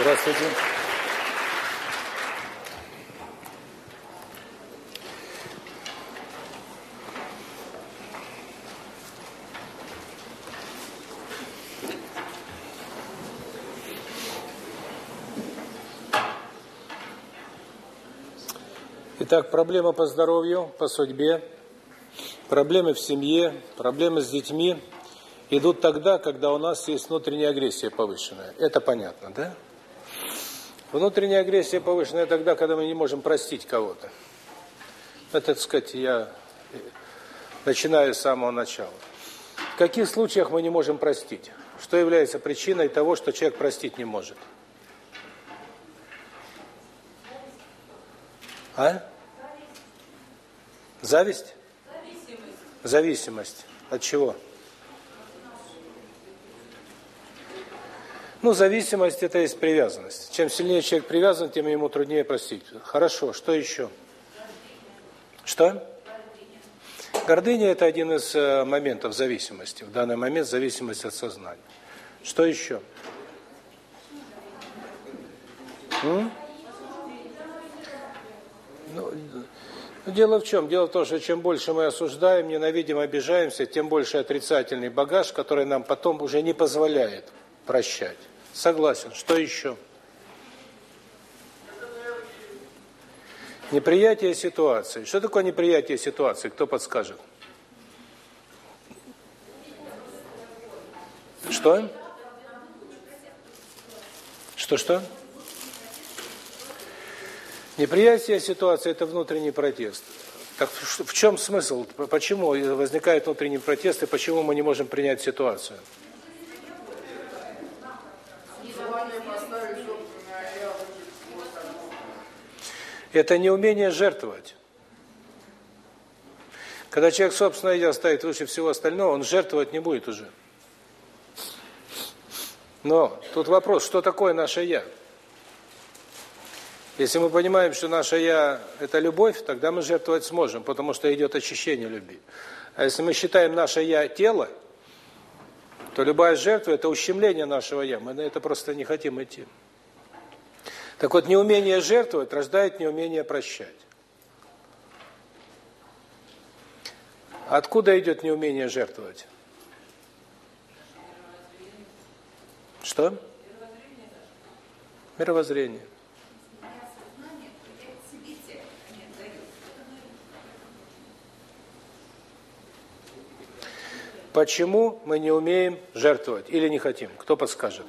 Здравствуйте. Итак, проблема по здоровью, по судьбе, проблемы в семье, проблемы с детьми идут тогда, когда у нас есть внутренняя агрессия повышенная. Это понятно, да? Внутренняя агрессия повышенная тогда, когда мы не можем простить кого-то. Это, так сказать, я начинаю с самого начала. В каких случаях мы не можем простить? Что является причиной того, что человек простить не может? А? Зависть? Зависимость. Зависимость. От чего? Ну, зависимость – это есть привязанность. Чем сильнее человек привязан, тем ему труднее простить. Хорошо, что еще? Что? Гордыня – это один из э, моментов зависимости. В данный момент зависимость от сознания. Что еще? М? Ну, дело в чем? Дело в том, что чем больше мы осуждаем, ненавидим, обижаемся, тем больше отрицательный багаж, который нам потом уже не позволяет прощать. Согласен. Что еще? Неприятие ситуации. Что такое неприятие ситуации? Кто подскажет? Что? Что-что? Неприятие ситуации – это внутренний протест. Так в чем смысл? Почему возникает внутренний протест и почему мы не можем принять ситуацию? Это неумение жертвовать. Когда человек собственное я ставит выше всего остального, он жертвовать не будет уже. Но тут вопрос, что такое наше «я»? Если мы понимаем, что наше «я» – это любовь, тогда мы жертвовать сможем, потому что идет очищение любви. А если мы считаем наше «я» – тело, то любая жертва – это ущемление нашего «я». Мы на это просто не хотим идти. Так вот, неумение жертвовать рождает неумение прощать. Откуда идет неумение жертвовать? Что? Мировоззрение. Почему мы не умеем жертвовать или не хотим? Кто подскажет?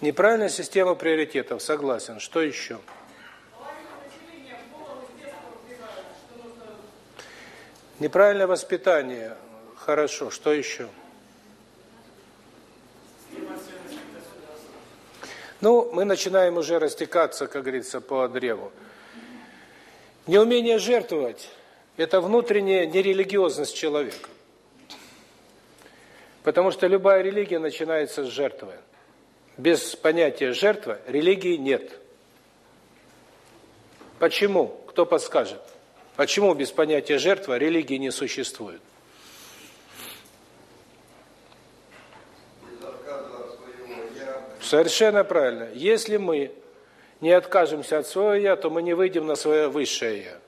Неправильная система приоритетов, согласен. Что еще? Неправильное воспитание. Хорошо. Что еще? Ну, мы начинаем уже растекаться, как говорится, по древу. Неумение жертвовать – это внутренняя нерелигиозность человека. Потому что любая религия начинается с жертвы. Без понятия жертва религии нет. Почему? Кто подскажет? Почему без понятия жертва религии не существует? Совершенно правильно. Если мы не откажемся от своего «я», то мы не выйдем на свое высшее «я».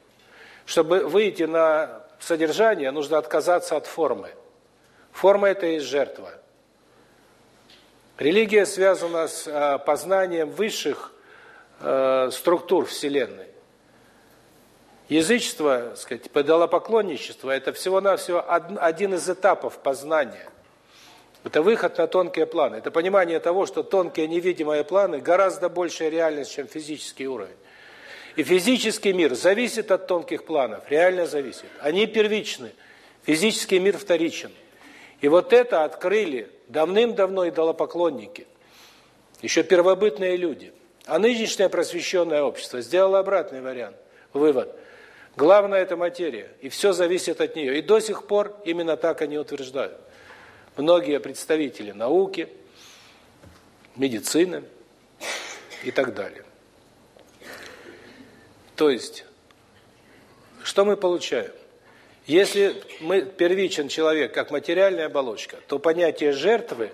Чтобы выйти на содержание, нужно отказаться от формы. Форма – это есть жертва. Религия связана с э, познанием высших э, структур Вселенной. Язычество, сказать, идолопоклонничество – это всего-навсего один из этапов познания. Это выход на тонкие планы. Это понимание того, что тонкие невидимые планы гораздо большая реальность, чем физический уровень. И физический мир зависит от тонких планов, реально зависит. Они первичны, физический мир вторичен. И вот это открыли давным-давно идолопоклонники, еще первобытные люди. А нынешнее просвещенное общество сделало обратный вариант, вывод. Главное – это материя, и все зависит от нее. И до сих пор именно так они утверждают. Многие представители науки, медицины и так далее. То есть, что мы получаем? Если мы первичен человек как материальная оболочка, то понятие жертвы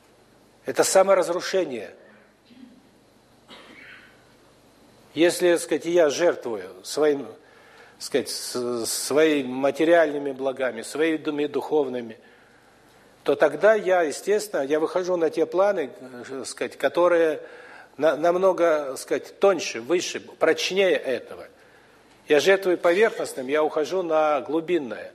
– это саморазрушение. Если, так сказать, я жертвую своим, так сказать, своими материальными благами, своими духовными, то тогда я, естественно, я выхожу на те планы, так сказать, которые намного, так сказать, тоньше, выше, прочнее этого. Я жертвую поверхностным, я ухожу на глубинное.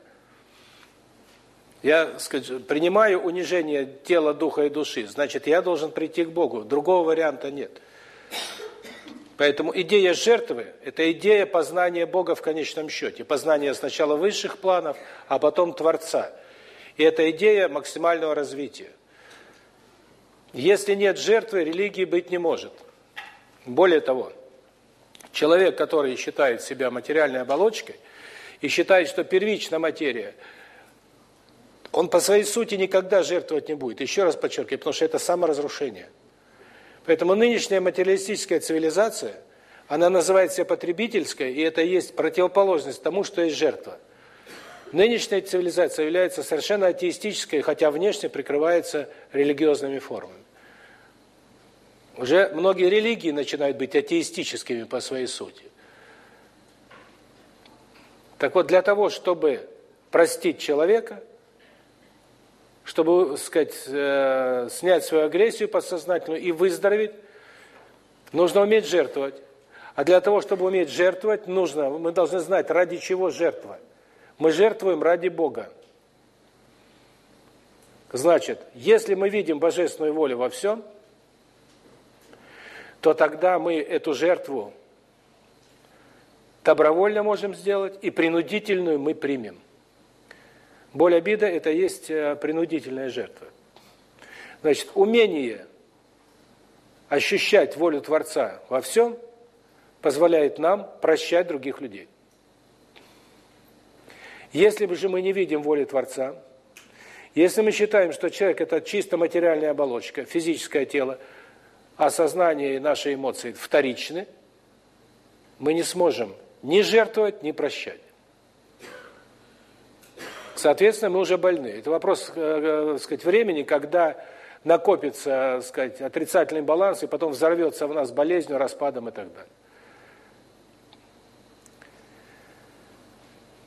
Я сказать, принимаю унижение тела, духа и души, значит, я должен прийти к Богу. Другого варианта нет. Поэтому идея жертвы – это идея познания Бога в конечном счете. Познание сначала высших планов, а потом Творца. И это идея максимального развития. Если нет жертвы, религии быть не может. Более того, Человек, который считает себя материальной оболочкой и считает, что первичная материя, он по своей сути никогда жертвовать не будет. Еще раз подчеркиваю, потому что это саморазрушение. Поэтому нынешняя материалистическая цивилизация, она называет себя потребительской, и это есть противоположность тому, что есть жертва. Нынешняя цивилизация является совершенно атеистической, хотя внешне прикрывается религиозными формами. Уже многие религии начинают быть атеистическими по своей сути. Так вот, для того, чтобы простить человека, чтобы, сказать, э, снять свою агрессию подсознательную и выздороветь, нужно уметь жертвовать. А для того, чтобы уметь жертвовать, нужно, мы должны знать, ради чего жертва. Мы жертвуем ради Бога. Значит, если мы видим божественную волю во всем – то тогда мы эту жертву добровольно можем сделать и принудительную мы примем. Боль обида – это есть э, принудительная жертва. Значит, умение ощущать волю Творца во всем позволяет нам прощать других людей. Если же мы не видим воли Творца, если мы считаем, что человек – это чисто материальная оболочка, физическое тело – а сознание и наши эмоции вторичны, мы не сможем ни жертвовать, ни прощать. Соответственно, мы уже больны. Это вопрос, э, э сказать, времени, когда накопится, сказать, отрицательный баланс и потом взорвется в нас болезнью, распадом и так далее.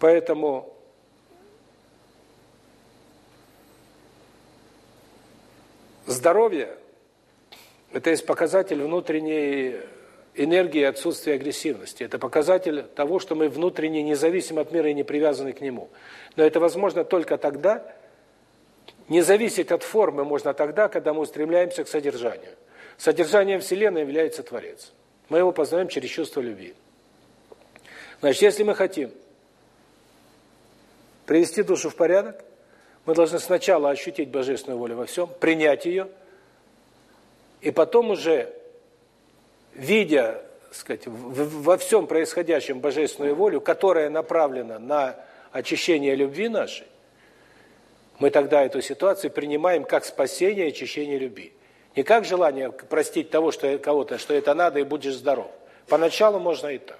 Поэтому здоровье это есть показатель внутренней энергии и отсутствия агрессивности. Это показатель того, что мы внутренне независимы от мира и не привязаны к нему. Но это возможно только тогда, не зависеть от формы можно тогда, когда мы устремляемся к содержанию. Содержанием Вселенной является Творец. Мы его познаем через чувство любви. Значит, если мы хотим привести душу в порядок, мы должны сначала ощутить божественную волю во всем, принять ее – и потом уже, видя, сказать, во всем происходящем божественную волю, которая направлена на очищение любви нашей, мы тогда эту ситуацию принимаем как спасение и очищение любви. Не как желание простить того, что кого-то, что это надо, и будешь здоров. Поначалу можно и так.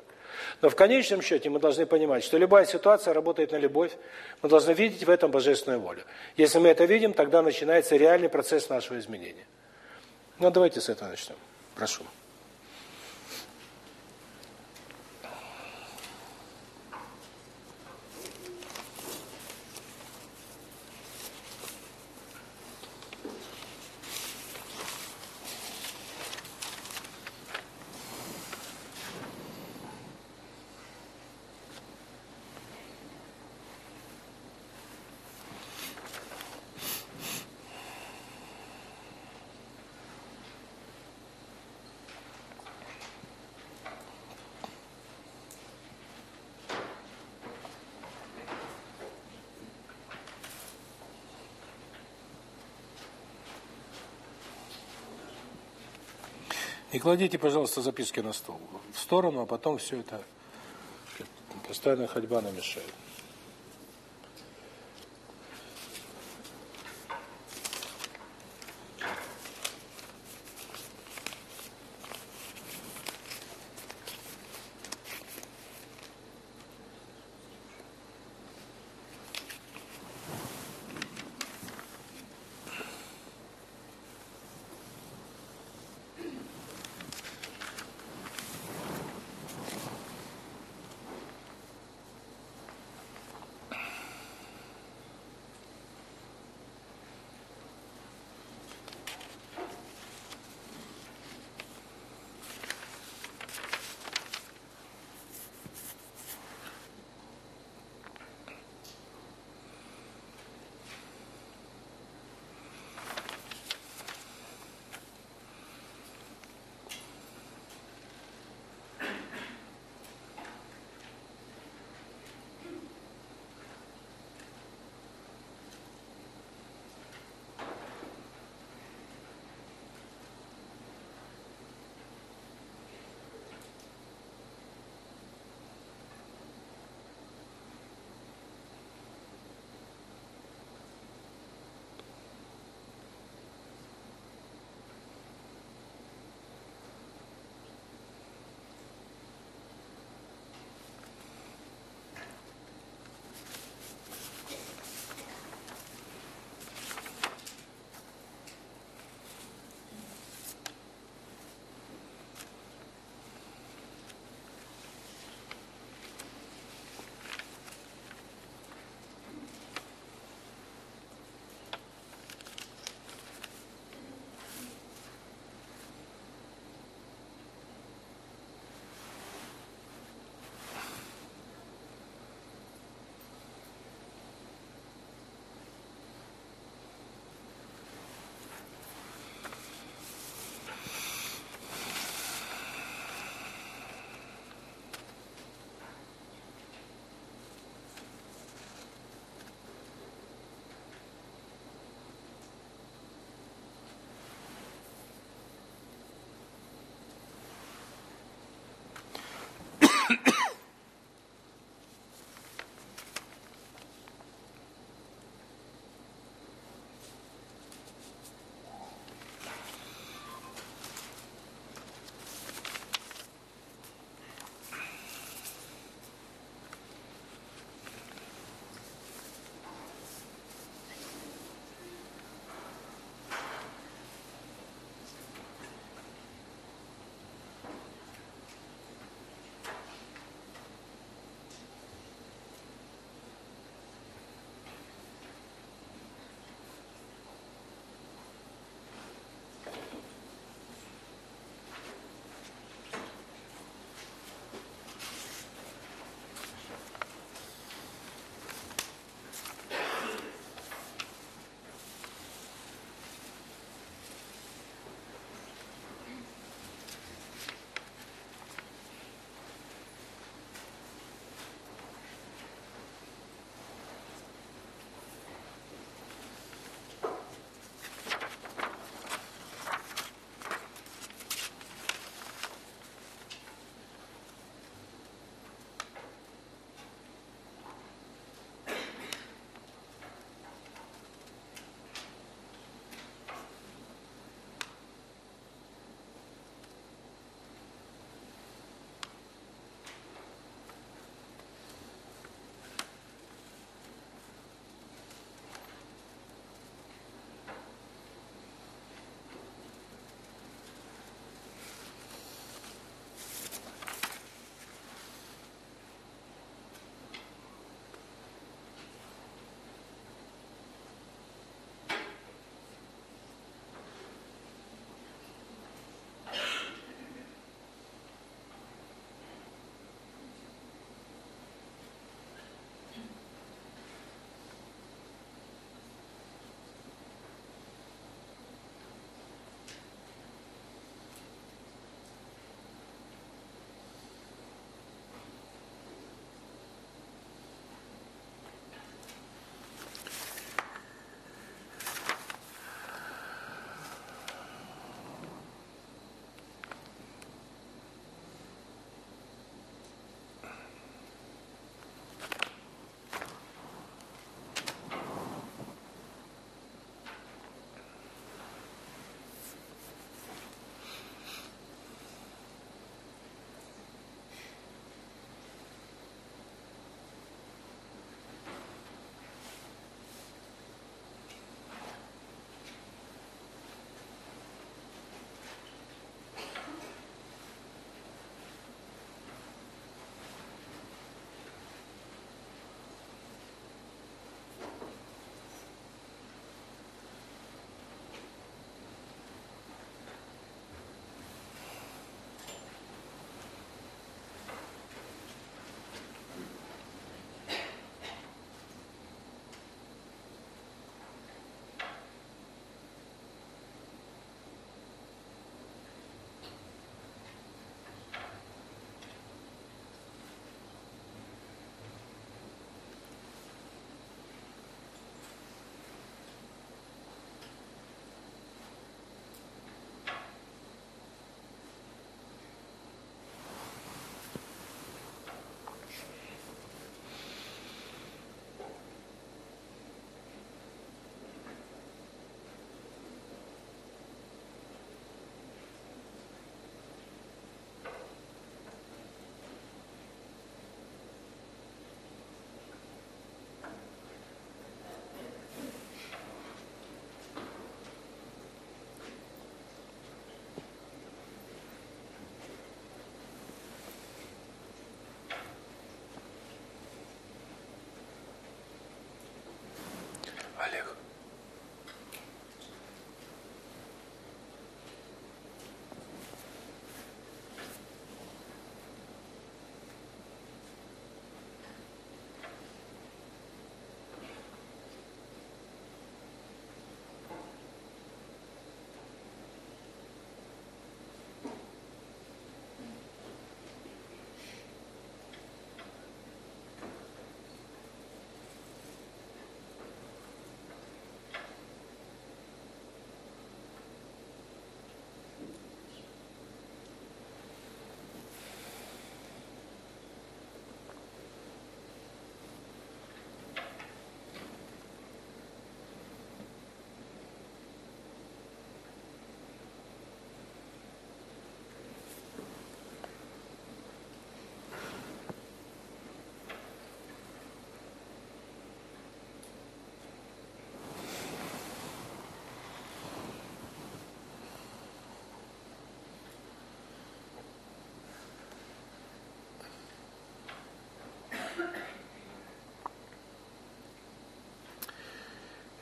Но в конечном счете мы должны понимать, что любая ситуация работает на любовь. Мы должны видеть в этом божественную волю. Если мы это видим, тогда начинается реальный процесс нашего изменения. Ну, давайте с этого начнем. Прошу. И кладите, пожалуйста, записки на стол. В сторону, а потом все это... Постоянная ходьба намешает.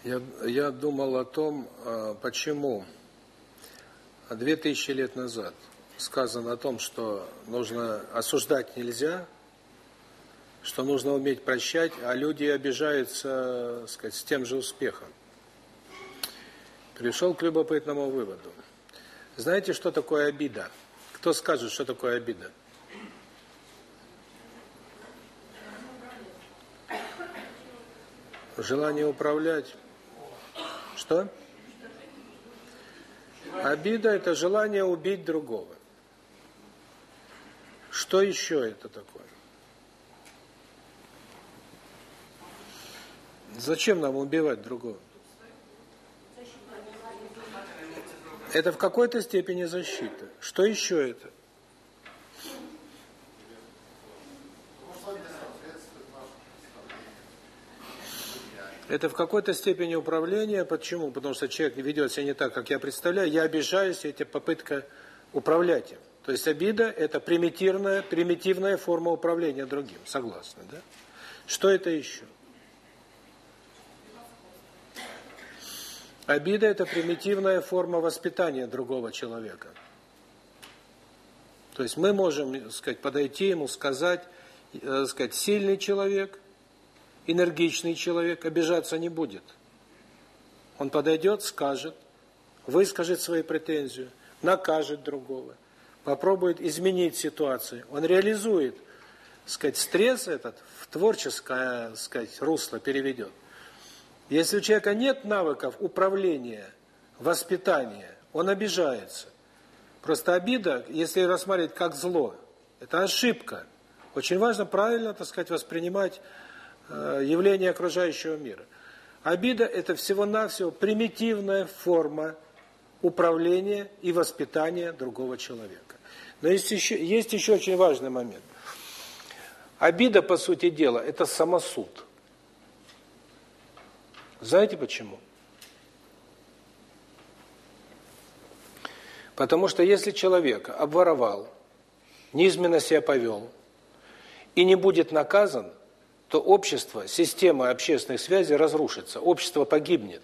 Я, я думал о том, а, почему две тысячи лет назад сказано о том, что нужно осуждать нельзя, что нужно уметь прощать, а люди обижаются, сказать, с тем же успехом. Пришел к любопытному выводу. Знаете, что такое обида? Кто скажет, что такое обида? Желание управлять. Что? Обида – это желание убить другого. Что еще это такое? Зачем нам убивать другого? Это в какой-то степени защита. Что еще это? Это в какой-то степени управление. Почему? Потому что человек ведет себя не так, как я представляю. Я обижаюсь, это попытка управлять им. То есть обида – это примитивная, примитивная форма управления другим. Согласны, да? Что это еще? Обида – это примитивная форма воспитания другого человека. То есть мы можем, сказать, подойти ему, сказать, э, сказать, сильный человек – энергичный человек обижаться не будет. Он подойдет, скажет, выскажет свои претензии, накажет другого, попробует изменить ситуацию. Он реализует, сказать, стресс этот в творческое, сказать, русло переведет. Если у человека нет навыков управления, воспитания, он обижается. Просто обида, если рассматривать как зло, это ошибка. Очень важно правильно, так сказать, воспринимать Э, явление окружающего мира. Обида – это всего-навсего примитивная форма управления и воспитания другого человека. Но есть еще, есть еще очень важный момент. Обида, по сути дела, это самосуд. Знаете почему? Потому что если человек обворовал, неизменно себя повел и не будет наказан, то общество, система общественных связей разрушится, общество погибнет.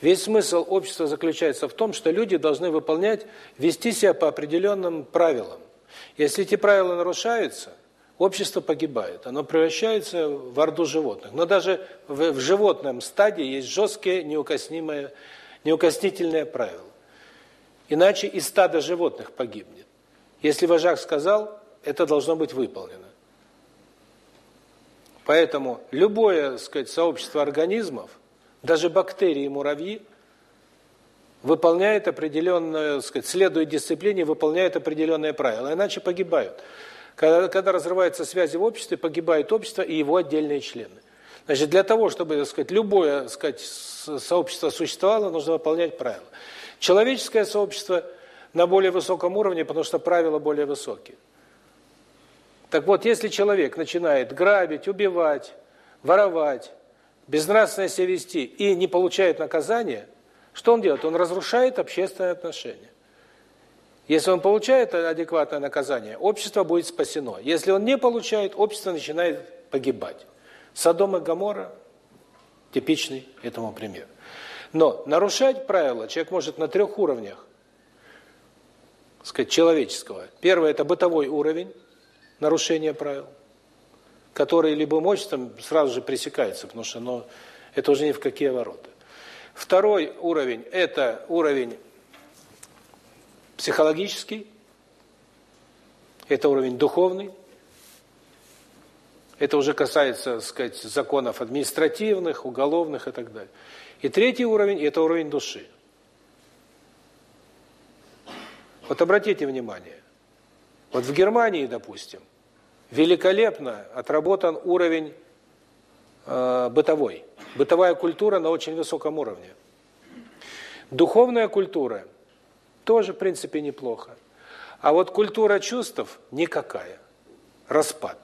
Весь смысл общества заключается в том, что люди должны выполнять, вести себя по определенным правилам. Если эти правила нарушаются, общество погибает, оно превращается в орду животных. Но даже в, в животном стадии есть жесткие, неукоснимые, неукоснительные правила. Иначе и стадо животных погибнет. Если вожак сказал, это должно быть выполнено. Поэтому любое, так сказать, сообщество организмов, даже бактерии и муравьи, выполняет определенную, так сказать, следует дисциплине, выполняет определенные правила, иначе погибают. Когда, когда разрываются связи в обществе, погибает общество и его отдельные члены. Значит, для того, чтобы, так сказать, любое, так сказать, сообщество существовало, нужно выполнять правила. Человеческое сообщество на более высоком уровне, потому что правила более высокие. Так вот, если человек начинает грабить, убивать, воровать, безнравственно себя вести и не получает наказания, что он делает? Он разрушает общественные отношения. Если он получает адекватное наказание, общество будет спасено. Если он не получает, общество начинает погибать. Содом и Гоморра – типичный этому пример. Но нарушать правила человек может на трех уровнях сказать, человеческого. Первое – это бытовой уровень нарушение правил, которые любым обществом сразу же пресекается, потому что ну, это уже ни в какие ворота. Второй уровень – это уровень психологический, это уровень духовный, это уже касается, так сказать, законов административных, уголовных и так далее. И третий уровень – это уровень души. Вот обратите внимание, вот в Германии, допустим, великолепно отработан уровень э, бытовой. Бытовая культура на очень высоком уровне. Духовная культура тоже, в принципе, неплохо. А вот культура чувств никакая. Распад.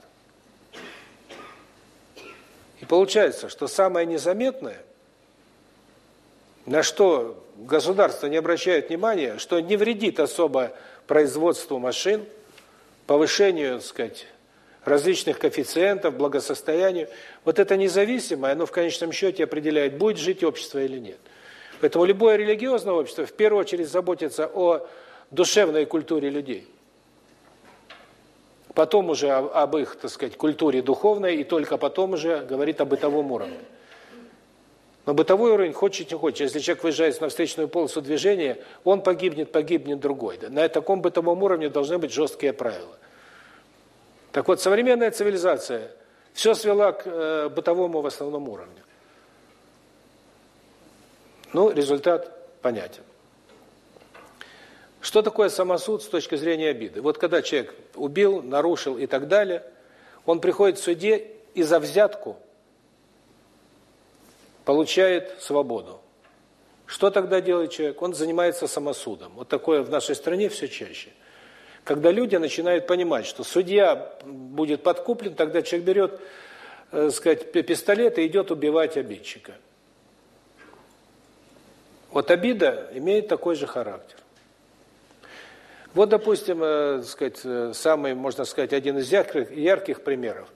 И получается, что самое незаметное, на что государство не обращает внимания, что не вредит особо производству машин, повышению, так сказать, различных коэффициентов, благосостоянию. Вот это независимое, оно в конечном счете определяет, будет жить общество или нет. Поэтому любое религиозное общество в первую очередь заботится о душевной культуре людей. Потом уже об их, так сказать, культуре духовной, и только потом уже говорит о бытовом уровне. Но бытовой уровень хочет не хочет. Если человек выезжает на встречную полосу движения, он погибнет, погибнет другой. На таком бытовом уровне должны быть жесткие правила. Так вот, современная цивилизация все свела к э, бытовому в основном уровню. Ну, результат понятен. Что такое самосуд с точки зрения обиды? Вот когда человек убил, нарушил и так далее, он приходит в суде и за взятку получает свободу. Что тогда делает человек? Он занимается самосудом. Вот такое в нашей стране все чаще. Когда люди начинают понимать, что судья будет подкуплен, тогда человек берет, э, сказать, пистолет и идет убивать обидчика. Вот обида имеет такой же характер. Вот, допустим, э, сказать, э, самый, можно сказать, один из ярких, ярких примеров.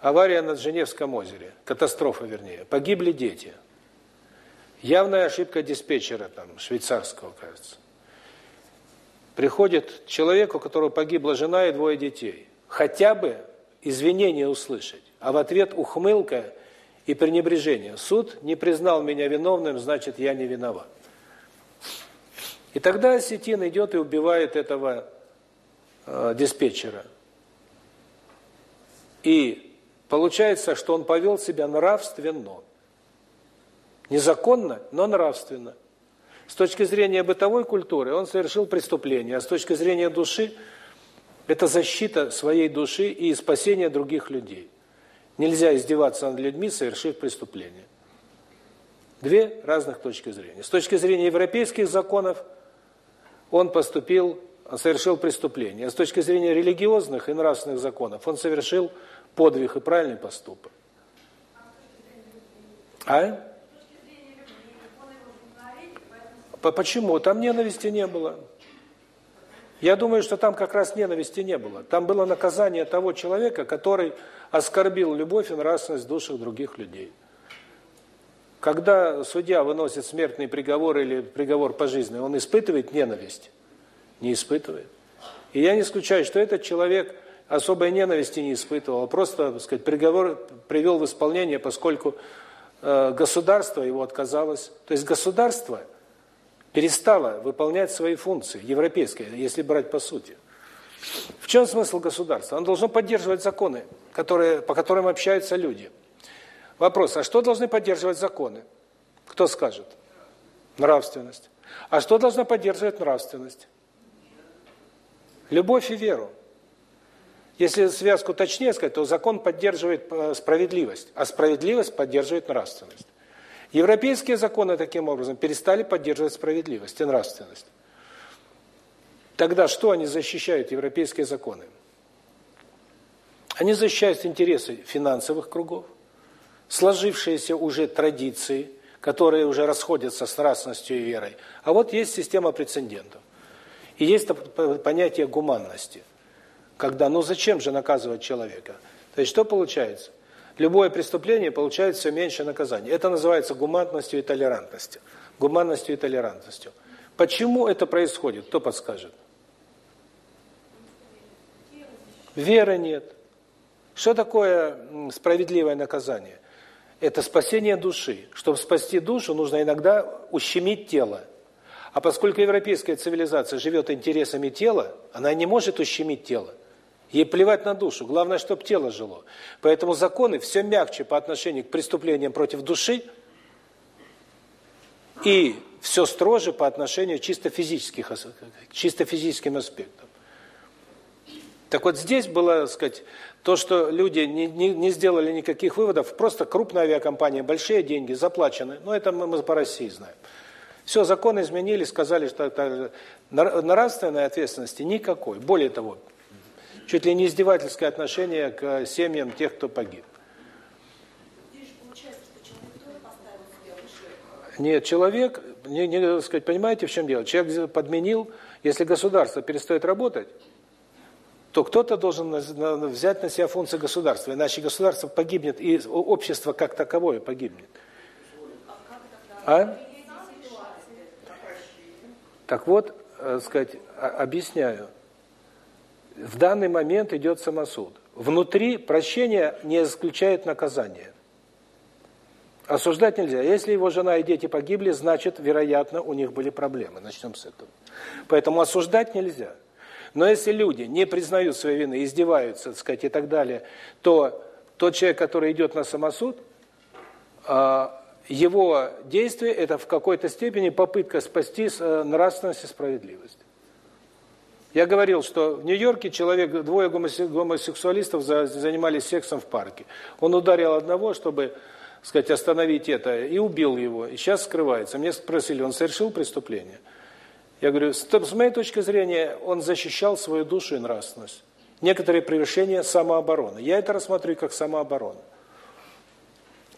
Авария на Женевском озере, катастрофа вернее. Погибли дети. Явная ошибка диспетчера там швейцарского, кажется. Приходит человек, у которого погибла жена и двое детей. Хотя бы извинения услышать, а в ответ ухмылка и пренебрежение. Суд не признал меня виновным, значит, я не виноват. И тогда осетин идет и убивает этого э, диспетчера. И Получается, что он повел себя нравственно. Незаконно, но нравственно. С точки зрения бытовой культуры он совершил преступление, а с точки зрения души это защита своей души и спасение других людей. Нельзя издеваться над людьми, совершив преступление. Две разных точки зрения. С точки зрения европейских законов он поступил, совершил преступление. А с точки зрения религиозных и нравственных законов он совершил подвиг и правильный поступок. А? Почему? Там ненависти не было. Я думаю, что там как раз ненависти не было. Там было наказание того человека, который оскорбил любовь и нравственность в душах других людей. Когда судья выносит смертный приговор или приговор пожизненный, он испытывает ненависть? Не испытывает. И я не исключаю, что этот человек особой ненависти не испытывал, а просто, так сказать, приговор привел в исполнение, поскольку э, государство его отказалось. То есть государство перестало выполнять свои функции, европейские, если брать по сути. В чем смысл государства? Оно должно поддерживать законы, которые, по которым общаются люди. Вопрос, а что должны поддерживать законы? Кто скажет? Нравственность. А что должна поддерживать нравственность? Любовь и веру. Если связку точнее сказать, то закон поддерживает э, справедливость, а справедливость поддерживает нравственность. Европейские законы таким образом перестали поддерживать справедливость и нравственность. Тогда что они защищают, европейские законы? Они защищают интересы финансовых кругов, сложившиеся уже традиции, которые уже расходятся с нравственностью и верой. А вот есть система прецедентов. И есть понятие гуманности – когда, ну зачем же наказывать человека? То есть что получается? Любое преступление получает все меньше наказания. Это называется гуманностью и толерантностью. Гуманностью и толерантностью. Почему это происходит? Кто подскажет? Веры нет. Что такое справедливое наказание? Это спасение души. Чтобы спасти душу, нужно иногда ущемить тело. А поскольку европейская цивилизация живет интересами тела, она не может ущемить тело. Ей плевать на душу, главное, чтобы тело жило. Поэтому законы все мягче по отношению к преступлениям против души и все строже по отношению чисто физических чисто физическим аспектам. Так вот здесь было, так сказать, то, что люди не, не, не сделали никаких выводов, просто крупная авиакомпания, большие деньги, заплачены. Но это мы, мы по России знаем. Все, законы изменили, сказали, что это нравственной ответственности никакой. Более того, чуть ли не издевательское отношение к семьям тех, кто погиб. Нет, человек, не, не сказать, понимаете, в чем дело? Человек подменил, если государство перестает работать, то кто-то должен взять на себя функции государства, иначе государство погибнет, и общество как таковое погибнет. А? Так вот, э, сказать, объясняю. В данный момент идет самосуд. Внутри прощение не исключает наказание. Осуждать нельзя. Если его жена и дети погибли, значит, вероятно, у них были проблемы. Начнем с этого. Поэтому осуждать нельзя. Но если люди не признают своей вины, издеваются, так сказать, и так далее, то тот человек, который идет на самосуд, а, его действие – это в какой-то степени попытка спасти э, нравственность и справедливость. Я говорил, что в Нью-Йорке человек, двое гомосексуалистов занимались сексом в парке. Он ударил одного, чтобы, сказать, остановить это, и убил его. И сейчас скрывается. Мне спросили, он совершил преступление? Я говорю, с, моей точки зрения, он защищал свою душу и нравственность. Некоторые превышения самообороны. Я это рассматриваю как самооборону.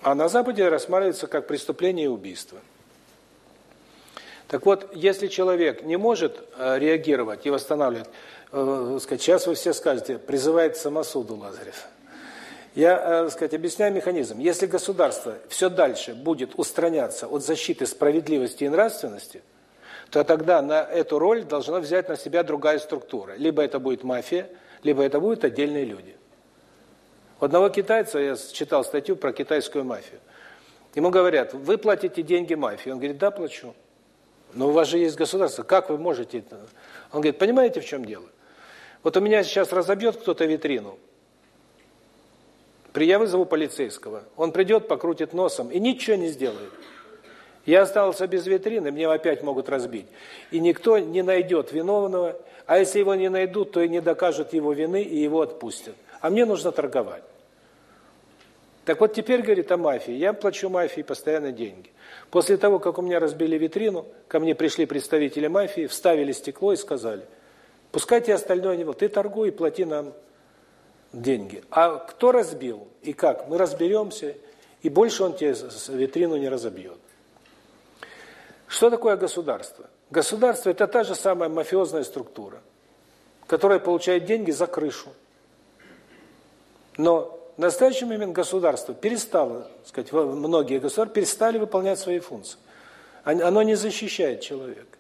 А на Западе рассматривается как преступление и убийство. Так вот, если человек не может э, реагировать и восстанавливать, э, сказать, сейчас вы все скажете, призывает самосуду Лазарев. Я, э, сказать, объясняю механизм. Если государство все дальше будет устраняться от защиты справедливости и нравственности, то тогда на эту роль должна взять на себя другая структура. Либо это будет мафия, либо это будут отдельные люди. У одного китайца, я читал статью про китайскую мафию. Ему говорят, вы платите деньги мафии. Он говорит, да, плачу. Но у вас же есть государство, как вы можете это? Он говорит, понимаете, в чем дело? Вот у меня сейчас разобьет кто-то витрину. Я вызову полицейского. Он придет, покрутит носом и ничего не сделает. Я остался без витрины, мне опять могут разбить. И никто не найдет виновного, а если его не найдут, то и не докажут его вины, и его отпустят а мне нужно торговать. Так вот теперь, говорит, о мафии. Я плачу мафии постоянно деньги. После того, как у меня разбили витрину, ко мне пришли представители мафии, вставили стекло и сказали, пускайте остальное него, ты торгуй плати нам деньги. А кто разбил и как, мы разберемся, и больше он тебе витрину не разобьет. Что такое государство? Государство – это та же самая мафиозная структура, которая получает деньги за крышу. Но в настоящий момент государство перестало, сказать, многие государства перестали выполнять свои функции. Оно не защищает человека.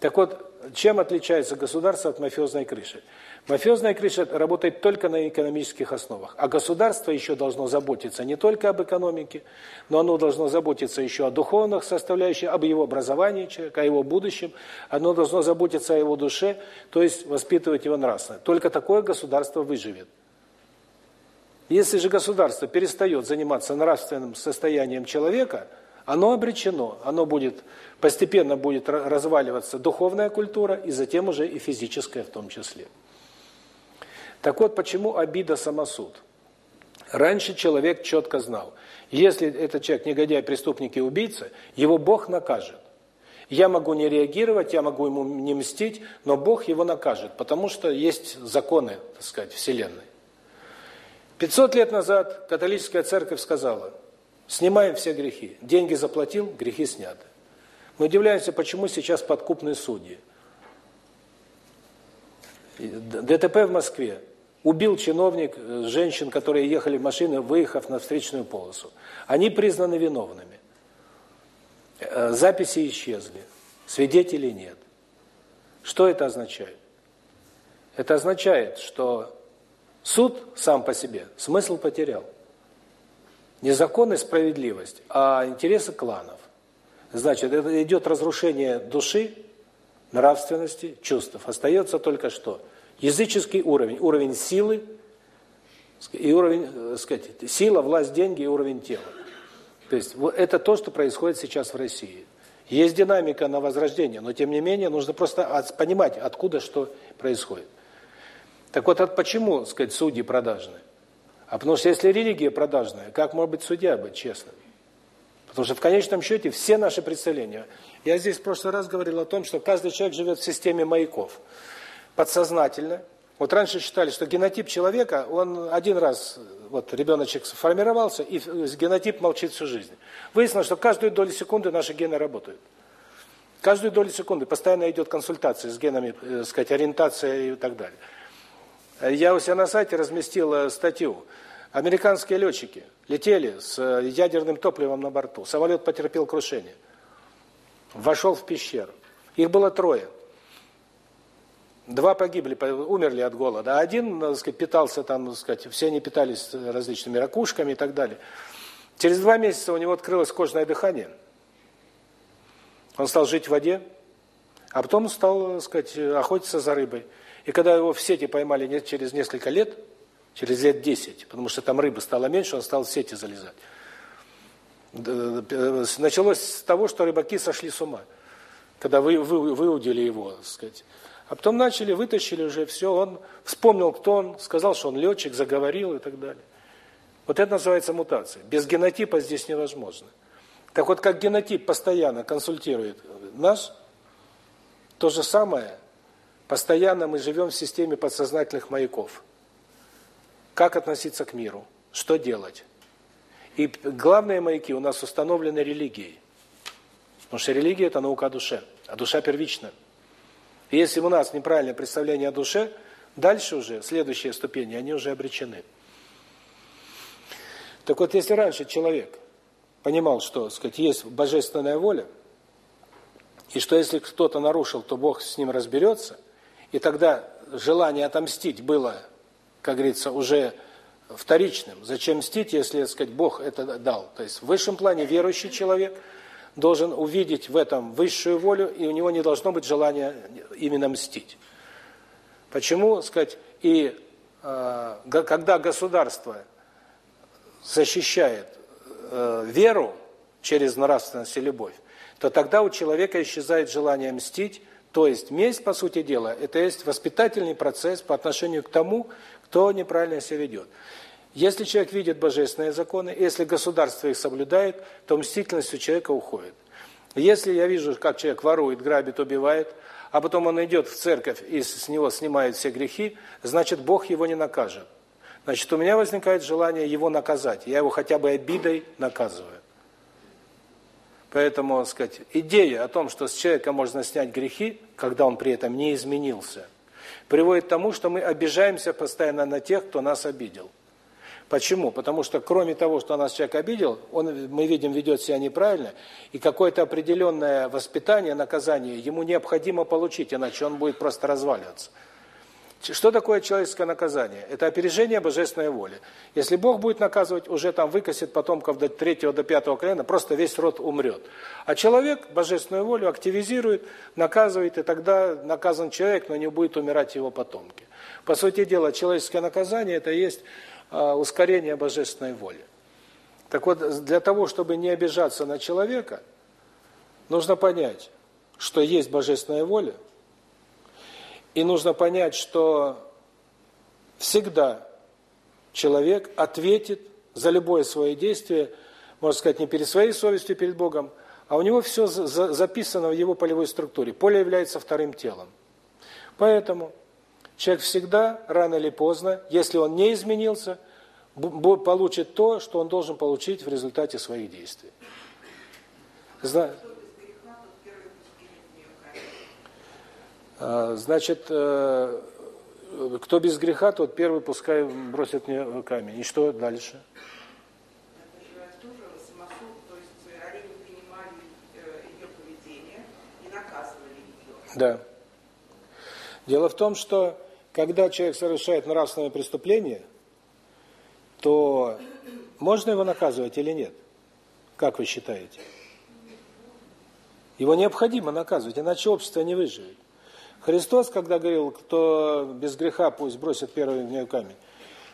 Так вот, чем отличается государство от мафиозной крыши? Мафиозная крыша работает только на экономических основах, а государство еще должно заботиться не только об экономике, но оно должно заботиться еще о духовных составляющих, об его образовании человека, о его будущем, оно должно заботиться о его душе, то есть воспитывать его нравственно. Только такое государство выживет. Если же государство перестает заниматься нравственным состоянием человека, оно обречено, оно будет постепенно будет разваливаться духовная культура и затем уже и физическая в том числе. Так вот, почему обида самосуд? Раньше человек четко знал, если этот человек негодяй, преступник и убийца, его Бог накажет. Я могу не реагировать, я могу ему не мстить, но Бог его накажет, потому что есть законы, так сказать, Вселенной. 500 лет назад католическая церковь сказала, снимаем все грехи. Деньги заплатил, грехи сняты. Мы удивляемся, почему сейчас подкупные судьи. ДТП в Москве. Убил чиновник э, женщин, которые ехали в машине, выехав на встречную полосу. Они признаны виновными. Э, записи исчезли. Свидетелей нет. Что это означает? Это означает, что Суд сам по себе смысл потерял. Не закон и справедливость, а интересы кланов. Значит, это идет разрушение души, нравственности, чувств. Остается только что? Языческий уровень, уровень силы, и уровень, э, сказать, сила, власть, деньги и уровень тела. То есть это то, что происходит сейчас в России. Есть динамика на возрождение, но тем не менее нужно просто понимать, откуда что происходит. Так вот, от почему, сказать, судьи продажные? А потому что если религия продажная, как может быть судья быть честным? Потому что в конечном счете все наши представления. Я здесь в прошлый раз говорил о том, что каждый человек живет в системе маяков. Подсознательно. Вот раньше считали, что генотип человека, он один раз, вот ребеночек сформировался, и генотип молчит всю жизнь. Выяснилось, что каждую долю секунды наши гены работают. Каждую долю секунды постоянно идет консультация с генами, э, сказать, ориентация и так далее. Я у себя на сайте разместил э, статью. Американские летчики летели с э, ядерным топливом на борту. Самолет потерпел крушение. Вошел в пещеру. Их было трое. Два погибли, умерли от голода. А один, так сказать, питался там, так сказать, все они питались различными ракушками и так далее. Через два месяца у него открылось кожное дыхание. Он стал жить в воде, а потом стал, так сказать, охотиться за рыбой. И когда его в сети поймали через несколько лет, через лет 10, потому что там рыбы стало меньше, он стал в сети залезать. Началось с того, что рыбаки сошли с ума, когда вы, вы, выудили его, так сказать. А потом начали, вытащили уже все, он вспомнил, кто он, сказал, что он летчик, заговорил и так далее. Вот это называется мутация. Без генотипа здесь невозможно. Так вот, как генотип постоянно консультирует нас, то же самое, постоянно мы живем в системе подсознательных маяков. Как относиться к миру? Что делать? И главные маяки у нас установлены религией. Потому что религия – это наука о душе, а душа первична. И если у нас неправильное представление о душе, дальше уже, следующие ступени, они уже обречены. Так вот, если раньше человек понимал, что, сказать, есть божественная воля, и что если кто-то нарушил, то Бог с ним разберется, и тогда желание отомстить было, как говорится, уже вторичным. Зачем мстить, если, так сказать, Бог это дал? То есть в высшем плане верующий человек – должен увидеть в этом высшую волю, и у него не должно быть желания именно мстить. Почему, сказать, и э, когда государство защищает э, веру через нравственность и любовь, то тогда у человека исчезает желание мстить, то есть месть, по сути дела, это есть воспитательный процесс по отношению к тому, кто неправильно себя ведет. Если человек видит божественные законы, если государство их соблюдает, то мстительность у человека уходит. Если я вижу, как человек ворует, грабит, убивает, а потом он идет в церковь и с него снимает все грехи, значит, Бог его не накажет. Значит, у меня возникает желание его наказать. Я его хотя бы обидой наказываю. Поэтому, сказать, идея о том, что с человека можно снять грехи, когда он при этом не изменился, приводит к тому, что мы обижаемся постоянно на тех, кто нас обидел. Почему? Потому что кроме того, что нас человек обидел, он, мы видим, ведет себя неправильно, и какое-то определенное воспитание, наказание ему необходимо получить, иначе он будет просто разваливаться. Что такое человеческое наказание? Это опережение божественной воли. Если Бог будет наказывать, уже там выкосит потомков до третьего, до пятого колена, просто весь род умрет. А человек божественную волю активизирует, наказывает, и тогда наказан человек, но не будет умирать его потомки. По сути дела, человеческое наказание – это есть а, ускорение божественной воли. Так вот, для того, чтобы не обижаться на человека, нужно понять, что есть божественная воля, и нужно понять, что всегда человек ответит за любое свое действие, можно сказать, не перед своей совестью, перед Богом, а у него все записано в его полевой структуре. Поле является вторым телом. Поэтому Человек всегда, рано или поздно, если он не изменился, получит то, что он должен получить в результате своих действий. А, значит, э, кто без греха, тот первый пускай бросит мне камень. И что дальше? Да. Дело в том, что когда человек совершает нравственное преступление, то можно его наказывать или нет? Как вы считаете? Его необходимо наказывать, иначе общество не выживет. Христос, когда говорил, кто без греха, пусть бросит первый в нее камень,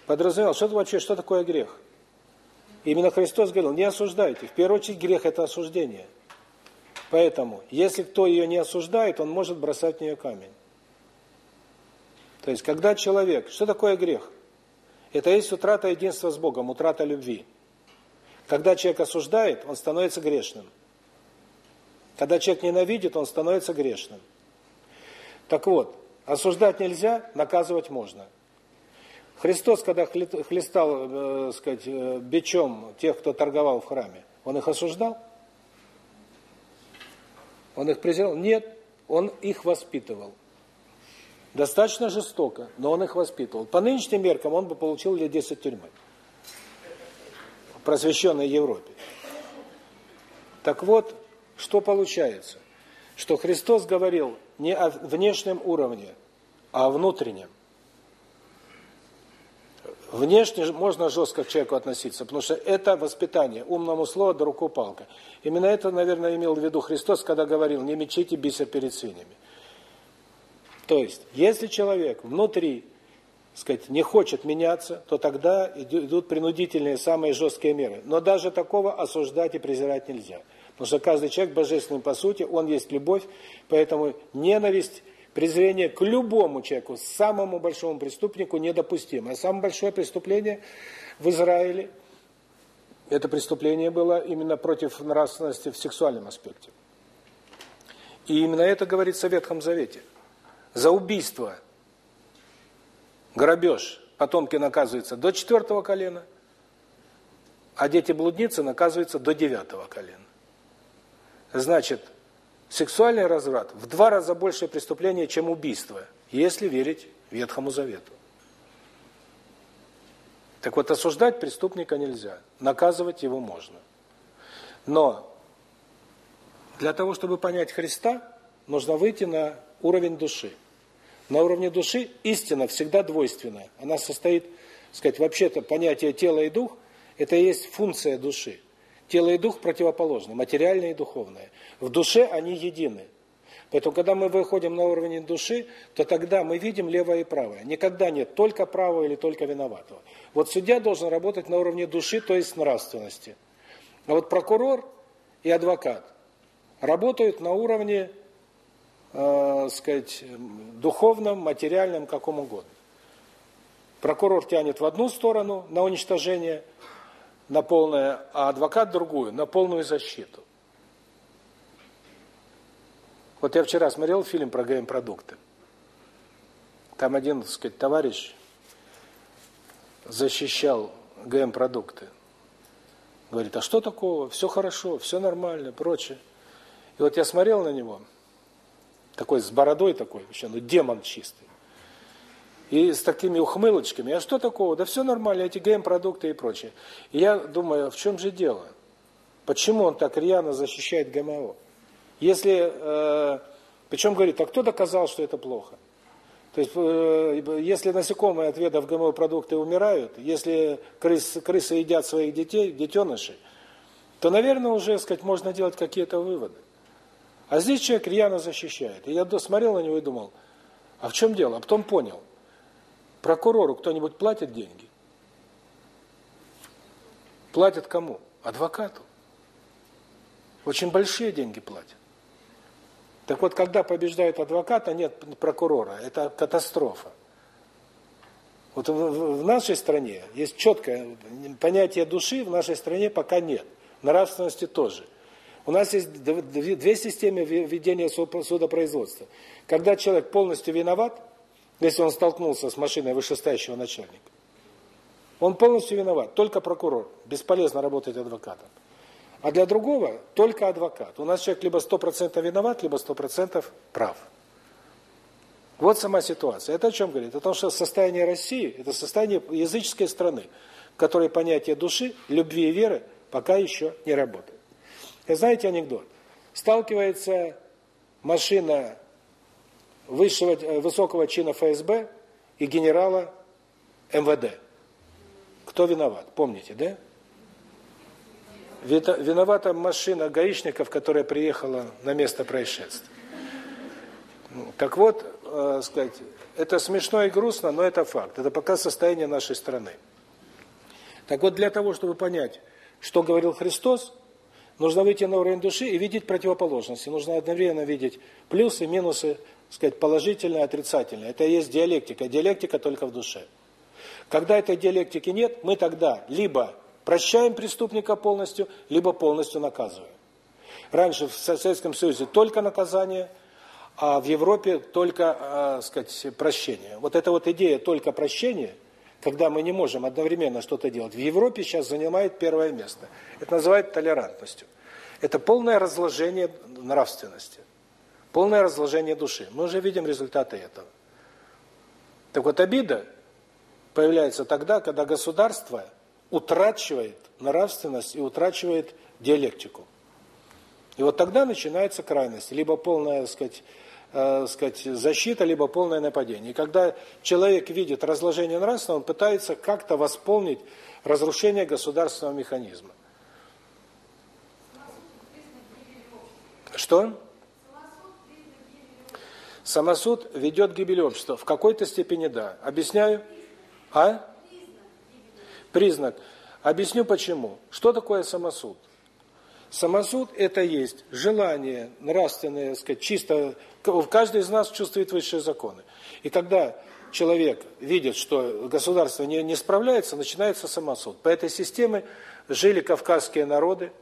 подразумевал, что это вообще, что такое грех? Именно Христос говорил, не осуждайте. В первую очередь грех – это осуждение. Поэтому, если кто ее не осуждает, он может бросать в нее камень. То есть, когда человек... Что такое грех? Это есть утрата единства с Богом, утрата любви. Когда человек осуждает, он становится грешным. Когда человек ненавидит, он становится грешным. Так вот, осуждать нельзя, наказывать можно. Христос, когда хлестал, э, сказать, э, бичом тех, кто торговал в храме, он их осуждал? Он их презирал? Нет, он их воспитывал. Достаточно жестоко, но он их воспитывал. По нынешним меркам он бы получил лет 10 тюрьмы. Просвещенной Европе. Так вот, что получается? Что Христос говорил не о внешнем уровне, а о внутреннем. Внешне можно жестко к человеку относиться, потому что это воспитание, умному слову да руку палка. Именно это, наверное, имел в виду Христос, когда говорил, не мечите бисер перед свиньями. То есть, если человек внутри, сказать, не хочет меняться, то тогда идут принудительные, самые жесткие меры. Но даже такого осуждать и презирать нельзя. Потому что каждый человек божественный по сути, он есть любовь, поэтому ненависть Презрение к любому человеку, самому большому преступнику недопустимо. А самое большое преступление в Израиле, это преступление было именно против нравственности в сексуальном аспекте. И именно это говорится в Ветхом Завете. За убийство, грабеж потомки наказываются до четвертого колена, а дети-блудницы наказываются до девятого колена. Значит, Сексуальный разврат в два раза большее преступление, чем убийство, если верить Ветхому Завету. Так вот, осуждать преступника нельзя, наказывать его можно. Но для того, чтобы понять Христа, нужно выйти на уровень души. На уровне души истина всегда двойственная. Она состоит, сказать, вообще-то понятие тела и дух – это есть функция души. Тело и дух противоположны, материальное и духовное. В душе они едины. Поэтому, когда мы выходим на уровень души, то тогда мы видим левое и правое. Никогда нет только правого или только виноватого. Вот судья должен работать на уровне души, то есть нравственности. А вот прокурор и адвокат работают на уровне, э, сказать, духовном, материальном, каком угодно. Прокурор тянет в одну сторону на уничтожение – на полное, а адвокат другую, на полную защиту. Вот я вчера смотрел фильм про ГМ-продукты. Там один, так сказать, товарищ защищал ГМ-продукты. Говорит, а что такого? Все хорошо, все нормально, прочее. И вот я смотрел на него, такой с бородой такой, еще, ну демон чистый и с такими ухмылочками. А что такого? Да все нормально, эти ГМ-продукты и прочее. И я думаю, в чем же дело? Почему он так рьяно защищает ГМО? Если, э, причем говорит, а кто доказал, что это плохо? То есть, э, если насекомые от ведов ГМО-продукты умирают, если крыс, крысы едят своих детей, детенышей, то, наверное, уже, сказать, можно делать какие-то выводы. А здесь человек рьяно защищает. И я смотрел на него и думал, а в чем дело? А потом понял – Прокурору кто-нибудь платит деньги? Платят кому? Адвокату. Очень большие деньги платят. Так вот, когда побеждает адвоката, нет прокурора. Это катастрофа. Вот в нашей стране есть четкое понятие души, в нашей стране пока нет. Нравственности тоже. У нас есть две системы ведения судопроизводства. Когда человек полностью виноват, если он столкнулся с машиной вышестоящего начальника. Он полностью виноват, только прокурор. Бесполезно работать адвокатом. А для другого только адвокат. У нас человек либо 100% виноват, либо 100% прав. Вот сама ситуация. Это о чем говорит? О том, что состояние России – это состояние языческой страны, в которой понятие души, любви и веры пока еще не работает. И знаете анекдот? Сталкивается машина высшего, э, высокого чина ФСБ и генерала МВД. Кто виноват? Помните, да? Виновата машина гаишников, которая приехала на место происшествия. Ну, так вот, э, сказать, это смешно и грустно, но это факт. Это пока состояние нашей страны. Так вот, для того, чтобы понять, что говорил Христос, нужно выйти на уровень души и видеть противоположности. Нужно одновременно видеть плюсы, минусы сказать, положительное, отрицательное. Это и есть диалектика. Диалектика только в душе. Когда этой диалектики нет, мы тогда либо прощаем преступника полностью, либо полностью наказываем. Раньше в Советском Союзе только наказание, а в Европе только, э, сказать, прощение. Вот эта вот идея только прощения, когда мы не можем одновременно что-то делать, в Европе сейчас занимает первое место. Это называют толерантностью. Это полное разложение нравственности. Полное разложение души. Мы уже видим результаты этого. Так вот, обида появляется тогда, когда государство утрачивает нравственность и утрачивает диалектику. И вот тогда начинается крайность, либо полная, так сказать, э, сказать, защита, либо полное нападение. И когда человек видит разложение нравственного, он пытается как-то восполнить разрушение государственного механизма. Что? Самосуд ведет к гибели общества. В какой-то степени да. Объясняю? А? Признак. Объясню почему. Что такое самосуд? Самосуд – это есть желание нравственное, сказать, чисто... Каждый из нас чувствует высшие законы. И когда человек видит, что государство не, не справляется, начинается самосуд. По этой системе жили кавказские народы,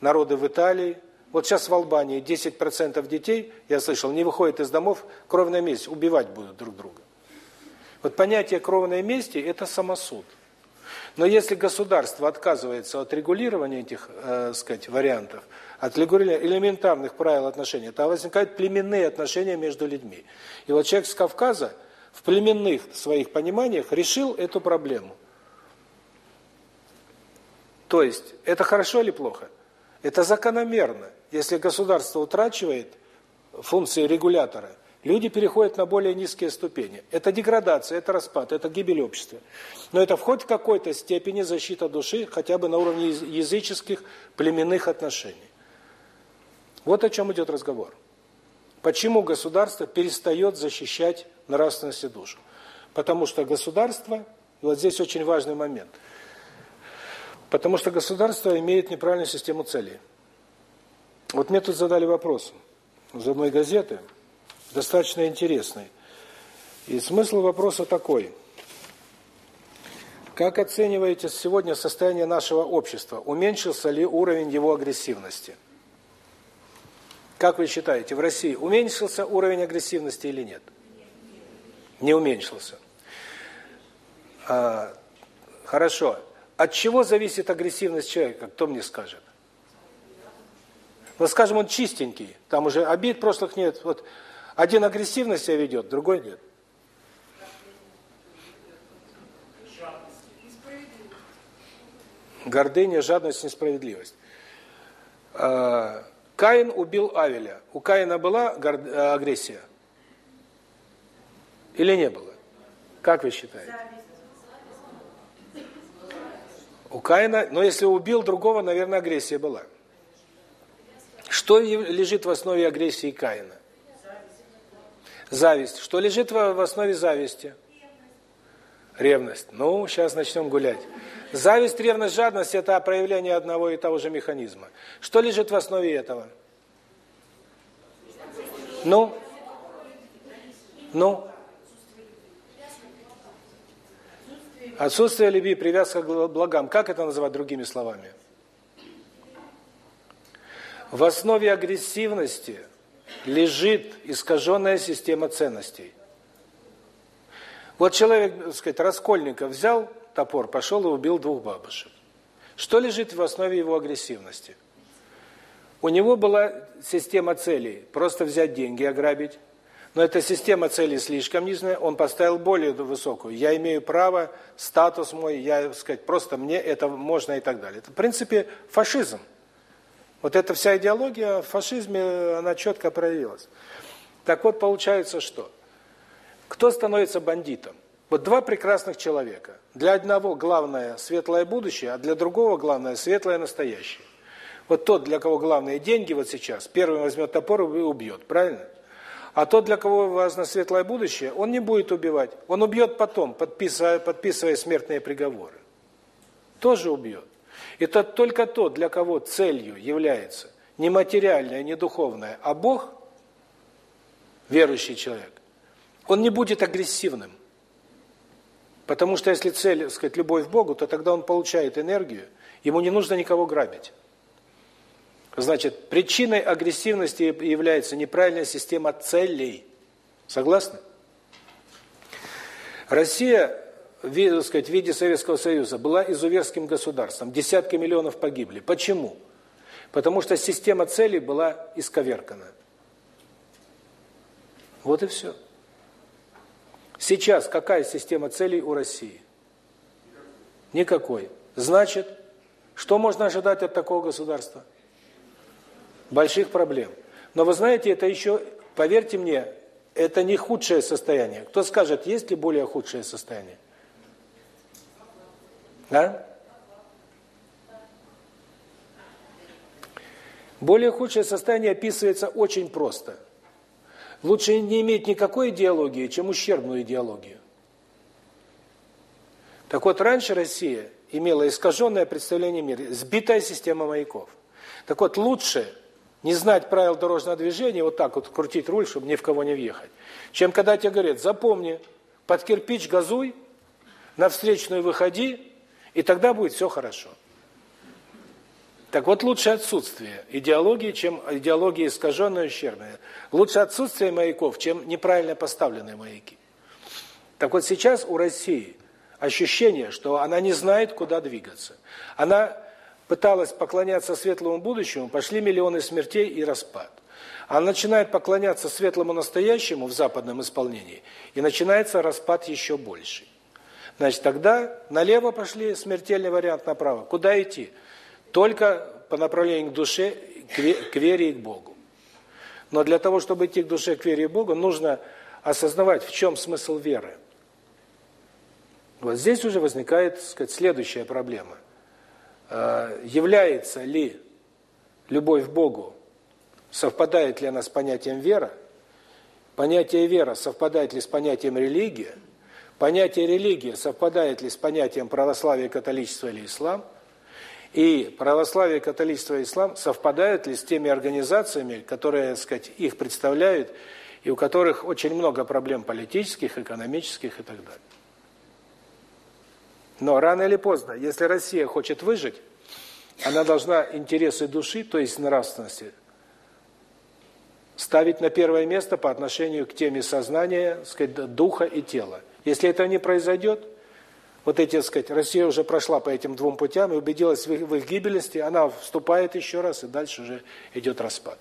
народы в Италии. Вот сейчас в Албании 10% детей, я слышал, не выходят из домов, кровная месть, убивать будут друг друга. Вот понятие кровной мести – это самосуд. Но если государство отказывается от регулирования этих, э, сказать, вариантов, от регулирования элементарных правил отношений, то возникают племенные отношения между людьми. И вот человек с Кавказа в племенных своих пониманиях решил эту проблему. То есть, это хорошо или плохо? Это закономерно. Если государство утрачивает функции регулятора, Люди переходят на более низкие ступени. Это деградация, это распад, это гибель общества. Но это в хоть какой-то степени защита души, хотя бы на уровне языческих племенных отношений. Вот о чем идет разговор. Почему государство перестает защищать нравственность и душу? Потому что государство, вот здесь очень важный момент, потому что государство имеет неправильную систему целей. Вот мне тут задали вопрос из одной газеты – достаточно интересный. И смысл вопроса такой. Как оцениваете сегодня состояние нашего общества? Уменьшился ли уровень его агрессивности? Как вы считаете, в России уменьшился уровень агрессивности или нет? Не уменьшился. А, хорошо. От чего зависит агрессивность человека, кто мне скажет? Вот скажем, он чистенький, там уже обид прошлых нет. Вот один агрессивно себя ведет, другой нет. Гордыня, жадность, несправедливость. А, Каин убил Авеля. У Каина была э, агрессия? Или не было? Как вы считаете? У Каина, но если убил другого, наверное, агрессия была. Что лежит в основе агрессии Каина? Зависть. Что лежит в основе зависти? Ревность. Ну, сейчас начнем гулять. Зависть, ревность, жадность – это проявление одного и того же механизма. Что лежит в основе этого? Ну? Ну? Отсутствие любви, привязка к благам. Как это называть другими словами? В основе агрессивности – лежит искаженная система ценностей. Вот человек, так сказать, Раскольников взял топор, пошел и убил двух бабушек. Что лежит в основе его агрессивности? У него была система целей. Просто взять деньги, ограбить. Но эта система целей слишком низкая, он поставил более высокую. Я имею право, статус мой, я, так сказать, просто мне это можно и так далее. Это, в принципе, фашизм. Вот эта вся идеология в фашизме, она четко проявилась. Так вот, получается что? Кто становится бандитом? Вот два прекрасных человека. Для одного главное светлое будущее, а для другого главное светлое настоящее. Вот тот, для кого главные деньги вот сейчас, первым возьмет топор и убьет, правильно? А тот, для кого важно светлое будущее, он не будет убивать. Он убьет потом, подписывая, подписывая смертные приговоры. Тоже убьет. Это только тот, для кого целью является не материальное, не духовное, а Бог, верующий человек, он не будет агрессивным. Потому что если цель, так сказать, любовь к Богу, то тогда он получает энергию, ему не нужно никого грабить. Значит, причиной агрессивности является неправильная система целей. Согласны? Россия в, сказать, в виде Советского Союза была изуверским государством. Десятки миллионов погибли. Почему? Потому что система целей была исковеркана. Вот и все. Сейчас какая система целей у России? Никакой. Значит, что можно ожидать от такого государства? Больших проблем. Но вы знаете, это еще, поверьте мне, это не худшее состояние. Кто скажет, есть ли более худшее состояние? Да? Более худшее состояние описывается очень просто. Лучше не иметь никакой идеологии, чем ущербную идеологию. Так вот, раньше Россия имела искаженное представление мира, сбитая система маяков. Так вот, лучше не знать правил дорожного движения, вот так вот крутить руль, чтобы ни в кого не въехать, чем когда тебе говорят, запомни, под кирпич газуй, на встречную выходи, и тогда будет все хорошо. Так вот, лучше отсутствие идеологии, чем идеология искаженная, ущербная. Лучше отсутствие маяков, чем неправильно поставленные маяки. Так вот, сейчас у России ощущение, что она не знает, куда двигаться. Она пыталась поклоняться светлому будущему, пошли миллионы смертей и распад. Она начинает поклоняться светлому настоящему в западном исполнении, и начинается распад еще больший. Значит, тогда налево пошли, смертельный вариант направо. Куда идти? Только по направлению к душе, к вере и к Богу. Но для того, чтобы идти к душе, к вере и Богу, нужно осознавать, в чем смысл веры. Вот здесь уже возникает, так сказать, следующая проблема. Э, является ли любовь к Богу, совпадает ли она с понятием вера, понятие вера совпадает ли с понятием религия, понятие религия совпадает ли с понятием православия, католичества или ислам – и православие, католичество и ислам совпадают ли с теми организациями, которые, так сказать, их представляют, и у которых очень много проблем политических, экономических и так далее. Но рано или поздно, если Россия хочет выжить, она должна интересы души, то есть нравственности, ставить на первое место по отношению к теме сознания, сказать, духа и тела. Если это не произойдет, вот эти, так сказать, Россия уже прошла по этим двум путям и убедилась в их, в их гибельности, она вступает еще раз, и дальше уже идет распад.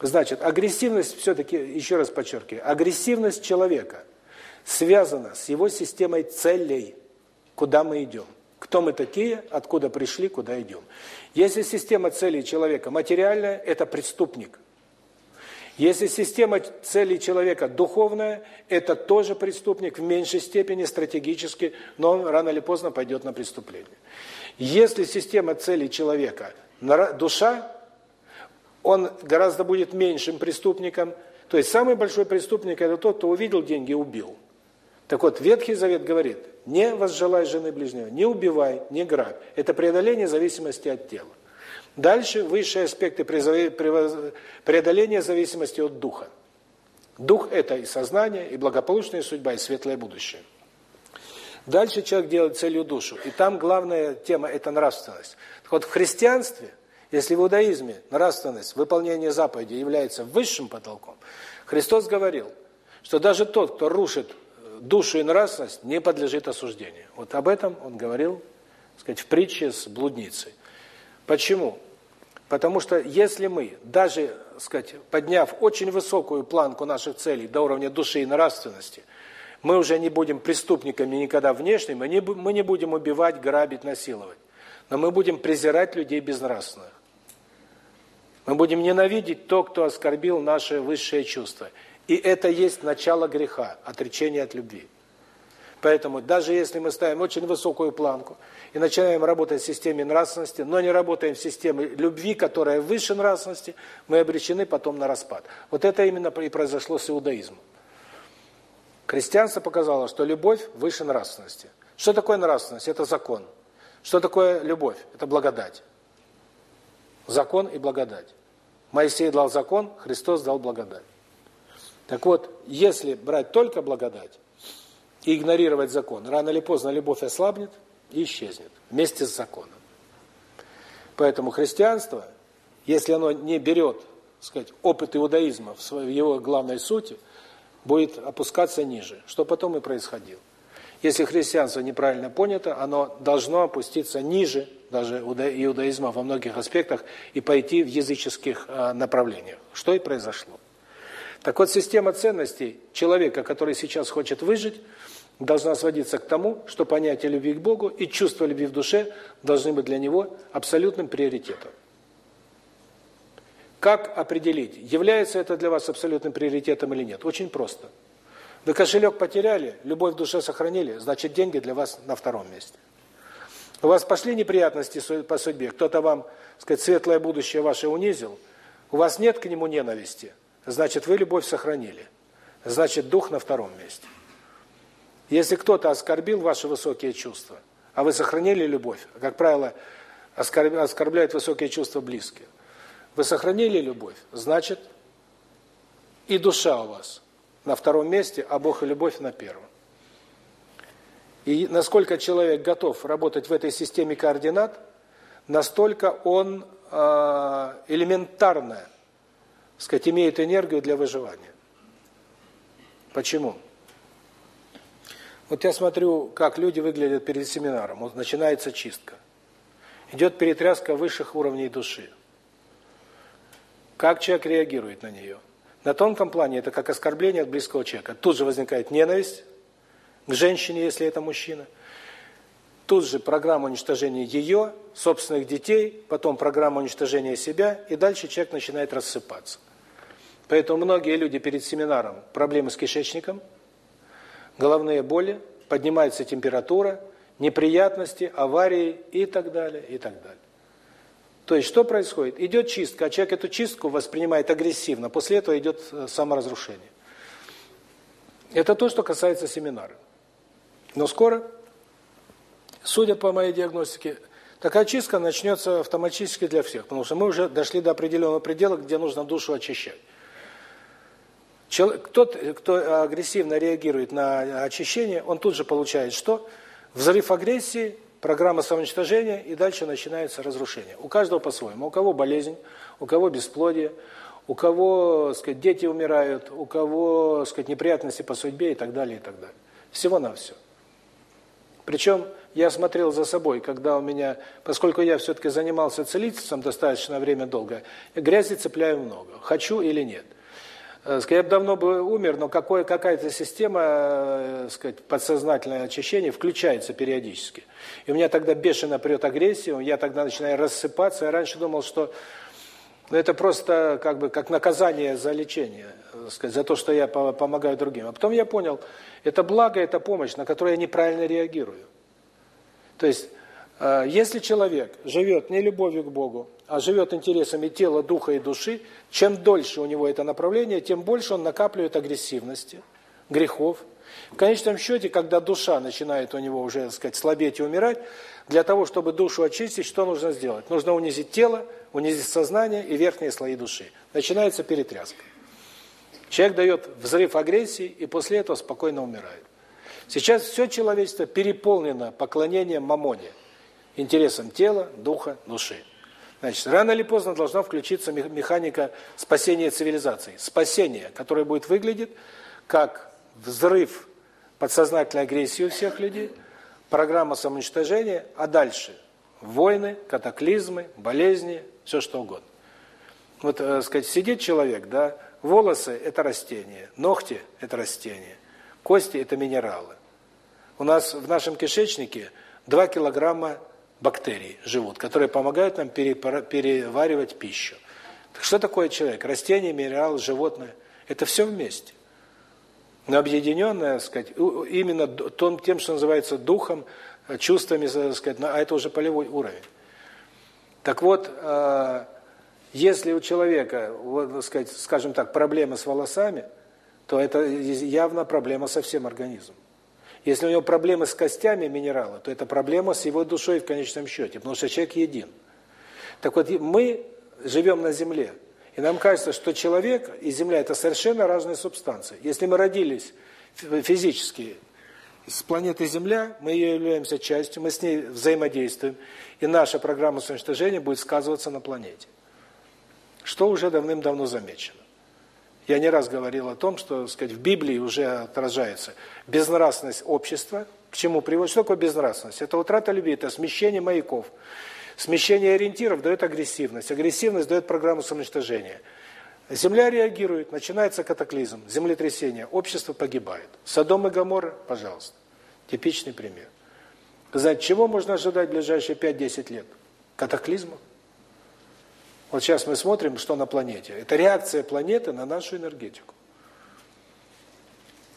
Значит, агрессивность, все-таки, еще раз подчеркиваю, агрессивность человека связана с его системой целей, куда мы идем. Кто мы такие, откуда пришли, куда идем. Если система целей человека материальная, это преступник. Если система целей человека духовная, это тоже преступник в меньшей степени стратегически, но он рано или поздно пойдет на преступление. Если система целей человека душа, он гораздо будет меньшим преступником. То есть самый большой преступник – это тот, кто увидел деньги и убил. Так вот, Ветхий Завет говорит, не возжелай жены ближнего, не убивай, не грабь. Это преодоление зависимости от тела. Дальше высшие аспекты преодоления зависимости от духа. Дух – это и сознание, и благополучная судьба, и светлое будущее. Дальше человек делает целью душу. И там главная тема – это нравственность. Так вот, в христианстве, если в иудаизме нравственность, выполнение заповедей является высшим потолком, Христос говорил, что даже тот, кто рушит э, душу и нравственность, не подлежит осуждению. Вот об этом он говорил, так сказать, в притче с блудницей. Почему? Потому что если мы, даже, сказать, подняв очень высокую планку наших целей до уровня души и нравственности, мы уже не будем преступниками никогда внешними, мы не, будем убивать, грабить, насиловать. Но мы будем презирать людей безнравственных. Мы будем ненавидеть то, кто оскорбил наши высшие чувства. И это есть начало греха, отречение от любви. Поэтому даже если мы ставим очень высокую планку и начинаем работать в системе нравственности, но не работаем в системе любви, которая выше нравственности, мы обречены потом на распад. Вот это именно и произошло с иудаизмом. Христианство показало, что любовь выше нравственности. Что такое нравственность? Это закон. Что такое любовь? Это благодать. Закон и благодать. Моисей дал закон, Христос дал благодать. Так вот, если брать только благодать, и игнорировать закон. Рано или поздно любовь ослабнет и исчезнет вместе с законом. Поэтому христианство, если оно не берет, сказать, опыт иудаизма в его главной сути, будет опускаться ниже, что потом и происходило. Если христианство неправильно понято, оно должно опуститься ниже даже иудаизма во многих аспектах и пойти в языческих а, направлениях, что и произошло. Так вот, система ценностей человека, который сейчас хочет выжить, должна сводиться к тому, что понятие любви к Богу и чувство любви в душе должны быть для него абсолютным приоритетом. Как определить, является это для вас абсолютным приоритетом или нет? Очень просто. Вы кошелек потеряли, любовь в душе сохранили, значит деньги для вас на втором месте. У вас пошли неприятности по судьбе, кто-то вам, сказать, светлое будущее ваше унизил, у вас нет к нему ненависти, значит вы любовь сохранили. Значит дух на втором месте. Если кто-то оскорбил ваши высокие чувства, а вы сохранили любовь, как правило, оскорбляют высокие чувства близкие, вы сохранили любовь, значит, и душа у вас на втором месте, а Бог и любовь на первом. И насколько человек готов работать в этой системе координат, настолько он э, элементарно, сказать, имеет энергию для выживания. Почему? Вот я смотрю, как люди выглядят перед семинаром. Вот начинается чистка. Идет перетряска высших уровней души. Как человек реагирует на нее? На тонком плане это как оскорбление от близкого человека. Тут же возникает ненависть к женщине, если это мужчина. Тут же программа уничтожения ее, собственных детей, потом программа уничтожения себя, и дальше человек начинает рассыпаться. Поэтому многие люди перед семинаром проблемы с кишечником, головные боли, поднимается температура, неприятности, аварии и так далее, и так далее. То есть что происходит? Идет чистка, а человек эту чистку воспринимает агрессивно, после этого идет э, саморазрушение. Это то, что касается семинара. Но скоро, судя по моей диагностике, такая чистка начнется автоматически для всех, потому что мы уже дошли до определенного предела, где нужно душу очищать. Тот, кто агрессивно реагирует на очищение, он тут же получает что? Взрыв агрессии, программа самоуничтожения, и дальше начинается разрушение. У каждого по-своему. У кого болезнь, у кого бесплодие, у кого, сказать, дети умирают, у кого, сказать, неприятности по судьбе и так далее, и так далее. Всего на все. Причем я смотрел за собой, когда у меня, поскольку я все-таки занимался целительством достаточно время долго, грязи цепляю много, хочу или нет – я бы давно бы умер, но какая-то система, э, сказать, подсознательное очищение включается периодически. И у меня тогда бешено прет агрессия, я тогда начинаю рассыпаться. Я раньше думал, что ну, это просто как бы как наказание за лечение, э, сказать, за то, что я помогаю другим. А потом я понял, это благо, это помощь, на которую я неправильно реагирую. То есть Э, если человек живет не любовью к Богу, а живет интересами тела, духа и души, чем дольше у него это направление, тем больше он накапливает агрессивности, грехов. В конечном счете, когда душа начинает у него уже, так сказать, слабеть и умирать, для того, чтобы душу очистить, что нужно сделать? Нужно унизить тело, унизить сознание и верхние слои души. Начинается перетряска. Человек дает взрыв агрессии и после этого спокойно умирает. Сейчас все человечество переполнено поклонением мамоне – интересам тела, духа, души. Значит, рано или поздно должна включиться механика спасения цивилизации. Спасение, которое будет выглядеть как взрыв подсознательной агрессии у всех людей, программа самоуничтожения, а дальше войны, катаклизмы, болезни, все что угодно. Вот, э, сказать, сидит человек, да, волосы – это растения, ногти – это растения, кости – это минералы. У нас в нашем кишечнике 2 килограмма бактерии живут, которые помогают нам переваривать пищу. Так что такое человек? Растение, минерал, животное. Это все вместе. Но объединенное, сказать, именно тем, что называется духом, чувствами, сказать, а это уже полевой уровень. Так вот, э, если у человека, вот, сказать, скажем так, проблемы с волосами, то это явно проблема со всем организмом. Если у него проблемы с костями минерала, то это проблема с его душой в конечном счете, потому что человек един. Так вот, мы живем на Земле, и нам кажется, что человек и Земля – это совершенно разные субстанции. Если мы родились физически с планеты Земля, мы ее являемся частью, мы с ней взаимодействуем, и наша программа самоуничтожения будет сказываться на планете. Что уже давным-давно замечено. Я не раз говорил о том, что, сказать, в Библии уже отражается безнравственность общества. К чему приводит? Что такое безнравственность? Это утрата любви, это смещение маяков. Смещение ориентиров дает агрессивность. Агрессивность дает программу самоуничтожения. Земля реагирует, начинается катаклизм, землетрясение, общество погибает. Содом и Гоморра, пожалуйста, типичный пример. Знаете, чего можно ожидать в ближайшие 5-10 лет? Катаклизма. Вот сейчас мы смотрим, что на планете. Это реакция планеты на нашу энергетику.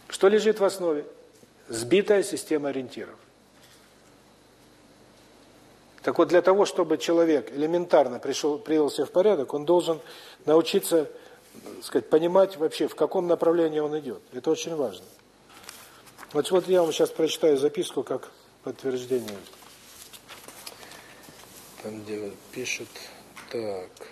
Что лежит в основе? Сбитая система ориентиров. Так вот, для того, чтобы человек элементарно пришел, привел себя в порядок, он должен научиться, сказать, понимать вообще, в каком направлении он идет. Это очень важно. Вот, вот я вам сейчас прочитаю записку как подтверждение. Там, где пишет, так...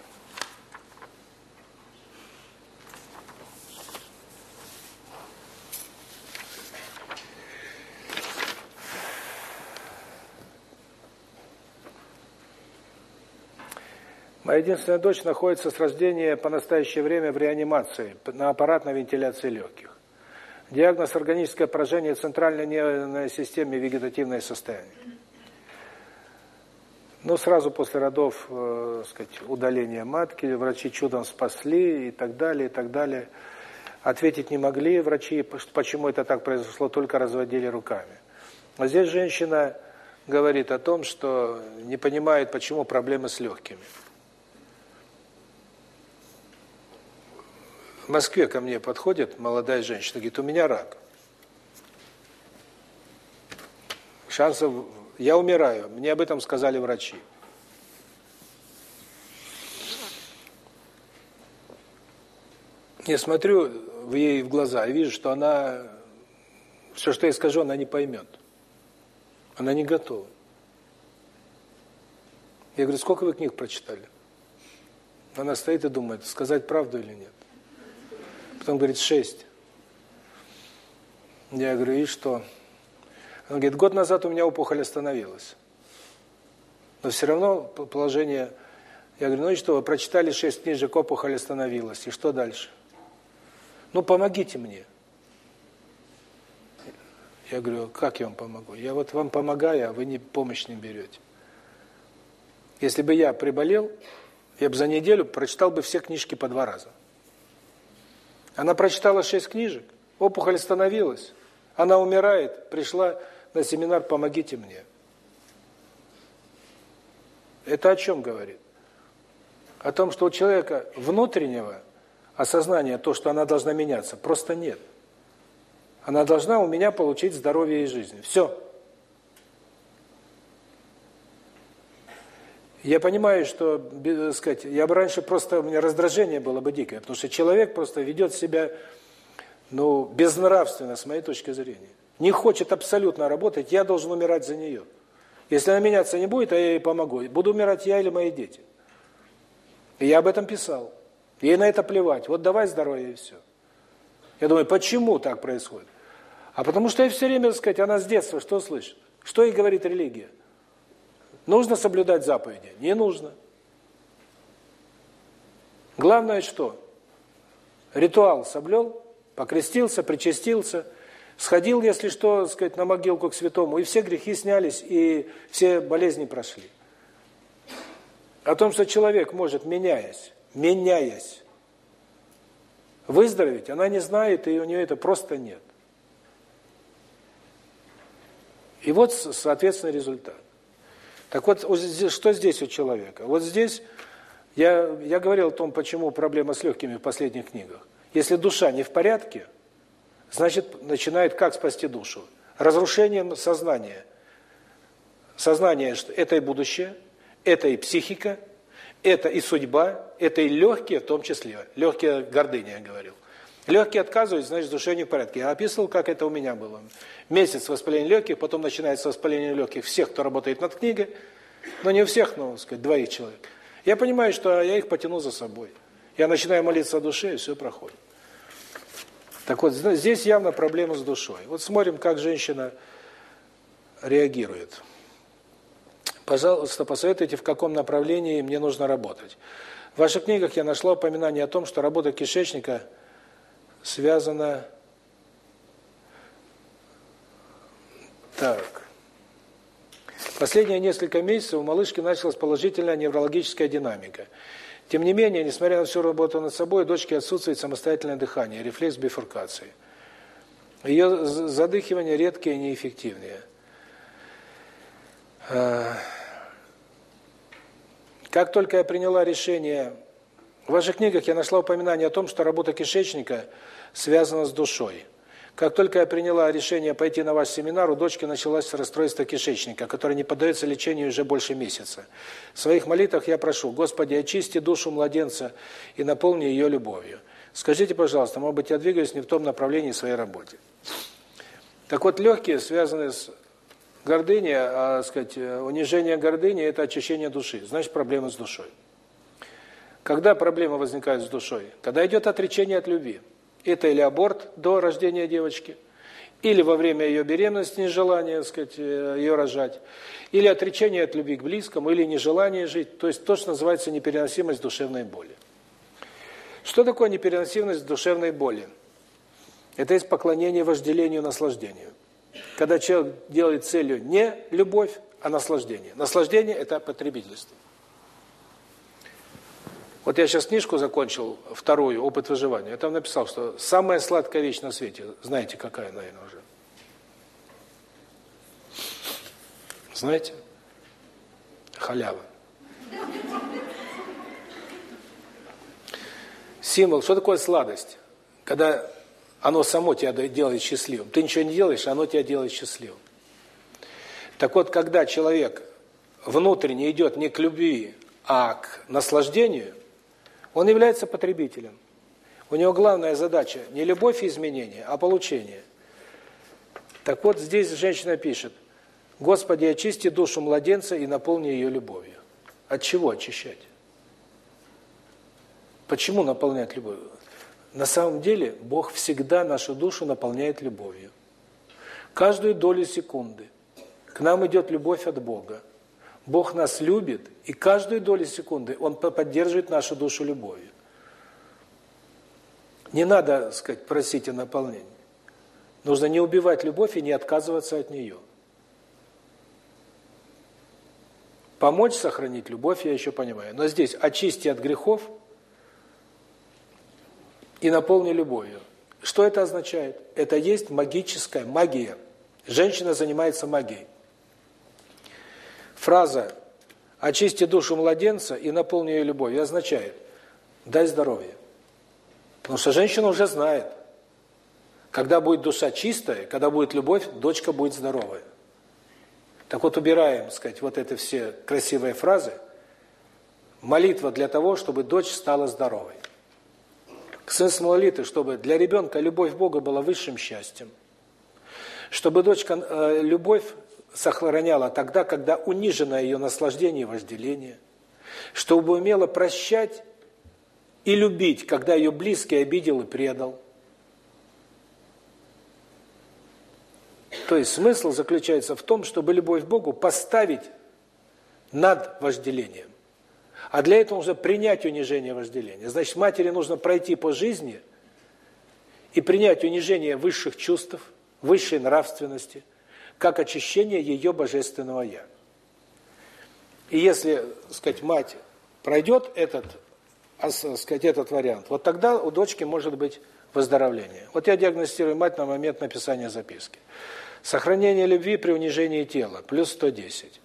Моя единственная дочь находится с рождения по настоящее время в реанимации на аппаратной вентиляции легких. Диагноз – органическое поражение центральной нервной системы вегетативное состояние. Но сразу после родов, э, сказать, удаления матки, врачи чудом спасли и так далее, и так далее. Ответить не могли врачи, почему это так произошло, только разводили руками. А здесь женщина говорит о том, что не понимает, почему проблемы с легкими. В Москве ко мне подходит молодая женщина, говорит, у меня рак. Шансов... Я умираю. Мне об этом сказали врачи. Я смотрю в ей в глаза и вижу, что она... Все, что я скажу, она не поймет. Она не готова. Я говорю, сколько вы книг прочитали? Она стоит и думает, сказать правду или нет. Потом говорит, шесть. Я говорю, и что? Он говорит, год назад у меня опухоль остановилась. Но все равно положение... Я говорю, ну и что, вы прочитали шесть книжек, опухоль остановилась. И что дальше? Ну, помогите мне. Я говорю, как я вам помогу? Я вот вам помогаю, а вы не помощь не берете. Если бы я приболел, я бы за неделю прочитал бы все книжки по два раза. Она прочитала шесть книжек, опухоль остановилась, она умирает, пришла на семинар «Помогите мне». Это о чем говорит? О том, что у человека внутреннего осознания, то, что она должна меняться, просто нет. Она должна у меня получить здоровье и жизнь. Все. Я понимаю, что, сказать, я бы раньше просто, у меня раздражение было бы дикое, потому что человек просто ведет себя, ну, безнравственно, с моей точки зрения. Не хочет абсолютно работать, я должен умирать за нее. Если она меняться не будет, а я ей помогу. Буду умирать я или мои дети. И я об этом писал. Ей на это плевать. Вот давай здоровье и все. Я думаю, почему так происходит? А потому что я все время, так сказать, она с детства что слышит? Что ей говорит религия? Нужно соблюдать заповеди? Не нужно. Главное что? Ритуал соблюл, покрестился, причастился, сходил, если что, сказать, на могилку к святому, и все грехи снялись, и все болезни прошли. О том, что человек может, меняясь, меняясь, выздороветь, она не знает, и у нее это просто нет. И вот, соответственно, результат. Так вот, что здесь у человека? Вот здесь я, я говорил о том, почему проблема с легкими в последних книгах. Если душа не в порядке, значит, начинает как спасти душу? Разрушением сознания. Сознание, это и будущее, это и психика, это и судьба, это и легкие в том числе. Легкие гордыня, я говорил. Легкие отказывают, значит, душа не в порядке. Я описывал, как это у меня было. Месяц воспаления легких, потом начинается воспаление легких всех, кто работает над книгой. Но не у всех, но, сказать, двоих человек. Я понимаю, что я их потяну за собой. Я начинаю молиться о душе, и все проходит. Так вот, здесь явно проблема с душой. Вот смотрим, как женщина реагирует. Пожалуйста, посоветуйте, в каком направлении мне нужно работать. В ваших книгах я нашла упоминание о том, что работа кишечника – связано... Так. Последние несколько месяцев у малышки началась положительная неврологическая динамика. Тем не менее, несмотря на всю работу над собой, у дочки отсутствует самостоятельное дыхание, рефлекс бифуркации. Ее задыхивания редкие и неэффективные. А, как только я приняла решение... В ваших книгах я нашла упоминание о том, что работа кишечника связана с душой. Как только я приняла решение пойти на ваш семинар, у дочки началось расстройство кишечника, которое не поддается лечению уже больше месяца. В своих молитвах я прошу, Господи, очисти душу младенца и наполни ее любовью. Скажите, пожалуйста, может быть, я двигаюсь не в том направлении своей работе. Так вот, легкие связаны с гордыней, а, сказать, унижение гордыни – это очищение души, значит, проблемы с душой. Когда проблема возникает с душой? Когда идет отречение от любви. Это или аборт до рождения девочки, или во время ее беременности нежелание, так сказать, э, ее рожать, или отречение от любви к близкому, или нежелание жить, то есть то, что называется непереносимость душевной боли. Что такое непереносимость душевной боли? Это есть поклонение вожделению, наслаждению. Когда человек делает целью не любовь, а наслаждение. Наслаждение – это потребительство. Вот я сейчас книжку закончил, вторую, «Опыт выживания». Я там написал, что самая сладкая вещь на свете, знаете, какая, наверное, уже? Знаете? Халява. Символ. Что такое сладость? Когда оно само тебя делает счастливым. Ты ничего не делаешь, оно тебя делает счастливым. Так вот, когда человек внутренне идет не к любви, а к наслаждению, он является потребителем. У него главная задача не любовь и изменение, а получение. Так вот, здесь женщина пишет, «Господи, очисти душу младенца и наполни ее любовью». От чего очищать? Почему наполнять любовью? На самом деле, Бог всегда нашу душу наполняет любовью. Каждую долю секунды к нам идет любовь от Бога. Бог нас любит, и каждую долю секунды Он поддерживает нашу душу любовью. Не надо, сказать, просить о наполнении. Нужно не убивать любовь и не отказываться от нее. Помочь сохранить любовь, я еще понимаю. Но здесь очисти от грехов и наполни любовью. Что это означает? Это есть магическая магия. Женщина занимается магией. Фраза «очисти душу младенца и наполни ее любовью» означает «дай здоровье». Потому что женщина уже знает, когда будет душа чистая, когда будет любовь, дочка будет здоровая. Так вот, убираем, сказать, вот это все красивые фразы. Молитва для того, чтобы дочь стала здоровой. Смысл молитвы, чтобы для ребенка любовь Бога была высшим счастьем. Чтобы дочка э, любовь сохраняла тогда, когда унижено ее наслаждение и вожделение, чтобы умела прощать и любить, когда ее близкий обидел и предал. То есть смысл заключается в том, чтобы любовь к Богу поставить над вожделением. А для этого нужно принять унижение вожделения. Значит, матери нужно пройти по жизни и принять унижение высших чувств, высшей нравственности – как очищение ее божественного «я». И если, сказать, мать пройдет этот, сказать, этот вариант, вот тогда у дочки может быть выздоровление. Вот я диагностирую мать на момент написания записки. Сохранение любви при унижении тела, плюс 110.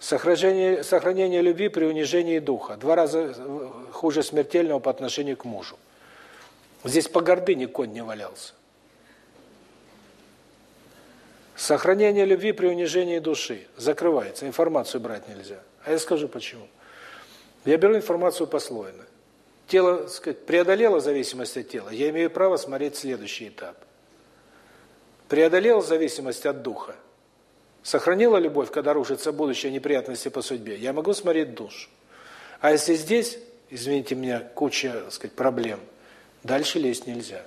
Сохранение, сохранение любви при унижении духа, два раза хуже смертельного по отношению к мужу. Здесь по гордыне конь не валялся. Сохранение любви при унижении души закрывается, информацию брать нельзя. А я скажу почему. Я беру информацию послойно. Тело, сказать, преодолело зависимость от тела, я имею право смотреть следующий этап. Преодолел зависимость от духа, сохранила любовь, когда рушится будущее неприятности по судьбе, я могу смотреть душу. А если здесь, извините меня, куча, сказать, проблем, дальше лезть нельзя.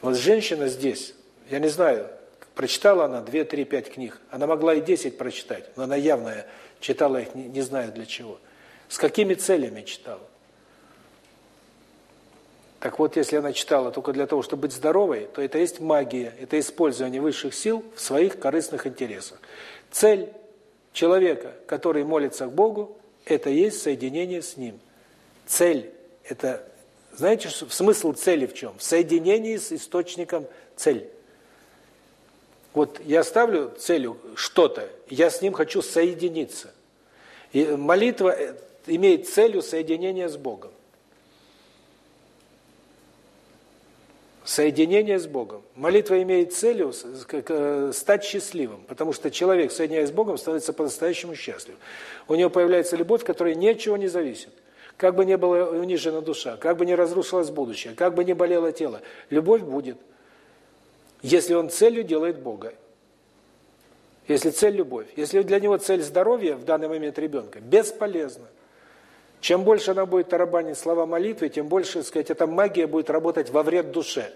Вот женщина здесь, я не знаю, Прочитала она 2, 3, 5 книг. Она могла и 10 прочитать, но она явно читала их не, не знаю для чего. С какими целями читала? Так вот, если она читала только для того, чтобы быть здоровой, то это есть магия, это использование высших сил в своих корыстных интересах. Цель человека, который молится к Богу, это есть соединение с Ним. Цель – это, знаете, смысл цели в чем? В соединении с источником цель. Вот я ставлю целью что-то, я с ним хочу соединиться. И молитва э, имеет целью соединения с Богом. Соединение с Богом. Молитва имеет целью стать счастливым, потому что человек, соединяясь с Богом, становится по-настоящему счастливым. У него появляется любовь, которая ни от чего не зависит. Как бы ни была унижена душа, как бы ни разрушилось будущее, как бы ни болело тело, любовь будет – если он целью делает Бога. Если цель – любовь. Если для него цель – здоровье в данный момент ребенка, бесполезно. Чем больше она будет тарабанить слова молитвы, тем больше, сказать, эта магия будет работать во вред душе.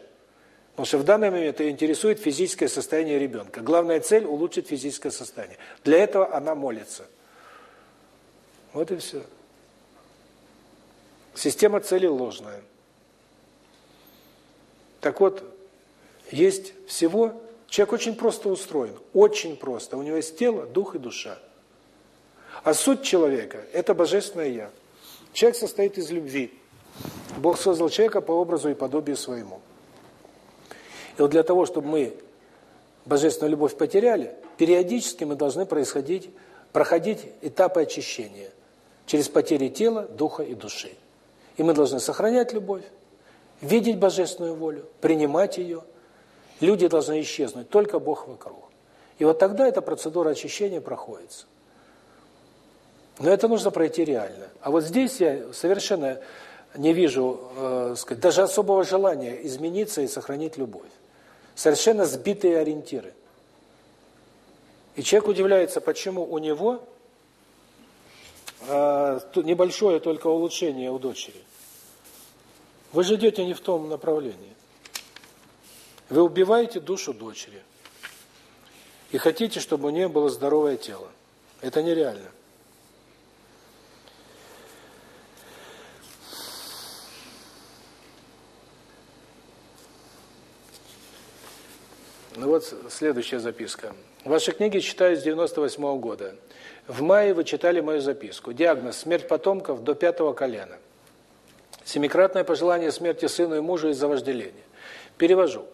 Потому что в данный момент ее интересует физическое состояние ребенка. Главная цель – улучшить физическое состояние. Для этого она молится. Вот и все. Система цели ложная. Так вот, есть всего... Человек очень просто устроен, очень просто. У него есть тело, дух и душа. А суть человека – это Божественное Я. Человек состоит из любви. Бог создал человека по образу и подобию своему. И вот для того, чтобы мы божественную любовь потеряли, периодически мы должны происходить, проходить этапы очищения через потери тела, духа и души. И мы должны сохранять любовь, видеть божественную волю, принимать ее – Люди должны исчезнуть, только Бог вокруг. И вот тогда эта процедура очищения проходится. Но это нужно пройти реально. А вот здесь я совершенно не вижу, э, сказать, даже особого желания измениться и сохранить любовь. Совершенно сбитые ориентиры. И человек удивляется, почему у него э, небольшое только улучшение у дочери. Вы же идете не в том направлении. Вы убиваете душу дочери. И хотите, чтобы у нее было здоровое тело. Это нереально. Ну вот следующая записка. Ваши книги читаю с 98 -го года. В мае вы читали мою записку. Диагноз – смерть потомков до пятого колена. Семикратное пожелание смерти сыну и мужу из-за вожделения. Перевожу.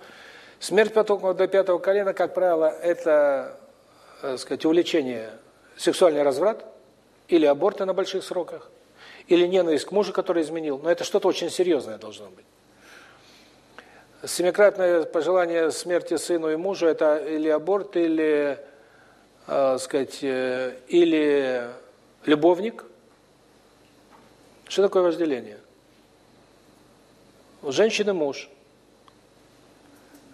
Смерть потомков до пятого колена, как правило, это, так э, сказать, увлечение, сексуальный разврат или аборты на больших сроках, или ненависть к мужу, который изменил. Но это что-то очень серьезное должно быть. Семикратное пожелание смерти сыну и мужу – это или аборт, или, э, сказать, э, или любовник. Что такое вожделение? У женщины муж –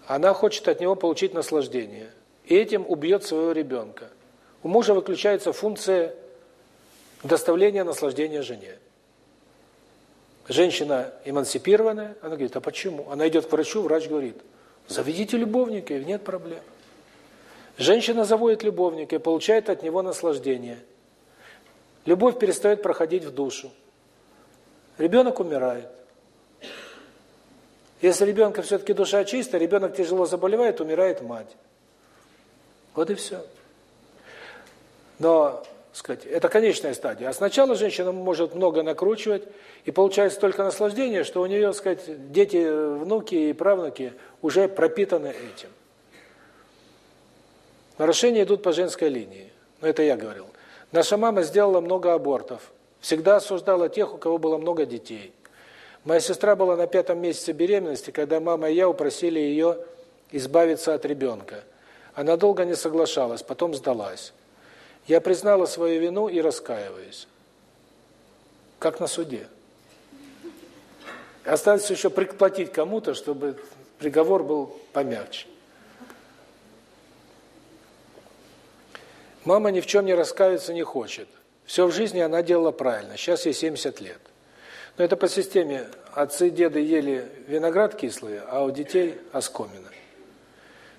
она хочет от него получить наслаждение. И этим убьет своего ребенка. У мужа выключается функция доставления наслаждения жене. Женщина эмансипированная, она говорит, а почему? Она идет к врачу, врач говорит, заведите любовника, и нет проблем. Женщина заводит любовника и получает от него наслаждение. Любовь перестает проходить в душу. Ребенок умирает. Если ребенка все-таки душа чистая, ребенок тяжело заболевает, умирает мать. Вот и все. Но, сказать, это конечная стадия. А сначала женщина может много накручивать, и получается столько наслаждения, что у нее, сказать, дети, внуки и правнуки уже пропитаны этим. Нарушения идут по женской линии. Но это я говорил. Наша мама сделала много абортов. Всегда осуждала тех, у кого было много детей. Моя сестра была на пятом месяце беременности, когда мама и я упросили ее избавиться от ребенка. Она долго не соглашалась, потом сдалась. Я признала свою вину и раскаиваюсь. Как на суде. Осталось еще приплатить кому-то, чтобы приговор был помягче. Мама ни в чем не раскаиваться не хочет. Все в жизни она делала правильно. Сейчас ей 70 лет. Но это по системе отцы и деды ели виноград кислый, а у детей оскомина.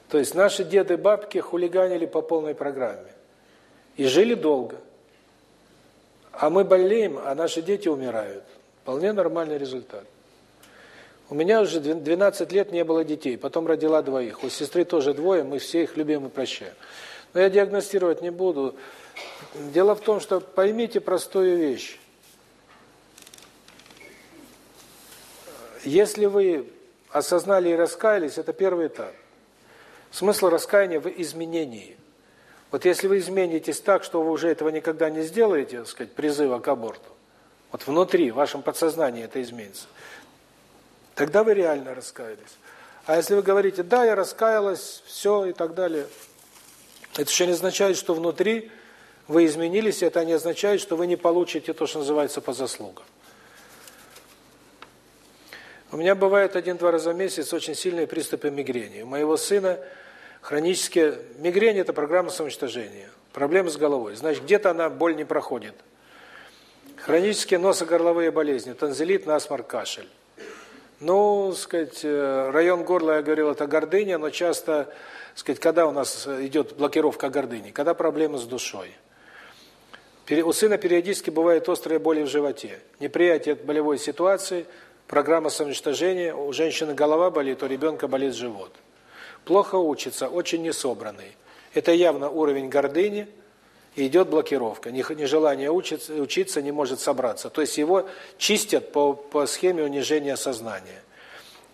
То есть наши деды бабки хулиганили по полной программе. И жили долго. А мы болеем, а наши дети умирают. Вполне нормальный результат. У меня уже 12 лет не было детей, потом родила двоих. У сестры тоже двое, мы все их любим и прощаем. Но я диагностировать не буду. Дело в том, что поймите простую вещь. Если вы осознали и раскаялись, это первый этап. Смысл раскаяния в изменении. Вот если вы изменитесь так, что вы уже этого никогда не сделаете, так сказать, призыва к аборту, вот внутри, в вашем подсознании это изменится, тогда вы реально раскаялись. А если вы говорите, да, я раскаялась, все и так далее, это еще не означает, что внутри вы изменились, это не означает, что вы не получите то, что называется по заслугам. У меня бывает один-два раза в месяц очень сильные приступы мигрени. У моего сына хронические... Мигрень – это программа самоуничтожения. Проблемы с головой. Значит, где-то она, боль не проходит. Хронические носогорловые болезни, танзелит, насморк, кашель. Ну, сказать, э, район горла, я говорил, это гордыня, но часто, сказать, когда у нас идет блокировка гордыни? Когда проблемы с душой. У сына периодически бывают острые боли в животе, неприятие болевой ситуации, программа самоуничтожения, у женщины голова болит, у ребенка болит живот. Плохо учится, очень несобранный. Это явно уровень гордыни, и идет блокировка. Нежелание учиться, учиться не может собраться. То есть его чистят по, по схеме унижения сознания.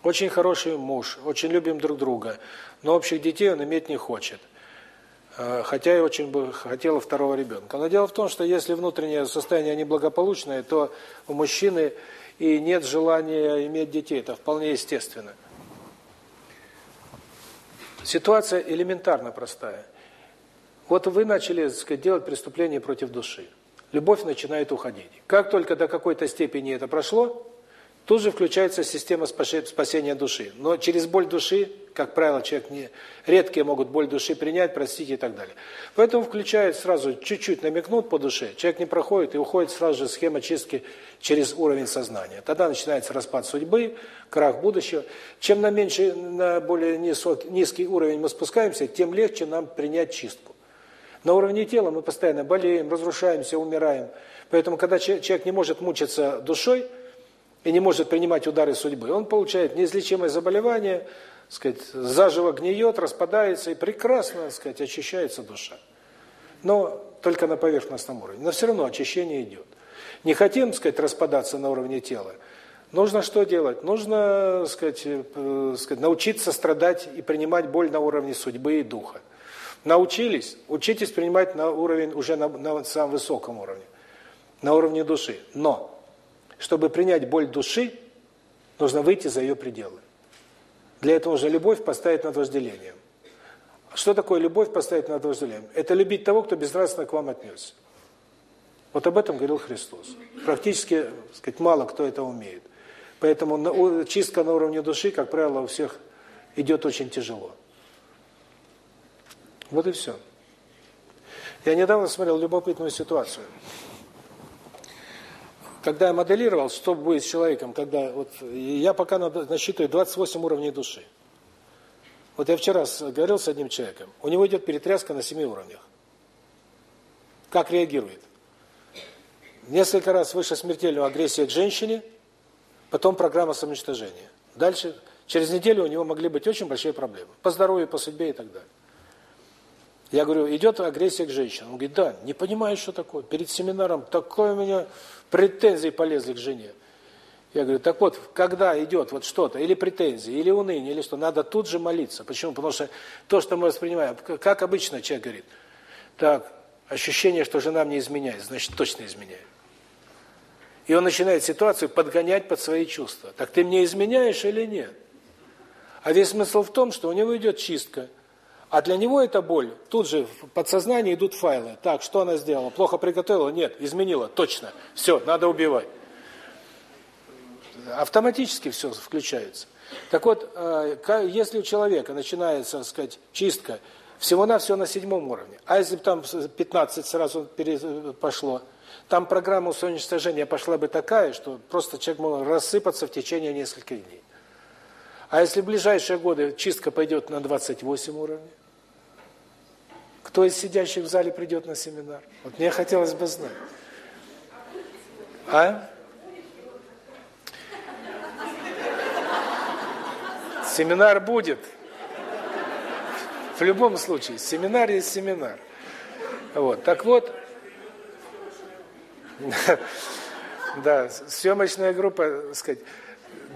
Очень хороший муж, очень любим друг друга, но общих детей он иметь не хочет. Э, хотя и очень бы хотела второго ребенка. Но дело в том, что если внутреннее состояние неблагополучное, то у мужчины и нет желания иметь детей. Это вполне естественно. Ситуация элементарно простая. Вот вы начали, сказать, делать преступление против души. Любовь начинает уходить. Как только до какой-то степени это прошло, Тут же включается система спасения души. Но через боль души, как правило, человек не редкие могут боль души принять, простить и так далее. Поэтому включают сразу чуть-чуть намекнут по душе, человек не проходит и уходит сразу же схема чистки через уровень сознания. Тогда начинается распад судьбы, крах будущего. Чем на меньший, на более низкий уровень мы спускаемся, тем легче нам принять чистку. На уровне тела мы постоянно болеем, разрушаемся, умираем. Поэтому, когда человек не может мучиться душой, и не может принимать удары судьбы, он получает неизлечимое заболевание, сказать, заживо гниет, распадается и прекрасно, сказать, очищается душа. Но только на поверхностном уровне. Но все равно очищение идет. Не хотим, сказать, распадаться на уровне тела. Нужно что делать? Нужно, сказать, э, сказать, научиться страдать и принимать боль на уровне судьбы и духа. Научились? Учитесь принимать на уровень уже на, на самом высоком уровне, на уровне души. Но чтобы принять боль души, нужно выйти за ее пределы. Для этого же любовь поставить над вожделением. Что такое любовь поставить над вожделением? Это любить того, кто безнравственно к вам отнесся. Вот об этом говорил Христос. Практически, так сказать, мало кто это умеет. Поэтому чистка на уровне души, как правило, у всех идет очень тяжело. Вот и все. Я недавно смотрел любопытную ситуацию когда я моделировал, что будет с человеком, когда вот я пока насчитываю 28 уровней души. Вот я вчера говорил с одним человеком, у него идет перетряска на 7 уровнях. Как реагирует? Несколько раз выше смертельного агрессия к женщине, потом программа самоуничтожения. Дальше, через неделю у него могли быть очень большие проблемы. По здоровью, по судьбе и так далее. Я говорю, идет агрессия к женщинам. Он говорит, да, не понимаю, что такое. Перед семинаром такое у меня претензии полезли к жене. Я говорю, так вот, когда идет вот что-то, или претензии, или уныние, или что, надо тут же молиться. Почему? Потому что то, что мы воспринимаем, как обычно человек говорит, так, ощущение, что жена мне изменяет, значит, точно изменяет. И он начинает ситуацию подгонять под свои чувства. Так ты мне изменяешь или нет? А весь смысл в том, что у него идет чистка – а для него эта боль, тут же в подсознании идут файлы. Так, что она сделала? Плохо приготовила? Нет, изменила, точно. Все, надо убивать. Автоматически все включается. Так вот, э, если у человека начинается, так сказать, чистка, всего-навсего на седьмом уровне, а если бы там 15 сразу пошло, там программа уничтожения пошла бы такая, что просто человек мог рассыпаться в течение нескольких дней. А если в ближайшие годы чистка пойдет на 28 уровней? Кто из сидящих в зале придет на семинар? Вот мне хотелось бы знать. А? Семинар будет. В любом случае, семинар есть семинар. Вот, так вот, да, съемочная группа, сказать,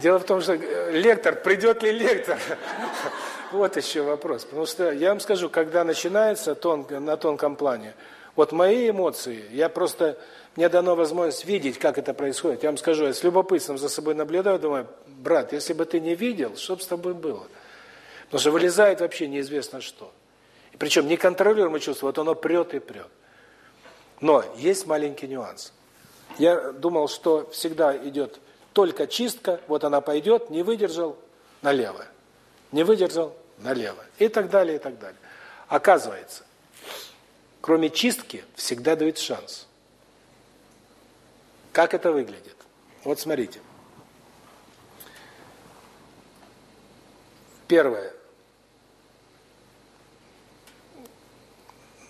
Дело в том, что лектор, придет ли лектор? Вот еще вопрос. Потому что я вам скажу, когда начинается тон, на тонком плане, вот мои эмоции, я просто, мне дано возможность видеть, как это происходит. Я вам скажу, я с любопытством за собой наблюдаю, думаю, брат, если бы ты не видел, что бы с тобой было? Потому что вылезает вообще неизвестно что. И причем неконтролируемое чувство, вот оно прет и прет. Но есть маленький нюанс. Я думал, что всегда идет только чистка, вот она пойдет, не выдержал, налево. Не выдержал, налево. И так далее, и так далее. Оказывается, кроме чистки, всегда дают шанс. Как это выглядит? Вот смотрите. Первое.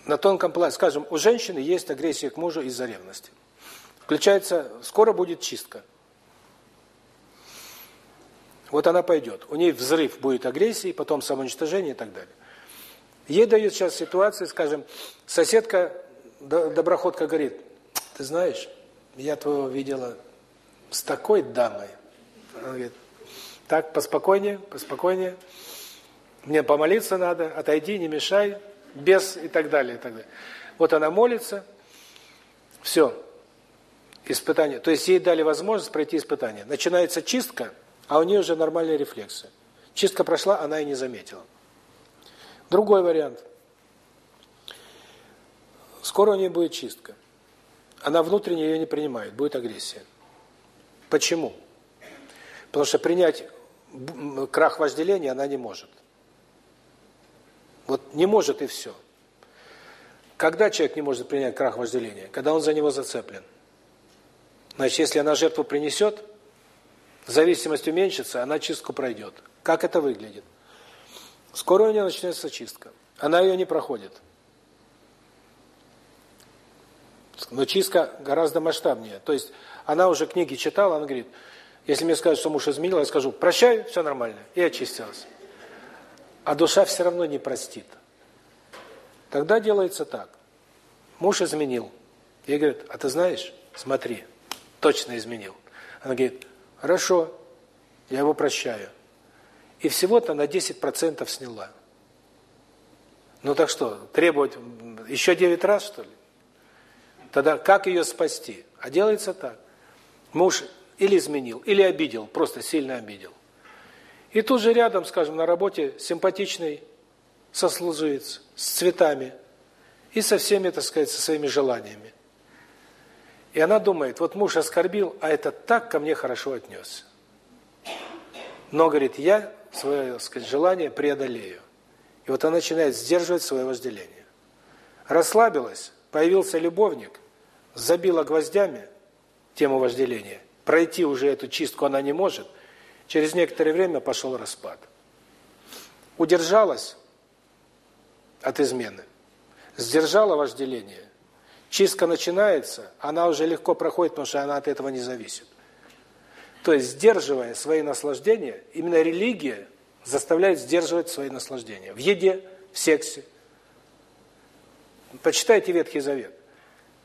На тонком плане, скажем, у женщины есть агрессия к мужу из-за ревности. Включается, скоро будет чистка. Вот она пойдет. У нее взрыв будет агрессии, потом самоуничтожение и так далее. Ей дают сейчас ситуацию, скажем, соседка, доброходка говорит, ты знаешь, я твоего видела с такой дамой. Она говорит, так, поспокойнее, поспокойнее. Мне помолиться надо, отойди, не мешай, без и так далее, и так далее. Вот она молится, все, испытание. То есть ей дали возможность пройти испытание. Начинается чистка, а у нее уже нормальные рефлексы. Чистка прошла, она и не заметила. Другой вариант. Скоро у нее будет чистка. Она внутренне ее не принимает, будет агрессия. Почему? Потому что принять крах вожделения она не может. Вот не может и все. Когда человек не может принять крах вожделения? Когда он за него зацеплен. Значит, если она жертву принесет, зависимость уменьшится, она чистку пройдет. Как это выглядит? Скоро у нее начнется чистка. Она ее не проходит. Но чистка гораздо масштабнее. То есть она уже книги читала, она говорит, если мне скажут, что муж изменил, я скажу, прощай, все нормально, и очистилась. А душа все равно не простит. Тогда делается так. Муж изменил. Я говорю, а ты знаешь, смотри, точно изменил. Она говорит, хорошо, я его прощаю. И всего-то на 10% сняла. Ну так что, требовать еще 9 раз, что ли? Тогда как ее спасти? А делается так. Муж или изменил, или обидел, просто сильно обидел. И тут же рядом, скажем, на работе симпатичный сослуживец с цветами и со всеми, так сказать, со своими желаниями. И она думает, вот муж оскорбил, а это так ко мне хорошо отнесся. Но, говорит, я свое, сказать, желание преодолею. И вот она начинает сдерживать свое вожделение. Расслабилась, появился любовник, забила гвоздями тему вожделения. Пройти уже эту чистку она не может. Через некоторое время пошел распад. Удержалась от измены. Сдержала вожделение. Чистка начинается, она уже легко проходит, потому что она от этого не зависит. То есть, сдерживая свои наслаждения, именно религия заставляет сдерживать свои наслаждения. В еде, в сексе. Почитайте Ветхий Завет.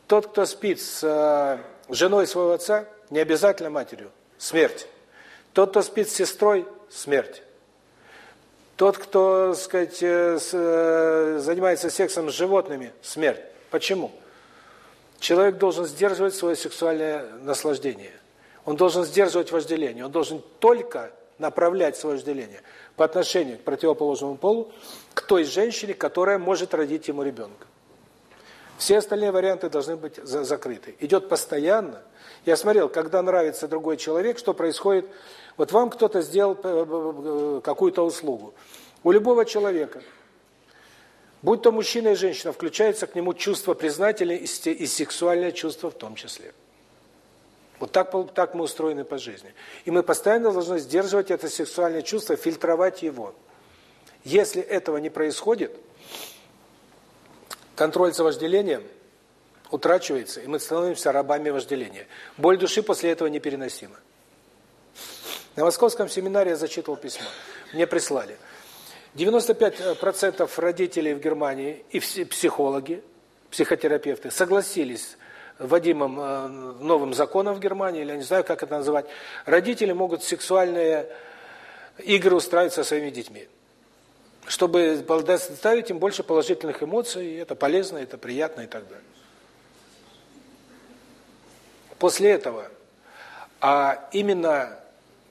Тот, кто спит с э, женой своего отца, не обязательно матерью, смерть. Тот, кто спит с сестрой, смерть. Тот, кто, сказать, э, э, занимается сексом с животными, смерть. Почему? Человек должен сдерживать свое сексуальное наслаждение. Он должен сдерживать вожделение. Он должен только направлять свое вожделение по отношению к противоположному полу, к той женщине, которая может родить ему ребенка. Все остальные варианты должны быть закрыты. Идет постоянно. Я смотрел, когда нравится другой человек, что происходит. Вот вам кто-то сделал э, э, э, какую-то услугу. У любого человека, будь то мужчина и женщина, включается к нему чувство признательности и сексуальное чувство в том числе. Вот так, так мы устроены по жизни. И мы постоянно должны сдерживать это сексуальное чувство, фильтровать его. Если этого не происходит, контроль за вожделением утрачивается, и мы становимся рабами вожделения. Боль души после этого непереносима. На московском семинаре я зачитывал письмо. Мне прислали. 95% родителей в Германии и психологи, психотерапевты согласились вводимым э, новым законом в Германии, или я не знаю, как это называть, родители могут сексуальные игры устраивать со своими детьми, чтобы доставить им больше положительных эмоций, это полезно, это приятно и так далее. После этого, а именно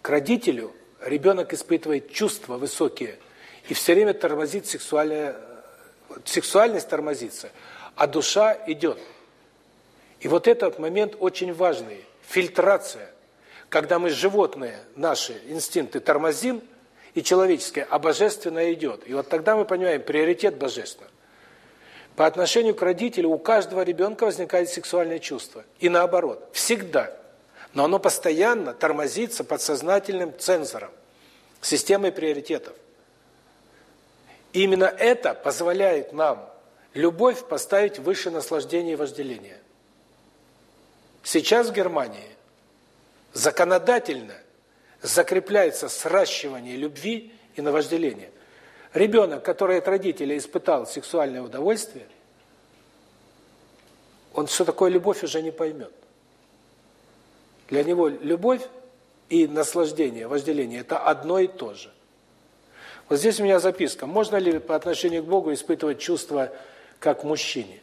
к родителю ребенок испытывает чувства высокие и все время тормозит сексуальная сексуальность тормозится, а душа идет. И вот этот момент очень важный фильтрация. Когда мы животные, наши инстинкты тормозим, и человеческое, а божественное идет. И вот тогда мы понимаем приоритет божественного. По отношению к родителю у каждого ребенка возникает сексуальное чувство. И наоборот, всегда. Но оно постоянно тормозится подсознательным цензором, системой приоритетов. Именно это позволяет нам любовь поставить выше наслаждения и вожделения. Сейчас в Германии законодательно закрепляется сращивание любви и навожделения. Ребенок, который от родителей испытал сексуальное удовольствие, он что такое любовь уже не поймет. Для него любовь и наслаждение, вожделение – это одно и то же. Вот здесь у меня записка. Можно ли по отношению к Богу испытывать чувства как мужчине?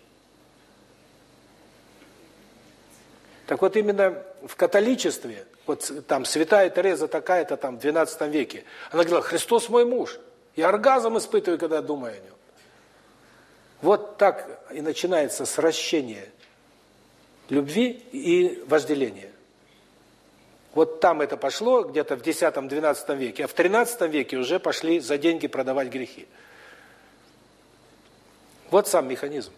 Так вот именно в католичестве, вот там святая Тереза такая-то там в 12 веке, она говорила, Христос мой муж. Я оргазм испытываю, когда думаю о нем. Вот так и начинается сращение любви и вожделения. Вот там это пошло, где-то в X-XII веке, а в XIII веке уже пошли за деньги продавать грехи. Вот сам механизм.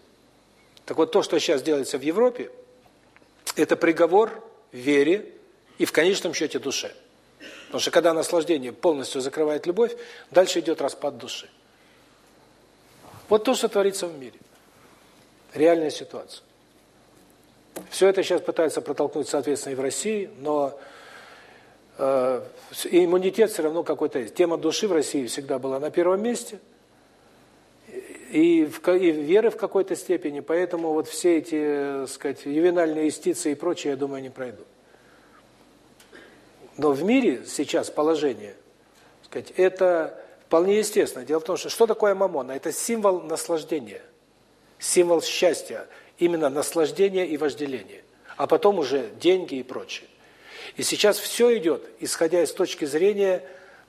Так вот, то, что сейчас делается в Европе, это приговор вере и в конечном счете душе. Потому что когда наслаждение полностью закрывает любовь, дальше идет распад души. Вот то, что творится в мире. Реальная ситуация. Все это сейчас пытаются протолкнуть, соответственно, и в России, но Э, иммунитет все равно какой-то есть. Тема души в России всегда была на первом месте, и, в, и веры в какой-то степени, поэтому вот все эти, так э, сказать, ювенальные юстиции и прочее, я думаю, не пройдут. Но в мире сейчас положение, сказать, это вполне естественно. Дело в том, что что такое мамона? Это символ наслаждения, символ счастья, именно наслаждения и вожделения, а потом уже деньги и прочее. И сейчас все идет, исходя из точки зрения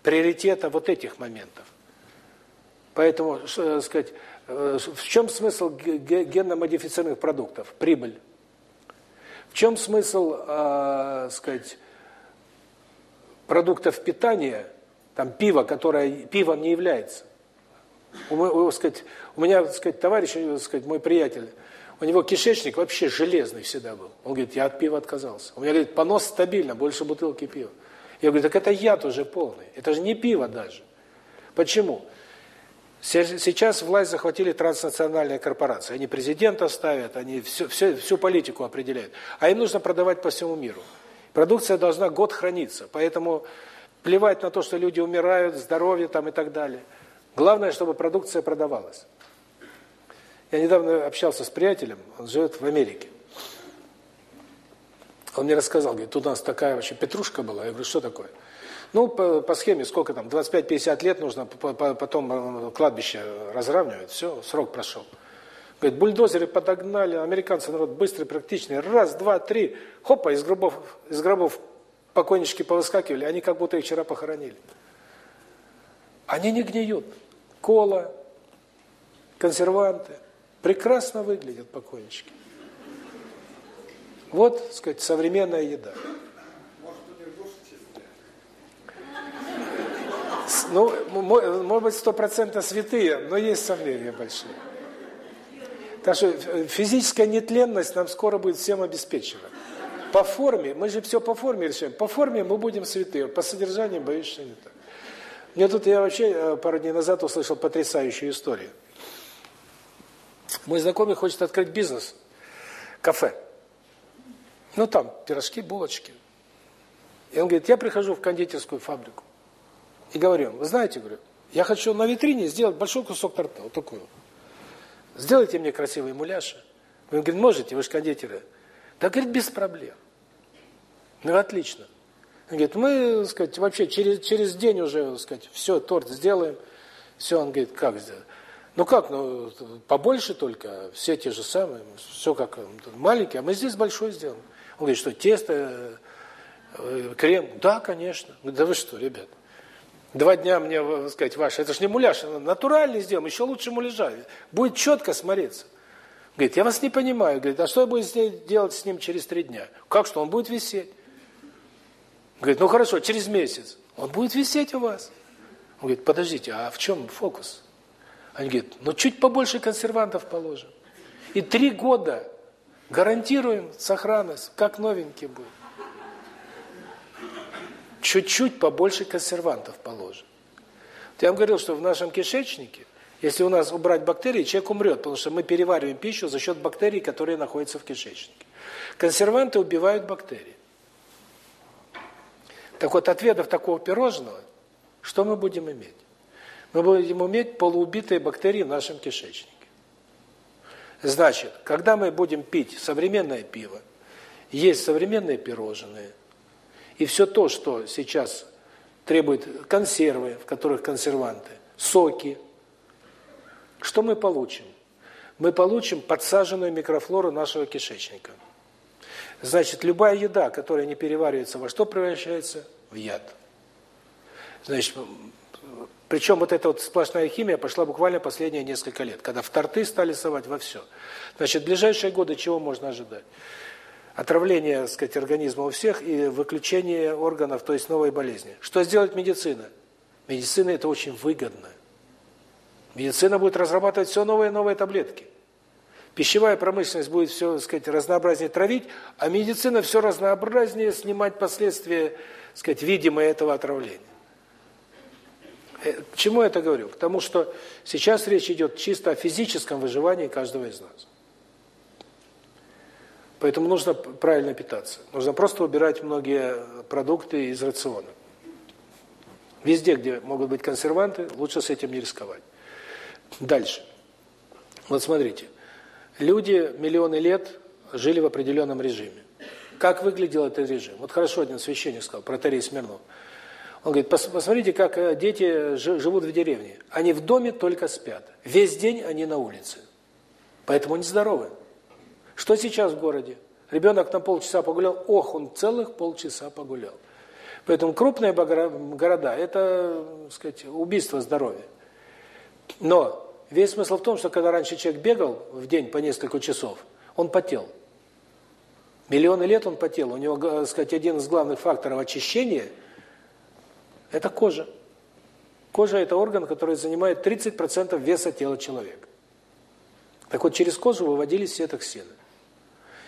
приоритета вот этих моментов. Поэтому, что, сказать, э, в чем смысл генно-модифицированных продуктов? Прибыль. В чем смысл, э, сказать, продуктов питания, там пиво, которое пивом не является? У, сказать, у меня, сказать, товарищ, сказать, мой приятель, у него кишечник вообще железный всегда был. Он говорит, я от пива отказался. У меня, говорит, понос стабильно, больше бутылки пива. Я говорю, так это яд уже полный. Это же не пиво даже. Почему? Сейчас власть захватили транснациональные корпорации. Они президента ставят, они все, все, всю политику определяют. А им нужно продавать по всему миру. Продукция должна год храниться. Поэтому плевать на то, что люди умирают, здоровье там и так далее. Главное, чтобы продукция продавалась. Я недавно общался с приятелем, он живет в Америке. Он мне рассказал, говорит, тут у нас такая вообще петрушка была. Я говорю, что такое? Ну, по, по схеме, сколько там, 25-50 лет нужно, потом э, кладбище разравнивать, все, срок прошел. Говорит, бульдозеры подогнали, американцы народ быстрый, практичный, раз, два, три, хопа, из гробов, из гробов покойнички повыскакивали, они как будто их вчера похоронили. Они не гниют. Кола, консерванты – Прекрасно выглядят покойнички. Вот, так сказать, современная еда. Ну, может быть, стопроцентно святые, но есть сомнения большие. Так что физическая нетленность нам скоро будет всем обеспечена. По форме, мы же все по форме решаем. По форме мы будем святые, по содержанию, боюсь, что не так. Мне тут, я вообще э, пару дней назад услышал потрясающую историю. Мой знакомый хочет открыть бизнес, кафе. Ну, там пирожки, булочки. И он говорит, я прихожу в кондитерскую фабрику. И говорю, вы знаете, говорю, я хочу на витрине сделать большой кусок торта, вот такой вот. Сделайте мне красивый муляж. Вы говорите, можете, вы же кондитеры. Да, говорит, без проблем. Ну, отлично. Он говорит, мы, сказать, вообще через, через день уже, сказать, все, торт сделаем. Все, он говорит, как сделать? Ну как, ну побольше только, все те же самые, все как маленькие, а мы здесь большой сделаем. Он говорит, что тесто, э, крем, да, конечно. Да вы что, ребят? Два дня мне, так сказать, ваше, это же не муляж, натуральный сделаем, еще лучше муляжа. Будет четко смотреться. Говорит, я вас не понимаю. Говорит, а что я буду делать с ним через три дня? Как что, он будет висеть? Говорит, ну хорошо, через месяц. Он будет висеть у вас. Он говорит, подождите, а в чем фокус? Они говорят, ну чуть побольше консервантов положим. И три года гарантируем сохранность, как новенький будет. Чуть-чуть побольше консервантов положим. Я вам говорил, что в нашем кишечнике, если у нас убрать бактерии, человек умрет, потому что мы перевариваем пищу за счет бактерий, которые находятся в кишечнике. Консерванты убивают бактерии. Так вот, отведав такого пирожного, что мы будем иметь? Мы будем иметь полуубитые бактерии в нашем кишечнике. Значит, когда мы будем пить современное пиво, есть современные пирожные, и все то, что сейчас требует консервы, в которых консерванты, соки, что мы получим? Мы получим подсаженную микрофлору нашего кишечника. Значит, любая еда, которая не переваривается, во что превращается? В яд. Значит, причем вот эта вот сплошная химия пошла буквально последние несколько лет, когда в торты стали совать во все. Значит, в ближайшие годы чего можно ожидать? Отравление, так сказать, организма у всех и выключение органов, то есть новой болезни. Что сделает медицина? Медицина это очень выгодно. Медицина будет разрабатывать все новые и новые таблетки. Пищевая промышленность будет все, так сказать, разнообразнее травить, а медицина все разнообразнее снимать последствия, так сказать, видимые этого отравления. Э, к чему я это говорю? Потому что сейчас речь идет чисто о физическом выживании каждого из нас. Поэтому нужно правильно питаться. Нужно просто убирать многие продукты из рациона. Везде, где могут быть консерванты, лучше с этим не рисковать. Дальше. Вот смотрите. Люди миллионы лет жили в определенном режиме. Как выглядел этот режим? Вот хорошо один священник сказал, протарей Смирнов. Он говорит, посмотрите, как э, дети живут в деревне. Они в доме только спят. Весь день они на улице. Поэтому они здоровы. Что сейчас в городе? Ребенок на полчаса погулял, ох, он целых полчаса погулял. Поэтому крупные города – это, так сказать, убийство здоровья. Но весь смысл в том, что когда раньше человек бегал в день по несколько часов, он потел. Миллионы лет он потел. У него, так сказать, один из главных факторов очищения – это кожа. Кожа – это орган, который занимает 30% веса тела человека. Так вот, через кожу выводились все токсины.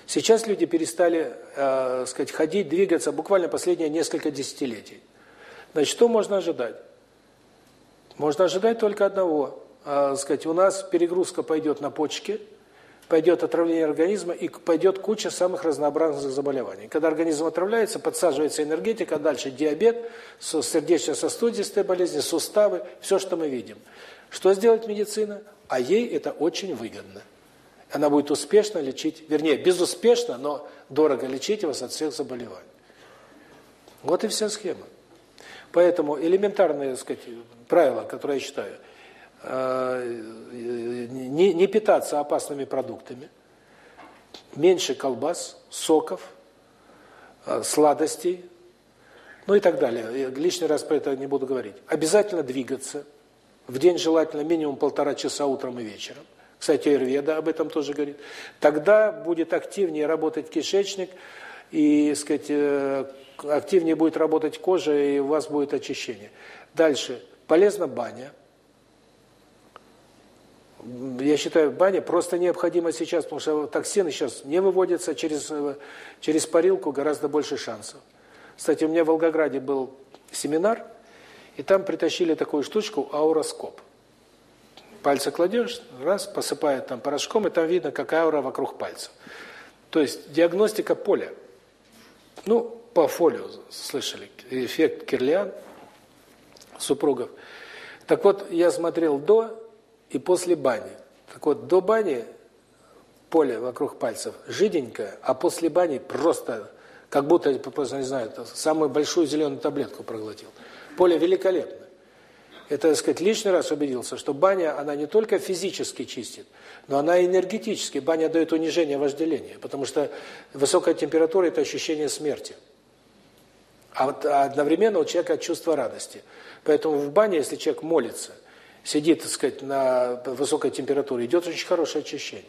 Сейчас люди перестали, э, сказать, ходить, двигаться буквально последние несколько десятилетий. Значит, что можно ожидать? Можно ожидать только одного. Э, сказать, у нас перегрузка пойдет на почки, пойдет отравление организма и пойдет куча самых разнообразных заболеваний. Когда организм отравляется, подсаживается энергетика, дальше диабет, сердечно-сосудистые болезни, суставы, все, что мы видим. Что сделать медицина? А ей это очень выгодно. Она будет успешно лечить, вернее, безуспешно, но дорого лечить вас от всех заболеваний. Вот и вся схема. Поэтому элементарное, сказать, правило, которое я считаю, не, не питаться опасными продуктами, меньше колбас, соков, э, сладостей, ну и так далее. Я лишний раз про это не буду говорить. Обязательно двигаться. В день желательно минимум полтора часа утром и вечером. Кстати, Ирведа об этом тоже говорит. Тогда будет активнее работать кишечник, и, сказать, э, активнее будет работать кожа, и у вас будет очищение. Дальше. Полезна баня. Я считаю, баня просто необходима сейчас, потому что токсины сейчас не выводятся через, э, через парилку, гораздо больше шансов. Кстати, у меня в Волгограде был семинар, и там притащили такую штучку ауроскоп. Пальцы кладешь, раз, посыпает там порошком, и там видно, какая аура вокруг пальцев. То есть диагностика поля. Ну, по фолио слышали, эффект Кирлиан, супругов. Так вот, я смотрел до и после бани. Так вот, до бани поле вокруг пальцев жиденькое, а после бани просто, как будто, просто, не знаю, самую большую зеленую таблетку проглотил. Поле великолепно. Это, так сказать, лишний раз убедился, что баня, она не только физически чистит, но она энергетически. Баня дает унижение вожделения, потому что высокая температура – это ощущение смерти. А вот одновременно у человека чувство радости. Поэтому в бане, если человек молится, сидит, так сказать, на высокой температуре, идет очень хорошее очищение.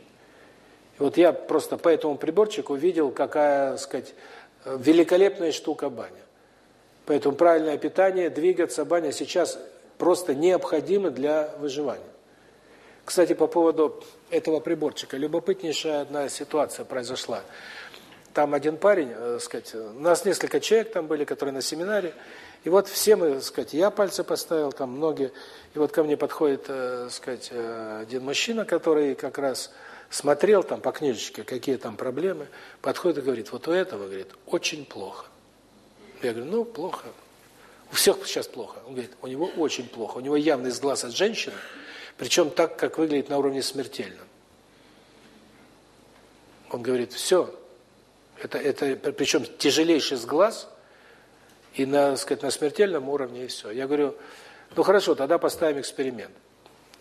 И вот я просто по этому приборчику видел, какая, так сказать, великолепная штука баня. Поэтому правильное питание, двигаться, баня сейчас просто необходимы для выживания. Кстати, по поводу этого приборчика, любопытнейшая одна ситуация произошла. Там один парень, э, сказать, у нас несколько человек там были, которые на семинаре, и вот все мы, сказать, я пальцы поставил, там многие, и вот ко мне подходит, э, сказать, э, один мужчина, который как раз смотрел там по книжечке, какие там проблемы, подходит и говорит, вот у этого, говорит, очень плохо. Я говорю, ну, плохо. У всех сейчас плохо. Он говорит, у него очень плохо. У него явный сглаз от женщины, причем так, как выглядит на уровне смертельном. Он говорит, все, это, это причем тяжелейший сглаз, и на, сказать, на смертельном уровне, и все. Я говорю, ну хорошо, тогда поставим эксперимент.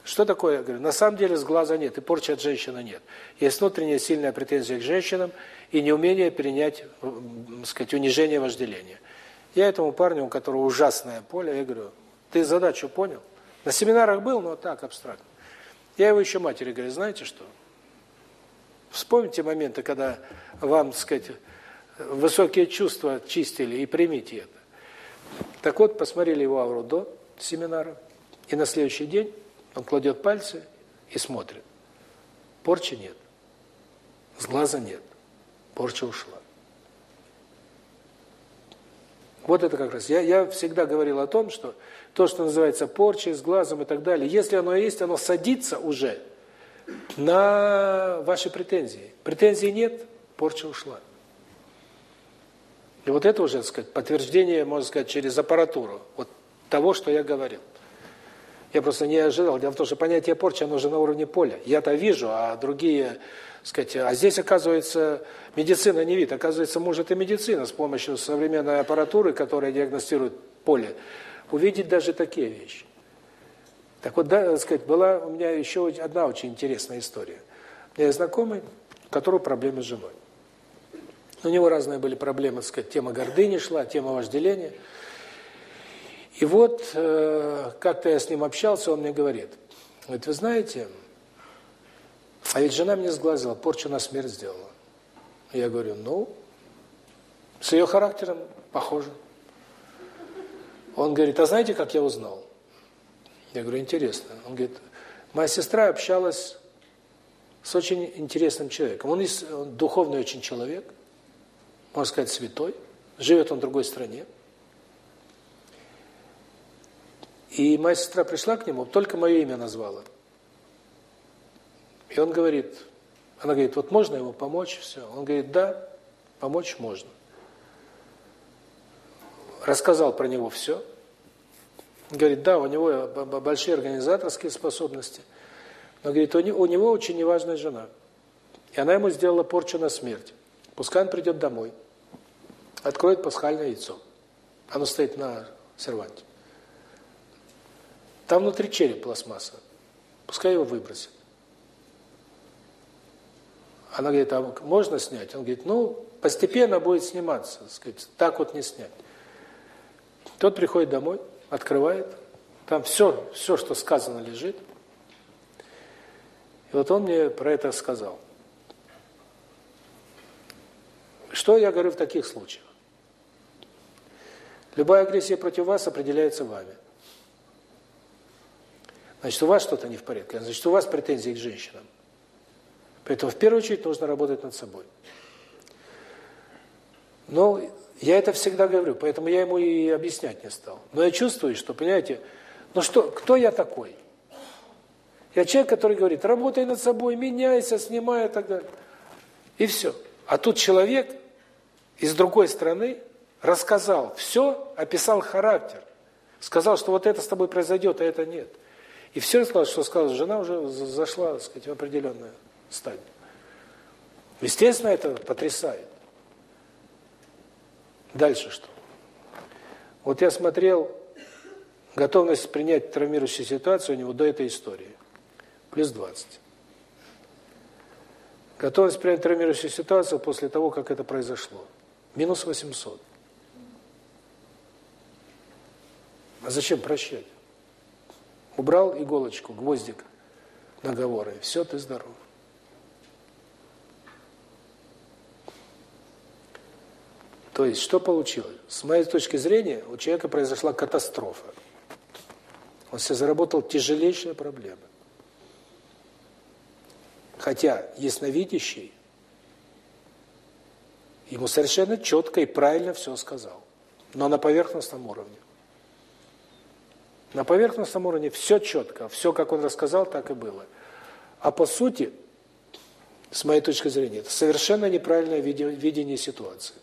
Что такое? Я говорю, на самом деле сглаза нет, и порчи от женщины нет. Есть внутренняя сильная претензия к женщинам и неумение перенять, сказать, унижение вожделения. Я этому парню, у которого ужасное поле, я говорю, ты задачу понял? На семинарах был, но так, абстрактно. Я его еще матери говорю, знаете что? Вспомните моменты, когда вам, так сказать, высокие чувства чистили, и примите это. Так вот, посмотрели его ауру до семинара, и на следующий день он кладет пальцы и смотрит. Порчи нет, с нет, порча ушла. Вот это как раз. Я, я всегда говорил о том, что то, что называется порчей, с глазом и так далее, если оно есть, оно садится уже на ваши претензии. Претензий нет, порча ушла. И вот это уже, так сказать, подтверждение, можно сказать, через аппаратуру вот того, что я говорил. Я просто не ожидал. Дело в том, что понятие порчи, оно уже на уровне поля. Я-то вижу, а другие, сказать, а здесь, оказывается, медицина не видит. Оказывается, может и медицина с помощью современной аппаратуры, которая диагностирует поле, увидеть даже такие вещи. Так вот, да, сказать, была у меня еще одна очень интересная история. У меня есть знакомый, у которого проблемы с женой. У него разные были проблемы, так сказать, тема гордыни шла, тема вожделения. И вот э, как-то я с ним общался, он мне говорит, говорит, вы знаете, а ведь жена мне сглазила, порчу на смерть сделала. Я говорю, ну, с ее характером похоже. Он говорит, а знаете, как я узнал? Я говорю, интересно. Он говорит, моя сестра общалась с очень интересным человеком. Он, есть, он духовный очень человек, можно сказать, святой, живет он в другой стране. И моя сестра пришла к нему, только мое имя назвала. И он говорит, она говорит, вот можно ему помочь, все. Он говорит, да, помочь можно. Рассказал про него все. Говорит, да, у него большие организаторские способности. Но, говорит, у него очень неважная жена. И она ему сделала порчу на смерть. Пускай он придет домой, откроет пасхальное яйцо. Оно стоит на серванте. Там внутри череп пластмасса. Пускай его выбросит. Она говорит, а можно снять? Он говорит, ну, постепенно будет сниматься. Сказать, так вот не снять. Тот приходит домой, открывает, там все, все, что сказано, лежит. И вот он мне про это сказал. Что я говорю в таких случаях? Любая агрессия против вас определяется вами. Значит, у вас что-то не в порядке, значит, у вас претензии к женщинам. Поэтому в первую очередь нужно работать над собой. Но я это всегда говорю, поэтому я ему и объяснять не стал. Но я чувствую, что, понимаете, ну что, кто я такой? Я человек, который говорит, работай над собой, меняйся, снимай и так далее. И все. А тут человек из другой страны рассказал все, описал характер. Сказал, что вот это с тобой произойдет, а это нет. И все рассказал, что сказала жена, уже зашла, так сказать, в определенную стадию. Естественно, это потрясает. Дальше что? Вот я смотрел готовность принять травмирующую ситуацию у него до этой истории. Плюс 20. Готовность принять травмирующую ситуацию после того, как это произошло. Минус 800. А зачем прощать? Убрал иголочку, гвоздик договора, и все, ты здоров. То есть, что получилось? С моей точки зрения, у человека произошла катастрофа. Он себе заработал тяжелейшие проблемы. Хотя ясновидящий ему совершенно четко и правильно все сказал. Но на поверхностном уровне. На поверхностном уровне все четко, все, как он рассказал, так и было. А по сути, с моей точки зрения, это совершенно неправильное видение ситуации.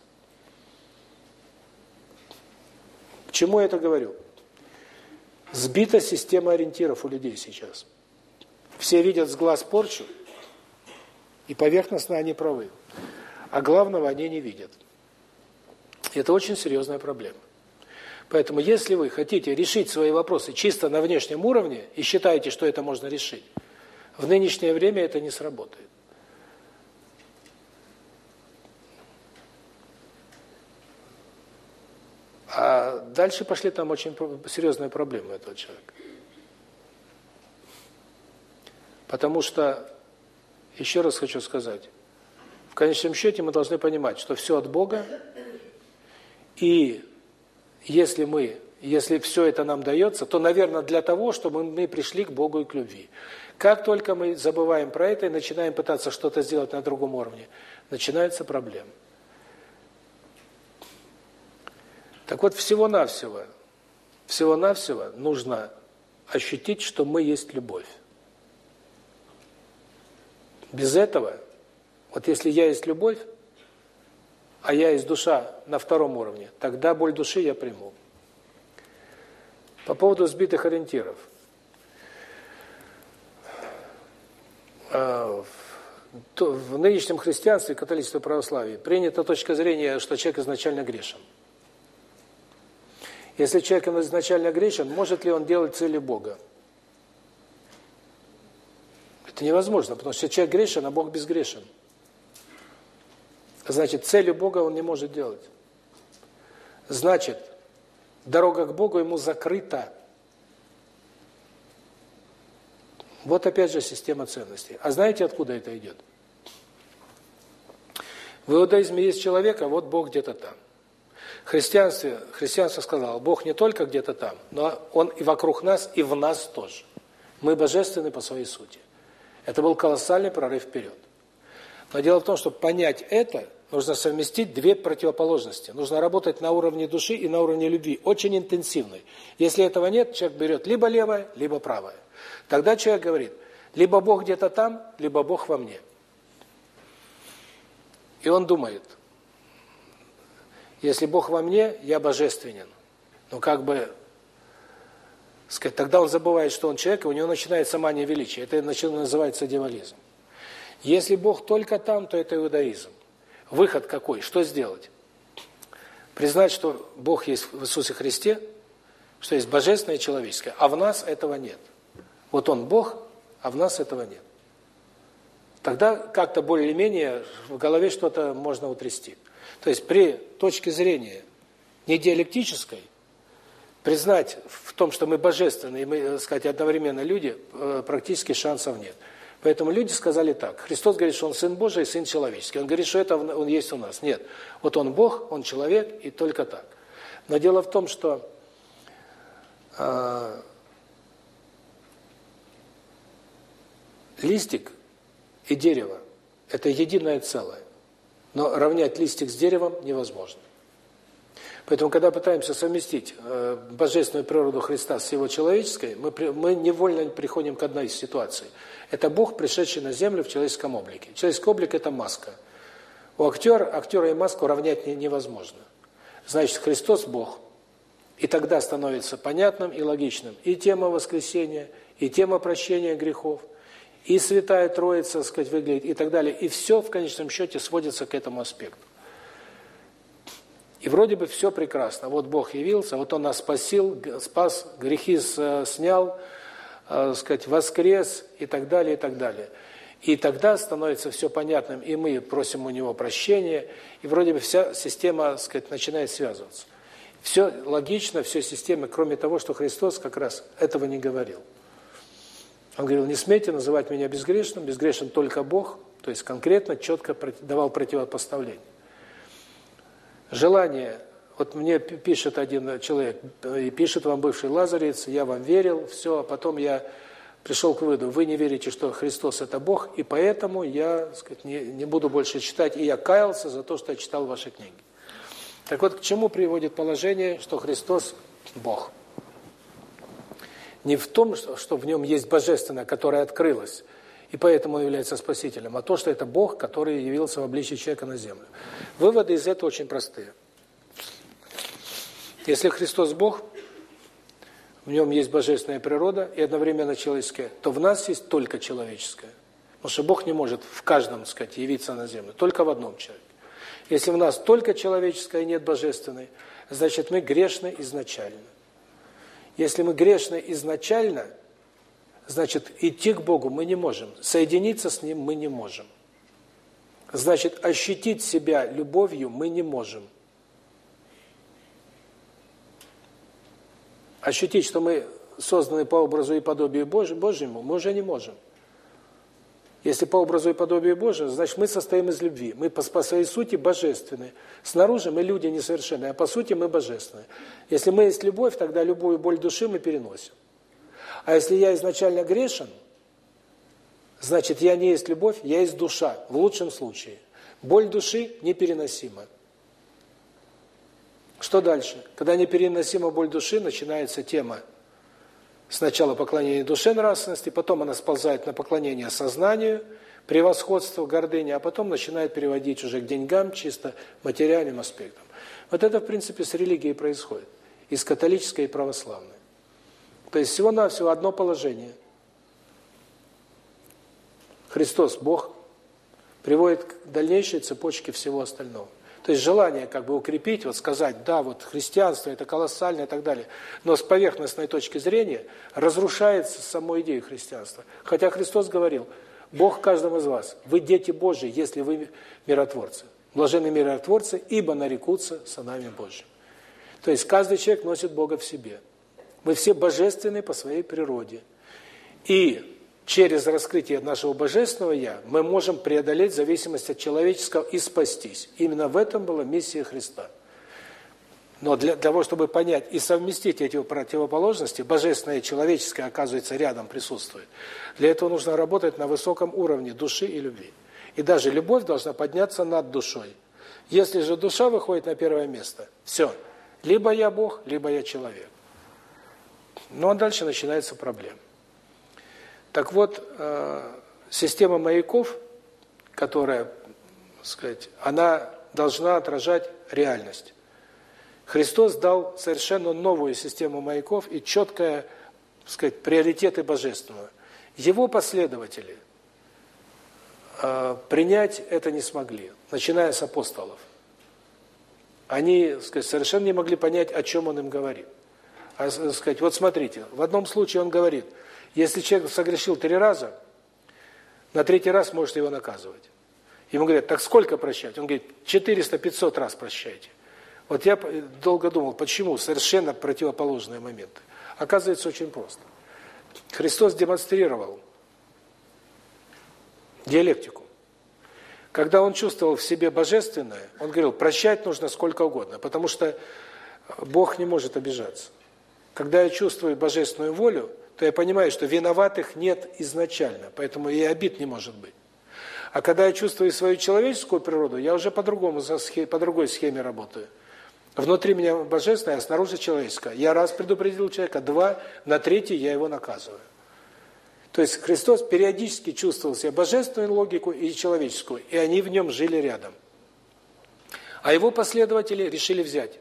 К чему я это говорю? Сбита система ориентиров у людей сейчас. Все видят с глаз порчу, и поверхностно они правы. А главного они не видят. Это очень серьезная проблема. Поэтому, если вы хотите решить свои вопросы чисто на внешнем уровне и считаете, что это можно решить, в нынешнее время это не сработает. А дальше пошли там очень серьезные проблемы этого человека. Потому что, еще раз хочу сказать, конечном счете мы должны понимать, что все от Бога, и если мы, если все это нам дается, то, наверное, для того, чтобы мы пришли к Богу и к любви. Как только мы забываем про это и начинаем пытаться что-то сделать на другом уровне, начинаются проблемы. Так вот, всего-навсего, всего-навсего нужно ощутить, что мы есть любовь. Без этого, вот если я есть любовь, а я есть душа на втором уровне, тогда боль души я приму. По поводу сбитых ориентиров. А, в нынешнем христианстве, католичестве, православии принята точка зрения, что человек изначально грешен. Если человек изначально грешен, может ли он делать цели Бога? Это невозможно, потому что человек грешен, а Бог безгрешен. Значит, цели Бога он не может делать. Значит, дорога к Богу ему закрыта. Вот опять же система ценностей. А знаете, откуда это идет? В иудаизме есть человек, а вот Бог где-то там христианстве, христианство сказало, Бог не только где-то там, но Он и вокруг нас, и в нас тоже. Мы божественны по своей сути. Это был колоссальный прорыв вперед. Но дело в том, что понять это, нужно совместить две противоположности. Нужно работать на уровне души и на уровне любви, очень интенсивной. Если этого нет, человек берет либо левое, либо правое. Тогда человек говорит, либо Бог где-то там, либо Бог во мне. И он думает, если Бог во мне, я божественен. Но как бы сказать, тогда он забывает, что он человек, и у него начинается мания величия. Это называется дьяволизм. Если Бог только там, то это иудаизм. Выход какой? Что сделать? Признать, что Бог есть в Иисусе Христе, что есть божественное и человеческое, а в нас этого нет. Вот Он Бог, а в нас этого нет. Тогда как-то более-менее в голове что-то можно утрясти. То есть при точке зрения не диалектической, признать в том, что мы божественные, и мы, так сказать, одновременно люди, э, практически шансов нет. Поэтому люди сказали так. Христос говорит, что Он Сын Божий и Сын Человеческий. Он говорит, что это Он есть у нас. Нет. Вот Он Бог, Он человек, и только так. Но дело в том, что э, листик и дерево – это единое целое. Но равнять листик с деревом невозможно. Поэтому, когда пытаемся совместить э, божественную природу Христа с его человеческой, мы, мы невольно приходим к одной из ситуаций. Это Бог, пришедший на землю в человеческом облике. Человеческий облик – это маска. У актера, актера и маску равнять не, невозможно. Значит, Христос – Бог. И тогда становится понятным и логичным и тема воскресения, и тема прощения грехов, и Святая Троица, так сказать, выглядит, и так далее. И все в конечном счете сводится к этому аспекту. И вроде бы все прекрасно. Вот Бог явился, вот Он нас спасил, спас, грехи снял, э, сказать, воскрес и так далее, и так далее. И тогда становится все понятным, и мы просим у Него прощения, и вроде бы вся система, сказать, начинает связываться. Все логично, все система, кроме того, что Христос как раз этого не говорил. Он говорил, не смейте называть меня безгрешным, безгрешен только Бог, то есть конкретно, четко давал противопоставление. Желание, вот мне пишет один человек, и пишет вам бывший лазарец, я вам верил, все, а потом я пришел к выводу, вы не верите, что Христос – это Бог, и поэтому я сказать, не, не буду больше читать, и я каялся за то, что я читал ваши книги. Так вот, к чему приводит положение, что Христос – Бог? Не в том, что в нем есть Божественное, которое открылось, и поэтому он является Спасителем, а то, что это Бог, который явился в обличии человека на землю. Выводы из этого очень простые. Если Христос Бог – в нем есть божественная природа и одновременно человеческая, то в нас есть только человеческое. Потому что Бог не может в каждом, так сказать, явиться на землю, только в одном человеке. Если в нас только человеческое и нет божественной, значит мы грешны изначально. Если мы грешны изначально, значит идти к Богу мы не можем, соединиться с Ним мы не можем. Значит, ощутить себя любовью мы не можем. Ощутить, что мы созданы по образу и подобию Божьему, мы уже не можем. Если по образу и подобию Божьему, значит, мы состоим из любви. Мы по, своей сути божественны. Снаружи мы люди несовершенные, а по сути мы божественные. Если мы есть любовь, тогда любую боль души мы переносим. А если я изначально грешен, значит, я не есть любовь, я есть душа, в лучшем случае. Боль души непереносима. Что дальше? Когда непереносима боль души, начинается тема сначала поклонения душе нравственности, потом она сползает на поклонение сознанию, превосходство, гордыня, а потом начинает переводить уже к деньгам, чисто материальным аспектам. Вот это, в принципе, с религией происходит, и с католической, и православной. То есть всего-навсего одно положение. Христос, Бог, приводит к дальнейшей цепочке всего остального. То есть желание как бы укрепить, вот сказать, да, вот христианство это колоссально и так далее, но с поверхностной точки зрения разрушается саму идею христианства. Хотя Христос говорил, Бог каждому из вас, вы дети Божьи, если вы миротворцы. Блаженны миротворцы, ибо нарекутся сынами Божьими. То есть каждый человек носит Бога в себе. Мы все божественны по своей природе. И через раскрытие нашего Божественного Я мы можем преодолеть зависимость от человеческого и спастись. Именно в этом была миссия Христа. Но для того, чтобы понять и совместить эти противоположности, божественное и человеческое, оказывается, рядом присутствует. Для этого нужно работать на высоком уровне души и любви. И даже любовь должна подняться над душой. Если же душа выходит на первое место, все. Либо я Бог, либо я человек. Ну а дальше начинается проблема. Так вот, э, система маяков, которая, сказать, она должна отражать реальность. Христос дал совершенно новую систему маяков и четкое, сказать, приоритеты божественного. Его последователи э, принять это не смогли, начиная с апостолов. Они, сказать, совершенно не могли понять, о чем он им говорит. А, сказать, вот смотрите, в одном случае он говорит – если человек согрешил три раза, на третий раз может его наказывать. Ему говорят, так сколько прощать? Он говорит, 400-500 раз прощайте. Вот я долго думал, почему совершенно противоположные моменты. Оказывается, очень просто. Христос демонстрировал диалектику. Когда он чувствовал в себе божественное, он говорил, прощать нужно сколько угодно, потому что Бог не может обижаться. Когда я чувствую божественную волю, то я понимаю, что виноватых нет изначально, поэтому и обид не может быть. А когда я чувствую свою человеческую природу, я уже по-другому, по другой схеме работаю. Внутри меня божественное, а снаружи человеческое. Я раз предупредил человека, два, на третий я его наказываю. То есть Христос периодически чувствовал себя божественную логику и человеческую, и они в нем жили рядом. А его последователи решили взять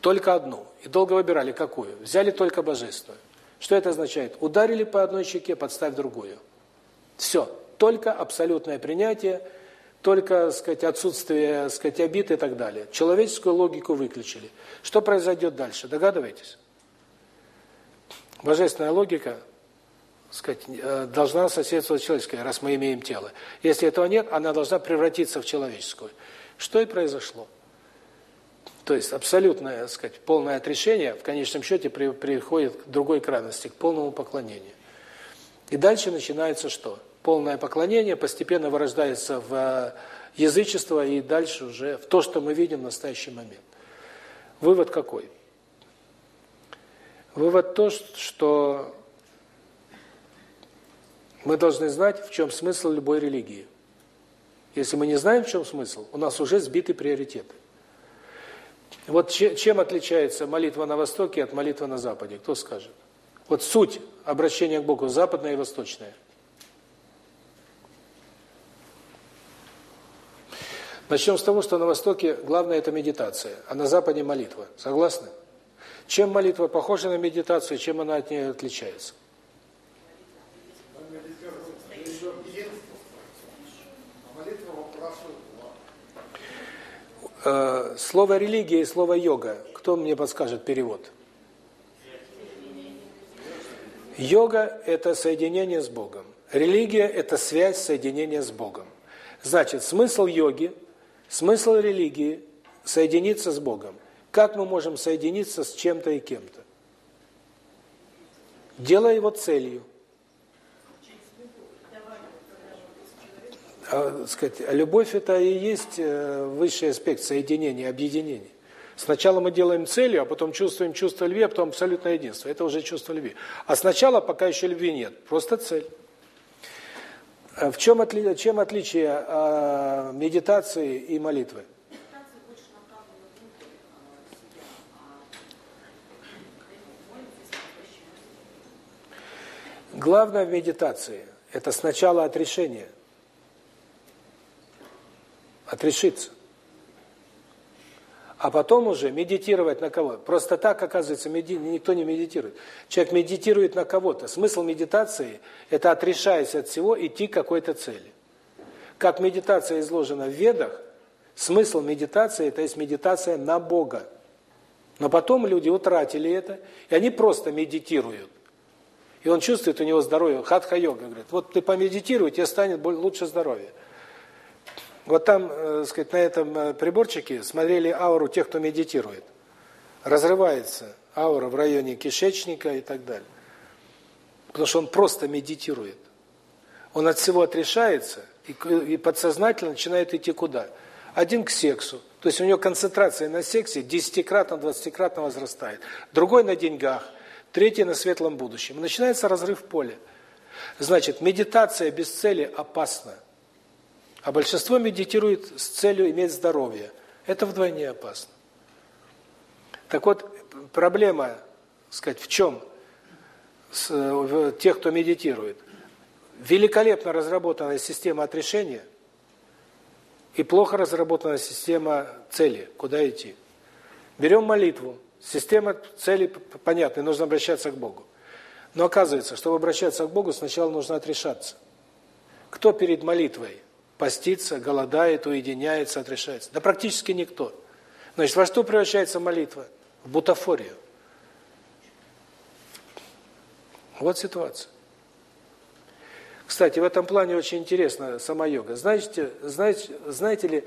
только одну, и долго выбирали какую. Взяли только божественную. Что это означает? Ударили по одной щеке, подставь другую. Все. Только абсолютное принятие, только, сказать, отсутствие, сказать, обид и так далее. Человеческую логику выключили. Что произойдет дальше? Догадываетесь? Божественная логика, сказать, э, должна соседствовать человеческой, раз мы имеем тело. Если этого нет, она должна превратиться в человеческую. Что и произошло. То есть абсолютное, сказать, полное отрешение в конечном счете при, приходит к другой крайности, к полному поклонению. И дальше начинается что? Полное поклонение постепенно вырождается в э, язычество и дальше уже в то, что мы видим в настоящий момент. Вывод какой? Вывод то, что мы должны знать, в чем смысл любой религии. Если мы не знаем, в чем смысл, у нас уже сбиты приоритеты. Вот чем отличается молитва на Востоке от молитвы на Западе? Кто скажет? Вот суть обращения к Богу, западная и восточная. Начнем с того, что на Востоке главное – это медитация, а на Западе – молитва. Согласны? Чем молитва похожа на медитацию, чем она от нее отличается? Слово религия и слово йога. Кто мне подскажет перевод? Йога – это соединение с Богом. Религия – это связь соединения с Богом. Значит, смысл йоги, смысл религии – соединиться с Богом. Как мы можем соединиться с чем-то и кем-то? Делая его целью. А, сказать, любовь это и есть э, высший аспект соединения, объединения. Сначала мы делаем целью, а потом чувствуем чувство любви, а потом абсолютное единство. Это уже чувство любви. А сначала пока еще любви нет, просто цель. А в чем чем отличие э, медитации и молитвы? Главное в медитации – это сначала отрешение – отрешиться. А потом уже медитировать на кого? Просто так, оказывается, меди... никто не медитирует. Человек медитирует на кого-то. Смысл медитации – это отрешаясь от всего, идти к какой-то цели. Как медитация изложена в Ведах, смысл медитации – это есть медитация на Бога. Но потом люди утратили это, и они просто медитируют. И он чувствует у него здоровье. Хатха-йога говорит, вот ты помедитируй, тебе станет лучше здоровье. Вот там, э, сказать, на этом э, приборчике смотрели ауру тех, кто медитирует. Разрывается аура в районе кишечника и так далее. Потому что он просто медитирует. Он от всего отрешается и, и подсознательно начинает идти куда? Один к сексу. То есть у него концентрация на сексе десятикратно, двадцатикратно возрастает. Другой на деньгах, третий на светлом будущем. Начинается разрыв поля. Значит, медитация без цели опасна. А большинство медитирует с целью иметь здоровье. Это вдвойне опасно. Так вот, проблема, сказать, в чем? С, в тех, кто медитирует. Великолепно разработанная система отрешения и плохо разработанная система цели, куда идти. Берем молитву. Система цели понятна, нужно обращаться к Богу. Но оказывается, чтобы обращаться к Богу, сначала нужно отрешаться. Кто перед молитвой постится, голодает, уединяется, отрешается? Да практически никто. Значит, во что превращается молитва? В бутафорию. Вот ситуация. Кстати, в этом плане очень интересна сама йога. Знаете, знаете, знаете ли,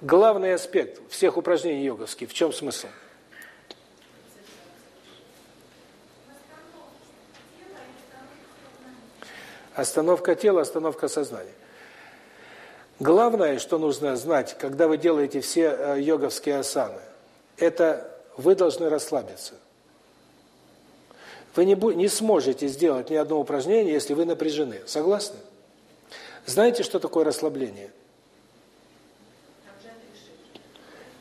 главный аспект всех упражнений йоговских, в чем смысл? Остановка тела, остановка сознания. Главное, что нужно знать, когда вы делаете все э, йоговские асаны, это вы должны расслабиться. Вы не, не сможете сделать ни одно упражнение, если вы напряжены. Согласны? Знаете, что такое расслабление?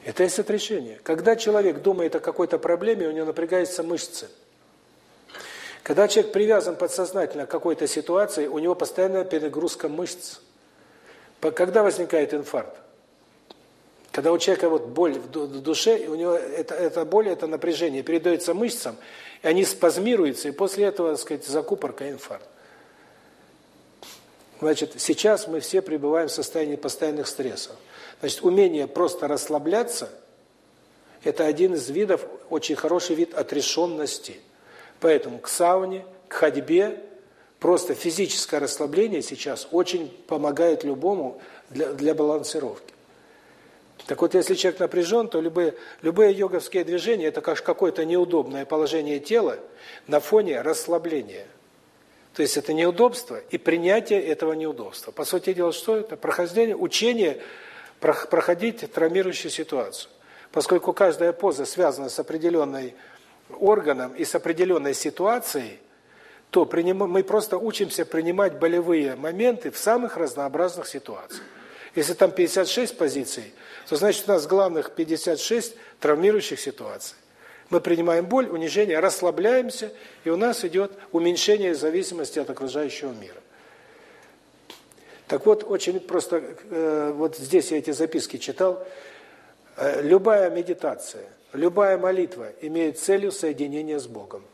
Это есть отрешение. Когда человек думает о какой-то проблеме, у него напрягаются мышцы. Когда человек привязан подсознательно к какой-то ситуации, у него постоянная перегрузка мышц. Когда возникает инфаркт? Когда у человека вот боль в душе, у него это, это боль, это напряжение передается мышцам, и они спазмируются, и после этого, так сказать, закупорка, инфаркт. Значит, сейчас мы все пребываем в состоянии постоянных стрессов. Значит, умение просто расслабляться – это один из видов, очень хороший вид отрешенности. Поэтому к сауне, к ходьбе, просто физическое расслабление сейчас очень помогает любому для, для балансировки. Так вот, если человек напряжен, то любые, любые йоговские движения – это как какое-то неудобное положение тела на фоне расслабления. То есть это неудобство и принятие этого неудобства. По сути дела, что это? Прохождение, учение проходить травмирующую ситуацию. Поскольку каждая поза связана с определенным органом и с определенной ситуацией, то мы просто учимся принимать болевые моменты в самых разнообразных ситуациях. Если там 56 позиций, то значит у нас главных 56 травмирующих ситуаций. Мы принимаем боль, унижение, расслабляемся, и у нас идет уменьшение зависимости от окружающего мира. Так вот, очень просто, э, вот здесь я эти записки читал, э, любая медитация, любая молитва имеет целью соединения с Богом.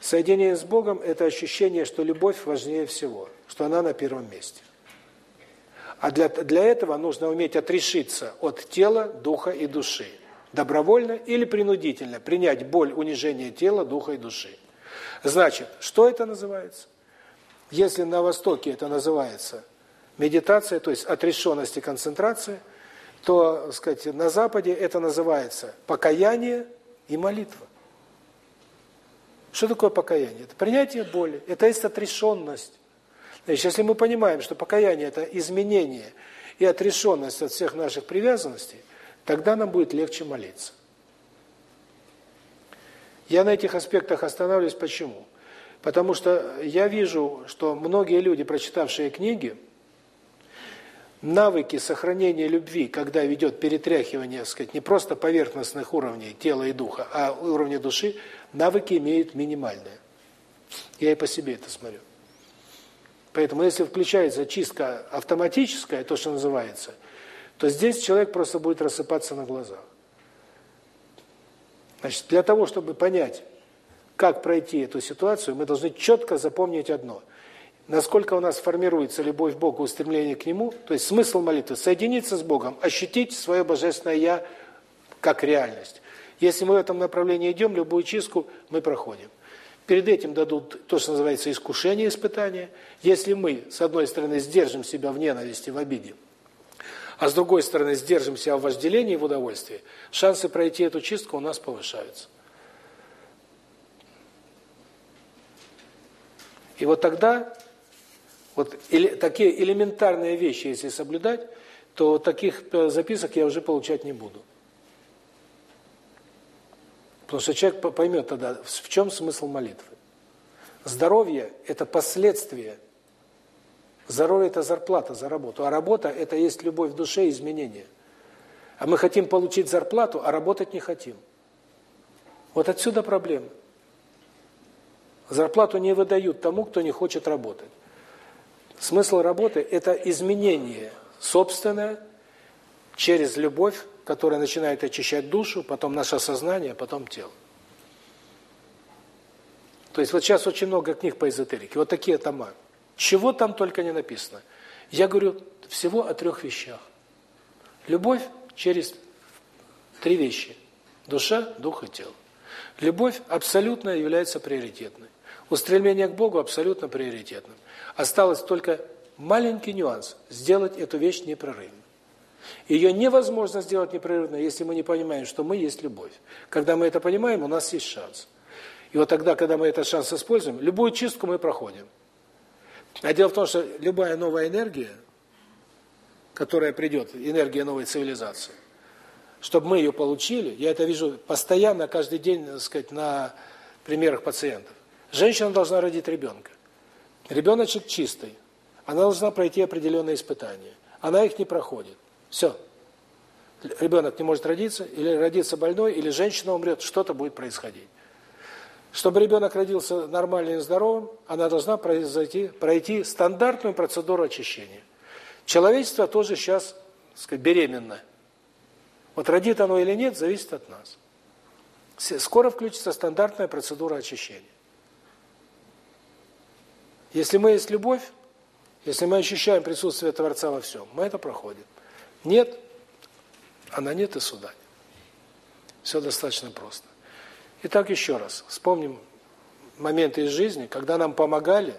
Соединение с Богом – это ощущение, что любовь важнее всего, что она на первом месте. А для, для этого нужно уметь отрешиться от тела, духа и души. Добровольно или принудительно принять боль, унижение тела, духа и души. Значит, что это называется? Если на Востоке это называется медитация, то есть отрешенность и концентрация, то, сказать, на Западе это называется покаяние и молитва. Что такое покаяние? Это принятие боли, это есть отрешенность. Значит, если мы понимаем, что покаяние – это изменение и отрешенность от всех наших привязанностей, тогда нам будет легче молиться. Я на этих аспектах останавливаюсь. Почему? Потому что я вижу, что многие люди, прочитавшие книги, навыки сохранения любви, когда ведет перетряхивание, так сказать, не просто поверхностных уровней тела и духа, а уровня души, навыки имеют минимальные. Я и по себе это смотрю. Поэтому если включается чистка автоматическая, то, что называется, то здесь человек просто будет рассыпаться на глазах. Значит, для того, чтобы понять, как пройти эту ситуацию, мы должны четко запомнить одно. Насколько у нас формируется любовь к Богу, устремление к Нему, то есть смысл молитвы – соединиться с Богом, ощутить свое Божественное Я как реальность. Если мы в этом направлении идем, любую чистку мы проходим. Перед этим дадут то, что называется искушение, испытание. Если мы, с одной стороны, сдержим себя в ненависти, в обиде, а с другой стороны, сдержим себя в вожделении, в удовольствии, шансы пройти эту чистку у нас повышаются. И вот тогда, вот такие элементарные вещи, если соблюдать, то таких э, записок я уже получать не буду. Потому что человек поймет тогда, в чем смысл молитвы. Здоровье – это последствие. Здоровье – это зарплата за работу. А работа – это есть любовь в душе и изменение. А мы хотим получить зарплату, а работать не хотим. Вот отсюда проблема. Зарплату не выдают тому, кто не хочет работать. Смысл работы – это изменение собственное через любовь которая начинает очищать душу, потом наше сознание, потом тело. То есть вот сейчас очень много книг по эзотерике, вот такие тома. Чего там только не написано. Я говорю всего о трех вещах. Любовь через три вещи. Душа, дух и тело. Любовь абсолютно является приоритетной. Устремление к Богу абсолютно приоритетным. Осталось только маленький нюанс – сделать эту вещь непрерывной. Ее невозможно сделать непрерывно, если мы не понимаем, что мы есть любовь. Когда мы это понимаем, у нас есть шанс. И вот тогда, когда мы этот шанс используем, любую чистку мы проходим. А дело в том, что любая новая энергия, которая придет, энергия новой цивилизации, чтобы мы ее получили, я это вижу постоянно, каждый день, так сказать, на примерах пациентов. Женщина должна родить ребенка. Ребеночек чистый. Она должна пройти определенные испытания. Она их не проходит. Все. Ребенок не может родиться, или родится больной, или женщина умрет, что-то будет происходить. Чтобы ребенок родился нормальным и здоровым, она должна произойти, пройти стандартную процедуру очищения. Человечество тоже сейчас, так сказать, беременно. Вот родит оно или нет, зависит от нас. Скоро включится стандартная процедура очищения. Если мы есть любовь, если мы ощущаем присутствие Творца во всем, мы это проходим. Нет, она нет и суда. Все достаточно просто. Итак, еще раз, вспомним моменты из жизни, когда нам помогали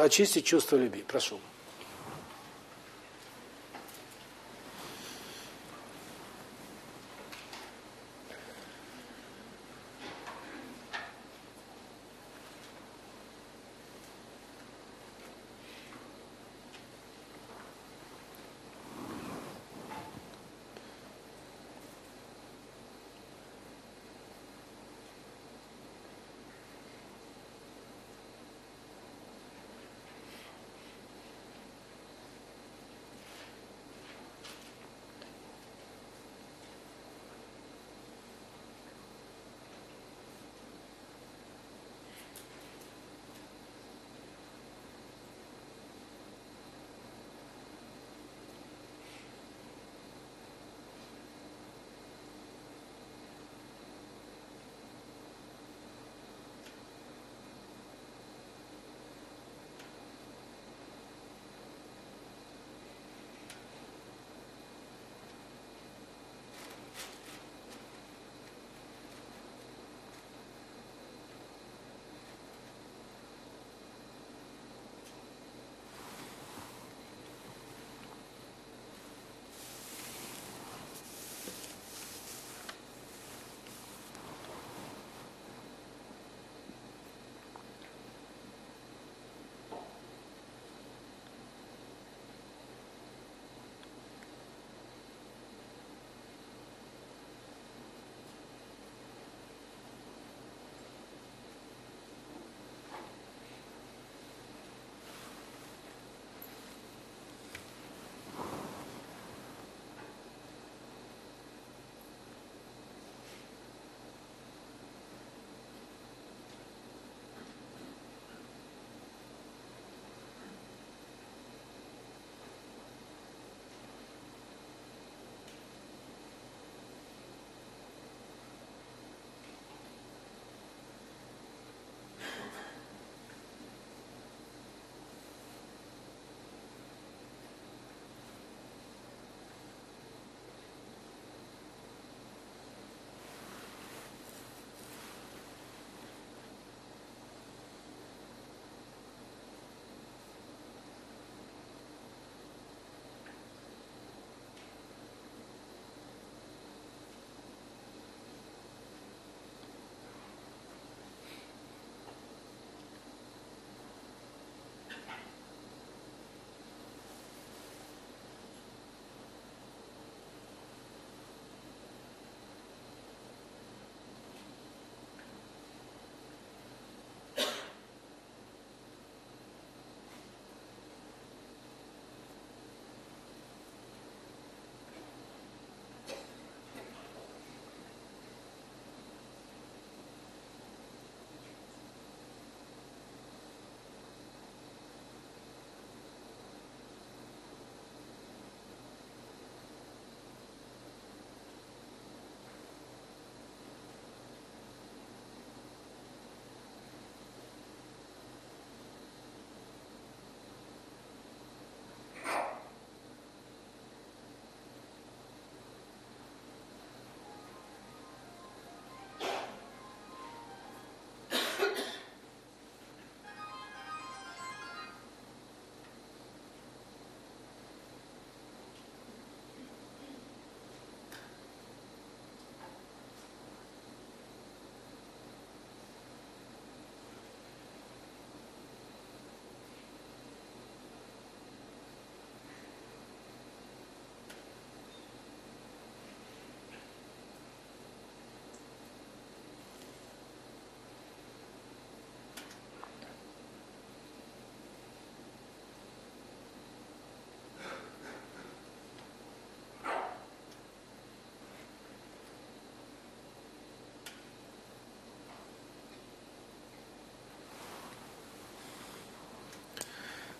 очистить чувство любви. Прошу.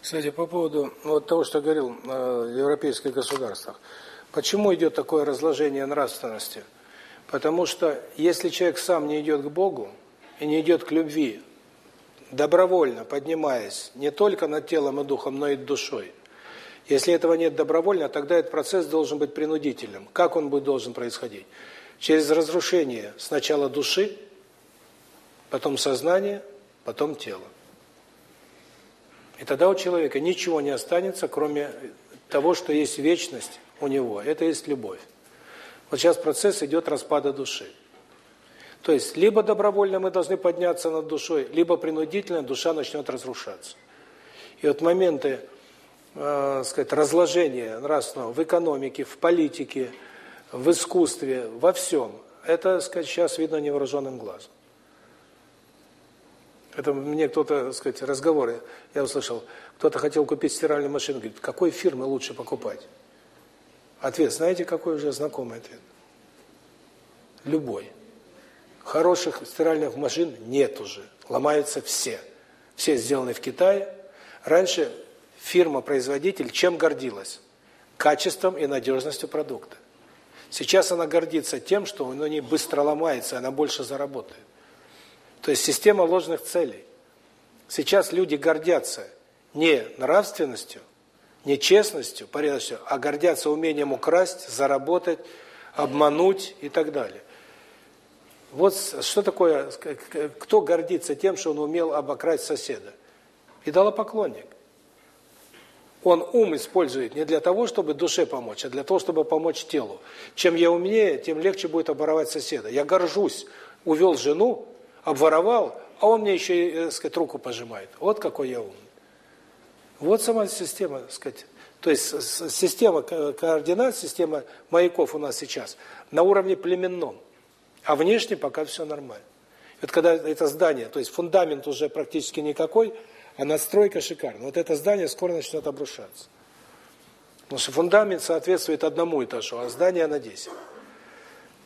Кстати, по поводу вот того, что говорил о европейских государствах. Почему идет такое разложение нравственности? Потому что если человек сам не идет к Богу и не идет к любви, добровольно поднимаясь не только над телом и духом, но и душой, если этого нет добровольно, тогда этот процесс должен быть принудительным. Как он будет должен происходить? Через разрушение сначала души, потом сознания, потом тела. И тогда у человека ничего не останется, кроме того, что есть вечность у него. Это есть любовь. Вот сейчас процесс идет распада души. То есть, либо добровольно мы должны подняться над душой, либо принудительно душа начнет разрушаться. И вот моменты, э, сказать, разложения нравственного в экономике, в политике, в искусстве, во всем, это, сказать, сейчас видно невооруженным глазом. Это мне кто-то, сказать, разговоры, я услышал, кто-то хотел купить стиральную машину, говорит, какой фирмы лучше покупать? Ответ, знаете, какой уже знакомый ответ? Любой. Хороших стиральных машин нет уже, ломаются все. Все сделаны в Китае. Раньше фирма-производитель чем гордилась? Качеством и надежностью продукта. Сейчас она гордится тем, что у нее быстро ломается, она больше заработает. То есть система ложных целей. Сейчас люди гордятся не нравственностью, не честностью, порядочностью, а гордятся умением украсть, заработать, обмануть и так далее. Вот что такое, кто гордится тем, что он умел обокрасть соседа? Идолопоклонник. Он ум использует не для того, чтобы душе помочь, а для того, чтобы помочь телу. Чем я умнее, тем легче будет оборовать соседа. Я горжусь, увел жену, обворовал, а он мне еще, так сказать, руку пожимает. Вот какой я умный. Вот сама система, так сказать. То есть система координат, система маяков у нас сейчас на уровне племенном. А внешне пока все нормально. Вот когда это здание, то есть фундамент уже практически никакой, а надстройка шикарная. Вот это здание скоро начнет обрушаться. Потому что фундамент соответствует одному этажу, а здание на 10.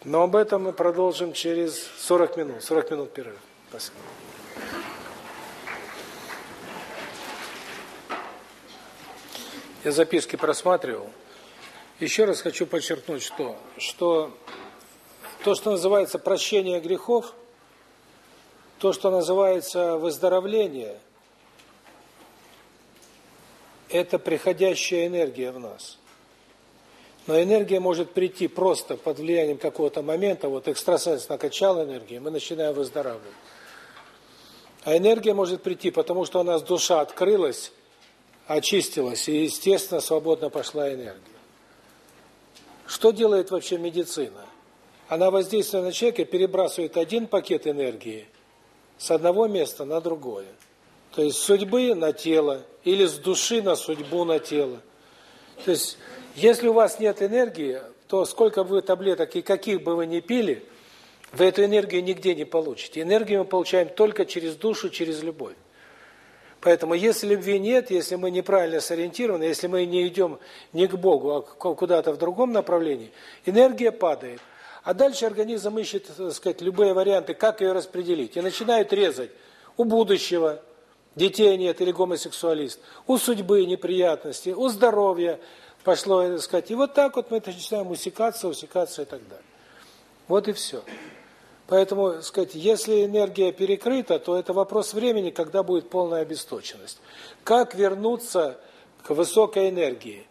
Но об этом мы продолжим через 40 минут. 40 минут перерыва. Спасибо. Я записки просматривал. Еще раз хочу подчеркнуть, что что то, что называется прощение грехов, то, что называется выздоровление, это приходящая энергия в нас. Но энергия может прийти просто под влиянием какого-то момента, вот экстрасенс накачал энергию, мы начинаем выздоравливать. А энергия может прийти, потому что у нас душа открылась, очистилась, и, естественно, свободно пошла энергия. Что делает вообще медицина? Она воздействует на человека, перебрасывает один пакет энергии с одного места на другое. То есть с судьбы на тело, или с души на судьбу на тело. То есть если у вас нет энергии, то сколько бы вы таблеток и каких бы вы ни пили, вы эту энергию нигде не получите. Энергию мы получаем только через душу, через любовь. Поэтому если любви нет, если мы неправильно сориентированы, если мы не идем не к Богу, а куда-то в другом направлении, энергия падает. А дальше организм ищет, так сказать, любые варианты, как ее распределить. И начинает резать у будущего, детей нет или гомосексуалист, у судьбы неприятности, у здоровья, пошло, так сказать. И вот так вот мы начинаем усекаться, усекаться и так далее. Вот и все. Поэтому, так сказать, если энергия перекрыта, то это вопрос времени, когда будет полная обесточенность. Как вернуться к высокой энергии?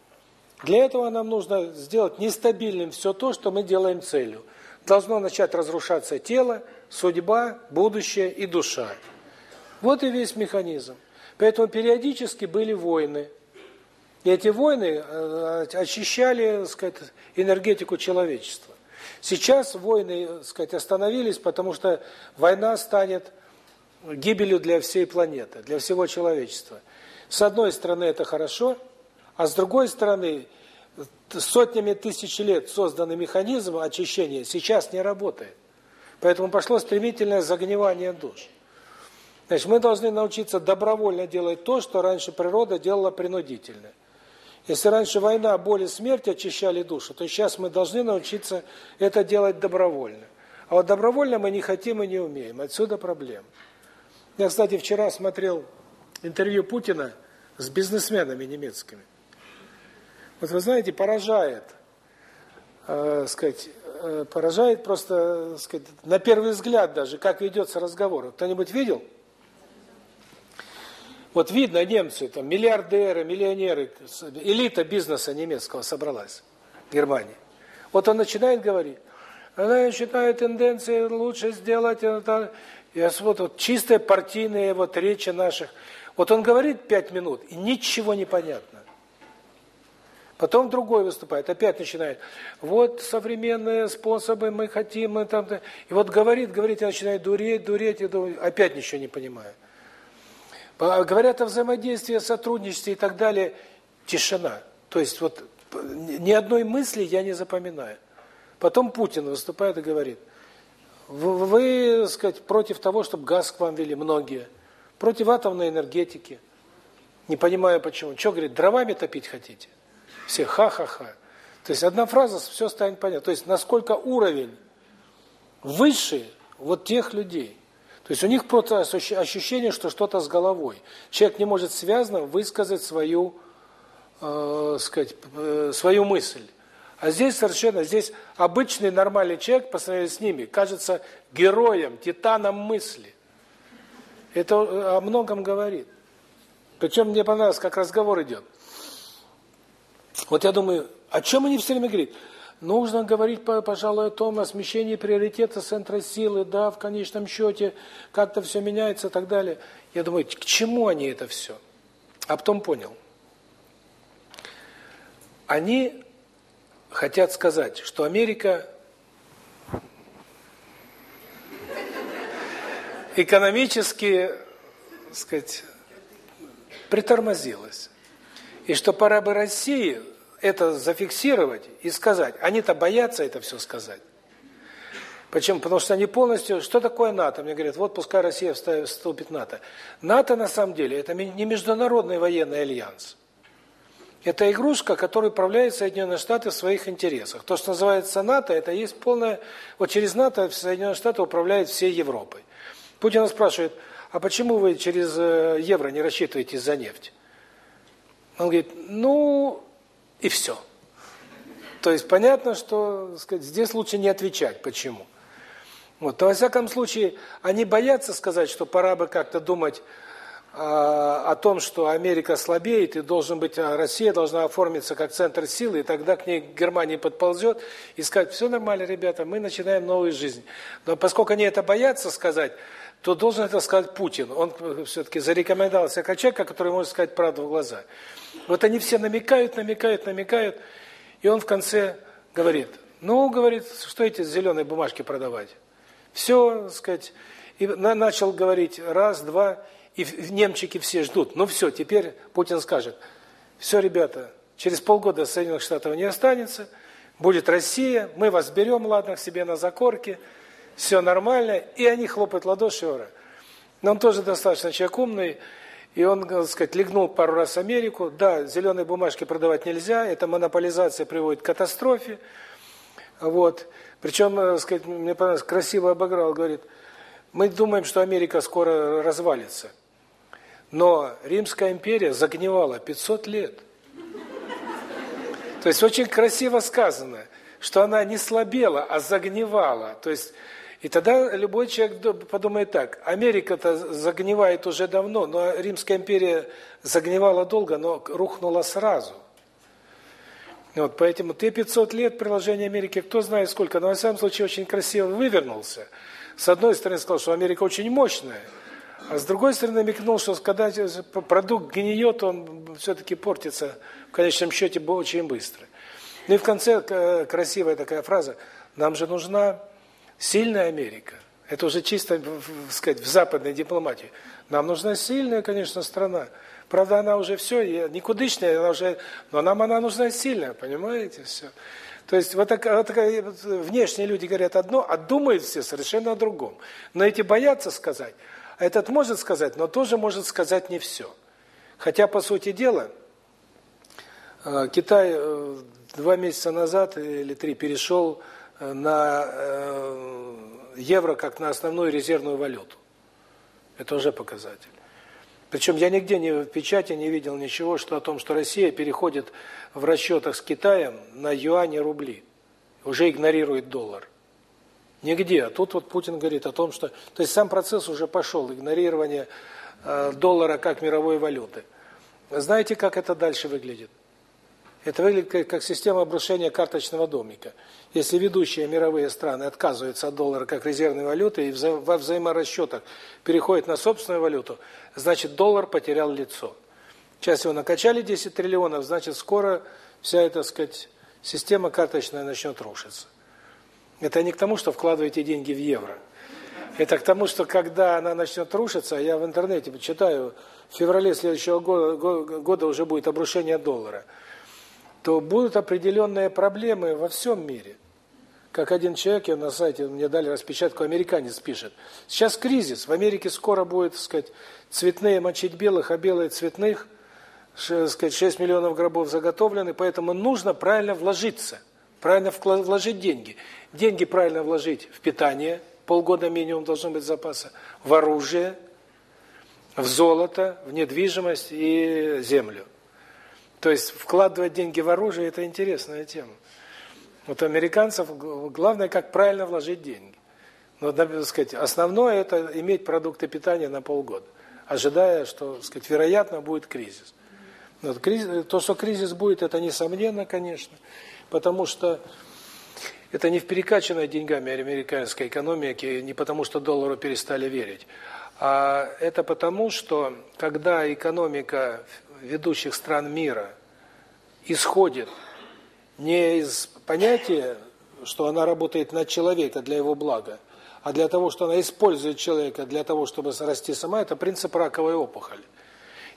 Для этого нам нужно сделать нестабильным все то, что мы делаем целью. Должно начать разрушаться тело, судьба, будущее и душа. Вот и весь механизм. Поэтому периодически были войны. И эти войны э, очищали, так сказать, энергетику человечества. Сейчас войны, так сказать, остановились, потому что война станет гибелью для всей планеты, для всего человечества. С одной стороны, это хорошо, а с другой стороны, сотнями тысяч лет созданный механизм очищения сейчас не работает. Поэтому пошло стремительное загнивание душ. Значит, мы должны научиться добровольно делать то, что раньше природа делала принудительно. Если раньше война, боль и смерть очищали душу, то сейчас мы должны научиться это делать добровольно. А вот добровольно мы не хотим и не умеем. Отсюда проблема. Я, кстати, вчера смотрел интервью Путина с бизнесменами немецкими. Вот вы знаете, поражает. э, сказать, э, поражает просто, э, сказать, на первый взгляд даже, как ведется разговор. Кто-нибудь видел? Вот видно, немцы, там, миллиардеры, миллионеры, элита бизнеса немецкого собралась в Германии. Вот он начинает говорить, она считает тенденции лучше сделать, это, я вот, вот чистые партийные вот речи наших. Вот он говорит пять минут, и ничего не понятно. Потом другой выступает, опять начинает. Вот современные способы мы хотим, мы там, и вот говорит, говорит, я начинаю дуреть, дуреть, и думаю, опять ничего не понимаю. Говорят о взаимодействии, о сотрудничестве и так далее. Тишина. То есть вот ни одной мысли я не запоминаю. Потом Путин выступает и говорит, вы, вы сказать, против того, чтобы газ к вам вели многие, против атомной энергетики. Не понимаю почему. Что, говорит, дровами топить хотите? Все ха-ха-ха. То есть одна фраза, все станет понятно. То есть насколько уровень выше вот тех людей. То есть у них просто ощущение, что что-то с головой. Человек не может связно высказать свою, э, сказать, э, свою мысль. А здесь совершенно, здесь обычный нормальный человек по сравнению с ними кажется героем, титаном мысли. Это о многом говорит. Причем мне понравилось, как разговор идет. Вот я думаю, о чем они все время говорят? Нужно говорить, пожалуй, о том, о смещении приоритета центра силы, да, в конечном счете, как-то все меняется и так далее. Я думаю, к чему они это все? А потом понял. Они хотят сказать, что Америка экономически, так сказать, притормозилась. И что пора бы России это зафиксировать и сказать. Они-то боятся это все сказать. Почему? Потому что они полностью... Что такое НАТО? Мне говорят, вот пускай Россия вступит в НАТО. НАТО на самом деле это не международный военный альянс. Это игрушка, которую управляют Соединенные Штаты в своих интересах. То, что называется НАТО, это есть полное... Вот через НАТО Соединенные Штаты управляют всей Европой. Путин спрашивает, а почему вы через э, евро не рассчитываете за нефть? Он говорит, ну, и все. То есть понятно, что сказать, здесь лучше не отвечать, почему. Вот, но во всяком случае, они боятся сказать, что пора бы как-то думать э, о том, что Америка слабеет, и должен быть, а Россия должна оформиться как центр силы, и тогда к ней Германия подползет, и сказать, все нормально, ребята, мы начинаем новую жизнь. Но поскольку они это боятся сказать, то должен это сказать Путин. Он все-таки зарекомендовался как человек, который может сказать правду в глаза. Вот они все намекают, намекают, намекают, и он в конце говорит, ну, говорит, что эти зеленые бумажки продавать? Все, сказать, и начал говорить раз, два, и немчики все ждут. Ну все, теперь Путин скажет, все, ребята, через полгода Соединенных Штатов не останется, будет Россия, мы вас берем, ладно, к себе на закорке, все нормально, и они хлопают ладоши, ура. Но он тоже достаточно человек умный, и он, так сказать, легнул пару раз Америку. Да, зеленые бумажки продавать нельзя, это монополизация приводит к катастрофе. Вот. Причем, так сказать, мне понравилось, красиво обыграл, говорит, мы думаем, что Америка скоро развалится. Но Римская империя загнивала 500 лет. То есть очень красиво сказано, что она не слабела, а загнивала. То есть и тогда любой человек подумает так, Америка-то загнивает уже давно, но Римская империя загнивала долго, но рухнула сразу. Вот, поэтому ты 500 лет приложения Америки, кто знает сколько, но на самом случае очень красиво вывернулся. С одной стороны сказал, что Америка очень мощная, а с другой стороны намекнул, что когда продукт гниет, он все-таки портится в конечном счете очень быстро. Ну и в конце э, красивая такая фраза, нам же нужна Сильная Америка. Это уже чисто, сказать, в западной дипломатии. Нам нужна сильная, конечно, страна. Правда, она уже все, никудышная, она уже, но нам она нужна сильная, понимаете, все. То есть вот, так, вот такая, внешние люди говорят одно, а думают все совершенно о другом. Но эти боятся сказать, а этот может сказать, но тоже может сказать не все. Хотя, по сути дела, э, Китай э, два месяца назад или три перешел на э, евро как на основную резервную валюту. Это уже показатель. Причем я нигде не в печати не видел ничего, что о том, что Россия переходит в расчетах с Китаем на юани рубли. уже игнорирует доллар. Нигде. А тут вот Путин говорит о том, что... То есть сам процесс уже пошел, игнорирование э, доллара как мировой валюты. Знаете, как это дальше выглядит? Это выглядит как, система обрушения карточного домика. Если ведущие мировые страны отказываются от доллара как резервной валюты и вза во взаиморасчетах переходят на собственную валюту, значит доллар потерял лицо. Сейчас его накачали 10 триллионов, значит скоро вся эта, сказать, система карточная начнет рушиться. Это не к тому, что вкладываете деньги в евро. Это к тому, что когда она начнет рушиться, я в интернете читаю, в феврале следующего года, года уже будет обрушение доллара, то будут определенные проблемы во всем мире. Как один человек, я на сайте, мне дали распечатку, американец пишет. Сейчас кризис, в Америке скоро будет, так сказать, цветные мочить белых, а белые цветных, сказать, 6 миллионов гробов заготовлены, поэтому нужно правильно вложиться, правильно вложить деньги. Деньги правильно вложить в питание, полгода минимум должно быть запаса, в оружие, в золото, в недвижимость и землю. То есть вкладывать деньги в оружие – это интересная тема. Вот у американцев главное, как правильно вложить деньги. Но, надо сказать, основное – это иметь продукты питания на полгода, ожидая, что, сказать, вероятно, будет кризис. Но кризис, то, что кризис будет, это несомненно, конечно, потому что это не в перекачанной деньгами американской экономике, не потому что доллару перестали верить, а это потому, что когда экономика ведущих стран мира исходит не из понятия, что она работает на человека для его блага, а для того, что она использует человека для того, чтобы расти сама, это принцип раковой опухоли.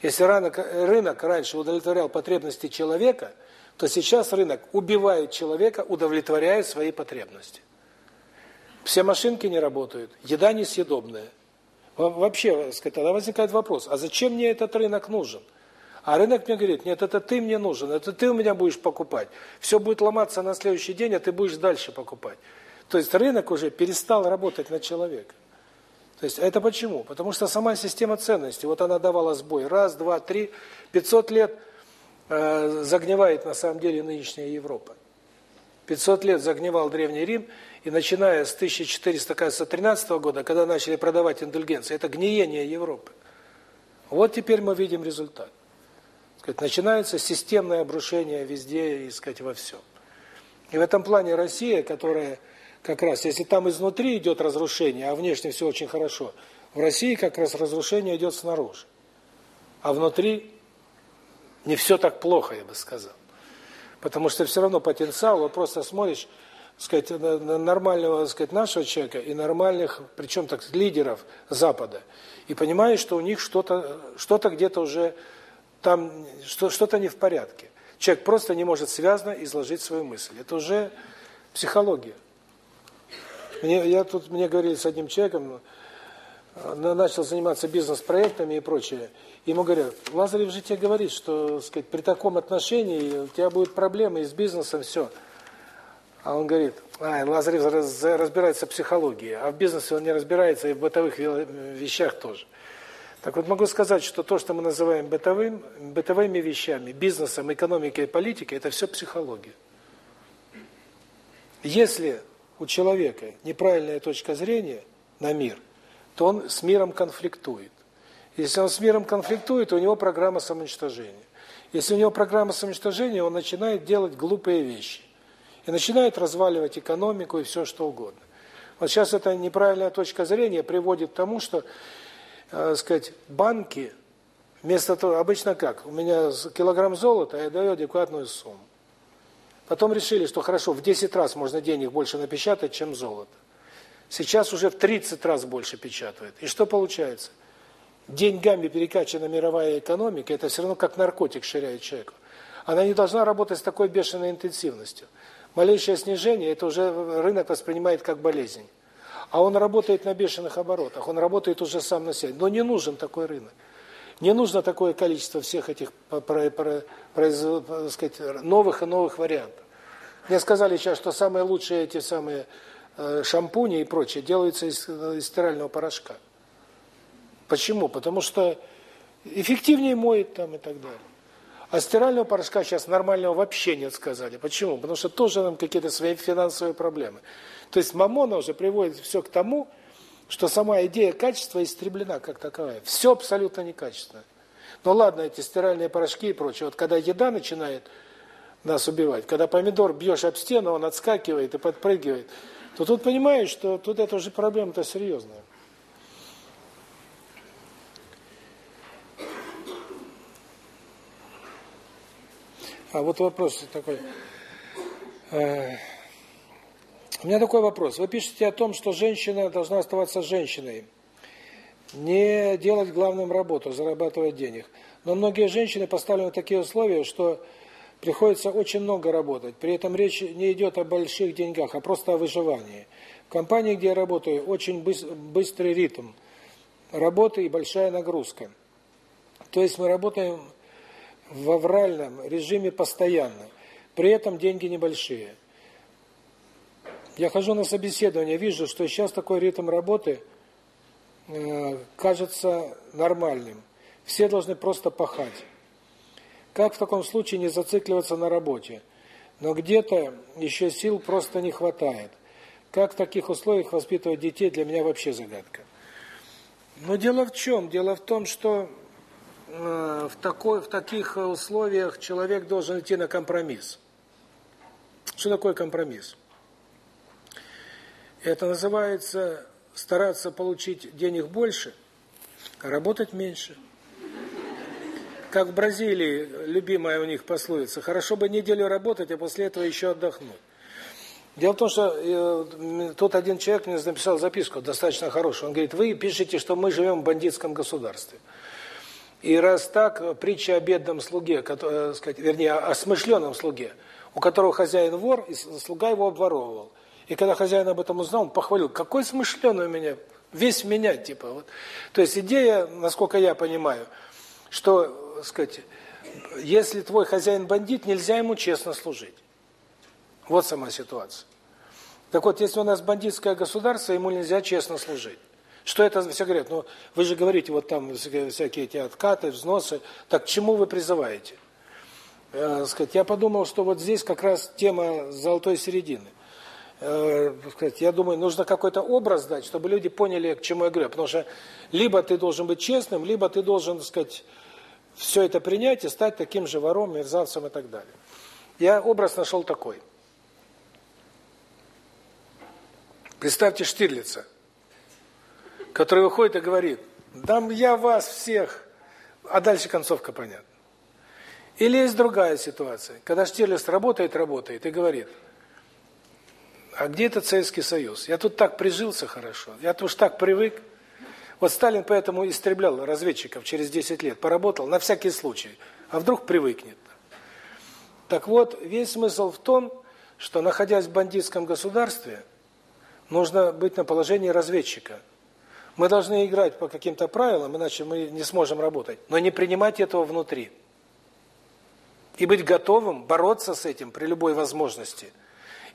Если рынок, рынок раньше удовлетворял потребности человека – то сейчас рынок убивает человека, удовлетворяя свои потребности. Все машинки не работают, еда несъедобная. Вообще, тогда возникает вопрос, а зачем мне этот рынок нужен? А рынок мне говорит, нет, это ты мне нужен, это ты у меня будешь покупать. Все будет ломаться на следующий день, а ты будешь дальше покупать. То есть рынок уже перестал работать на человека. То есть это почему? Потому что сама система ценностей, вот она давала сбой. Раз, два, три, пятьсот лет – Э, загнивает на самом деле нынешняя Европа. 500 лет загнивал Древний Рим, и начиная с 1413 года, когда начали продавать индульгенции, это гниение Европы. Вот теперь мы видим результат. Сказать, начинается системное обрушение везде, и во всем. И в этом плане Россия, которая как раз, если там изнутри идет разрушение, а внешне все очень хорошо, в России как раз разрушение идет снаружи. А внутри не все так плохо, я бы сказал. Потому что все равно потенциал, вот просто смотришь, сказать, на нормального, сказать, нашего человека и нормальных, причем так лидеров Запада, и понимаешь, что у них что-то что-то где-то уже там что-то не в порядке. Человек просто не может связно изложить свою мысль. Это уже психология. Мне я тут мне говорили с одним человеком, э, начал заниматься бизнес-проектами и прочее. Ему говорят, Лазарев же тебе говорит, что, сказать, при таком отношении у тебя будут проблемы и с бизнесом, все. А он говорит, а, Лазарев разбирается в психологии, а в бизнесе он не разбирается и в бытовых вещах тоже. Так вот могу сказать, что то, что мы называем бытовым, бытовыми вещами, бизнесом, экономикой и политикой, это все психология. Если у человека неправильная точка зрения на мир, то он с миром конфликтует. Если он с миром конфликтует, у него программа самоуничтожения. Если у него программа самоуничтожения, он начинает делать глупые вещи. И начинает разваливать экономику и все что угодно. Вот сейчас эта неправильная точка зрения приводит к тому, что, э, сказать, банки, вместо того, обычно как, у меня килограмм золота, я даю адекватную сумму. Потом решили, что хорошо, в 10 раз можно денег больше напечатать, чем золото. Сейчас уже в 30 раз больше печатают. И что получается? деньгами перекачана мировая экономика, это все равно как наркотик ширяет человеку. Она не должна работать с такой бешеной интенсивностью. Малейшее снижение, это уже рынок воспринимает как болезнь. А он работает на бешеных оборотах, он работает уже сам на себя. Но не нужен такой рынок. Не нужно такое количество всех этих про, про, про, сказать, новых и новых вариантов. Мне сказали сейчас, что самые лучшие эти самые э, шампуни и прочее делаются из, из стирального порошка. Почему? Потому что эффективнее моет там и так далее. А стирального порошка сейчас нормального вообще нет, сказали. Почему? Потому что тоже нам какие-то свои финансовые проблемы. То есть Мамона уже приводит все к тому, что сама идея качества истреблена как таковая. Все абсолютно некачественно. Ну ладно, эти стиральные порошки и прочее. Вот когда еда начинает нас убивать, когда помидор бьешь об стену, он отскакивает и подпрыгивает, то тут понимаешь, что тут это уже проблема-то серьезная. А вот вопрос такой. У меня такой вопрос. Вы пишете о том, что женщина должна оставаться женщиной, не делать главным работу, зарабатывать денег. Но многие женщины поставлены в такие условия, что приходится очень много работать. При этом речь не идет о больших деньгах, а просто о выживании. В компании, где я работаю, очень быстрый ритм работы и большая нагрузка. То есть мы работаем в авральном режиме постоянно. При этом деньги небольшие. Я хожу на собеседование, вижу, что сейчас такой ритм работы э, кажется нормальным. Все должны просто пахать. Как в таком случае не зацикливаться на работе? Но где-то еще сил просто не хватает. Как в таких условиях воспитывать детей, для меня вообще загадка. Но дело в чем? Дело в том, что Э, в такой в таких условиях человек должен идти на компромисс. Что такое компромисс? Это называется стараться получить денег больше, а работать меньше. Как в Бразилии, любимая у них пословица, хорошо бы неделю работать, а после этого еще отдохнуть. Дело в том, что э, тут один человек мне написал записку, достаточно хорошую. Он говорит, вы пишете, что мы живем в бандитском государстве. И раз так, притча о бедном слуге, э, сказать, вернее, о смышленном слуге, у которого хозяин вор, и слуга его обворовывал. И когда хозяин об этом узнал, он похвалил, какой смышленый у меня, весь меня, типа. Вот. То есть идея, насколько я понимаю, что, сказать, если твой хозяин бандит, нельзя ему честно служить. Вот сама ситуация. Так вот, если у нас бандитское государство, ему нельзя честно служить. Что это все говорят? Ну, вы же говорите, вот там всякие эти откаты, взносы. Так к чему вы призываете? Э, сказать, я подумал, что вот здесь как раз тема золотой середины. Э, сказать, я думаю, нужно какой-то образ дать, чтобы люди поняли, к чему я говорю. Потому что либо ты должен быть честным, либо ты должен, так сказать, все это принять и стать таким же вором, мерзавцем и так далее. Я образ нашел такой. Представьте Штирлица который выходит и говорит, дам я вас всех, а дальше концовка понятна. Или есть другая ситуация, когда Штирлиц работает, работает и говорит, а где этот Советский Союз? Я тут так прижился хорошо, я тут уж так привык. Вот Сталин поэтому истреблял разведчиков через 10 лет, поработал на всякий случай, а вдруг привыкнет. Так вот, весь смысл в том, что находясь в бандитском государстве, нужно быть на положении разведчика – мы должны играть по каким-то правилам, иначе мы не сможем работать. Но не принимать этого внутри. И быть готовым бороться с этим при любой возможности –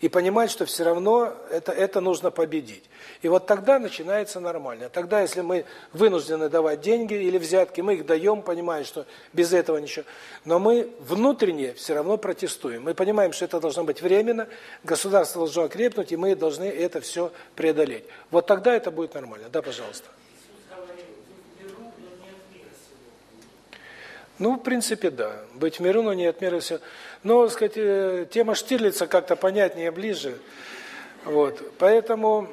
и понимать, что все равно это, это нужно победить. И вот тогда начинается нормально. Тогда, если мы вынуждены давать деньги или взятки, мы их даем, понимая, что без этого ничего. Но мы внутренне все равно протестуем. Мы понимаем, что это должно быть временно, государство должно окрепнуть, и мы должны это все преодолеть. Вот тогда это будет нормально. Да, пожалуйста. Ну, в принципе, да. Быть в миру, но не от мира все. Но, так сказать, э, тема Штирлица как-то понятнее, ближе. Вот. Поэтому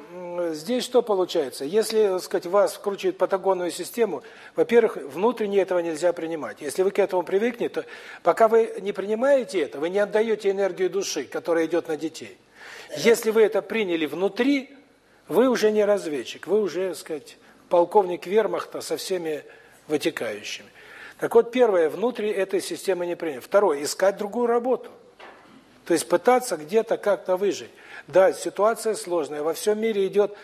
здесь что получается? Если, так сказать, вас вкручивают патагонную систему, во-первых, внутренне этого нельзя принимать. Если вы к этому привыкнете, то пока вы не принимаете это, вы не отдаете энергию души, которая идет на детей. Если вы это приняли внутри, вы уже не разведчик, вы уже, так сказать, полковник вермахта со всеми вытекающими. Так вот, первое, внутри этой системы не. Второе, искать другую работу. То есть пытаться где-то как-то выжить. Да, ситуация сложная, во всем мире идет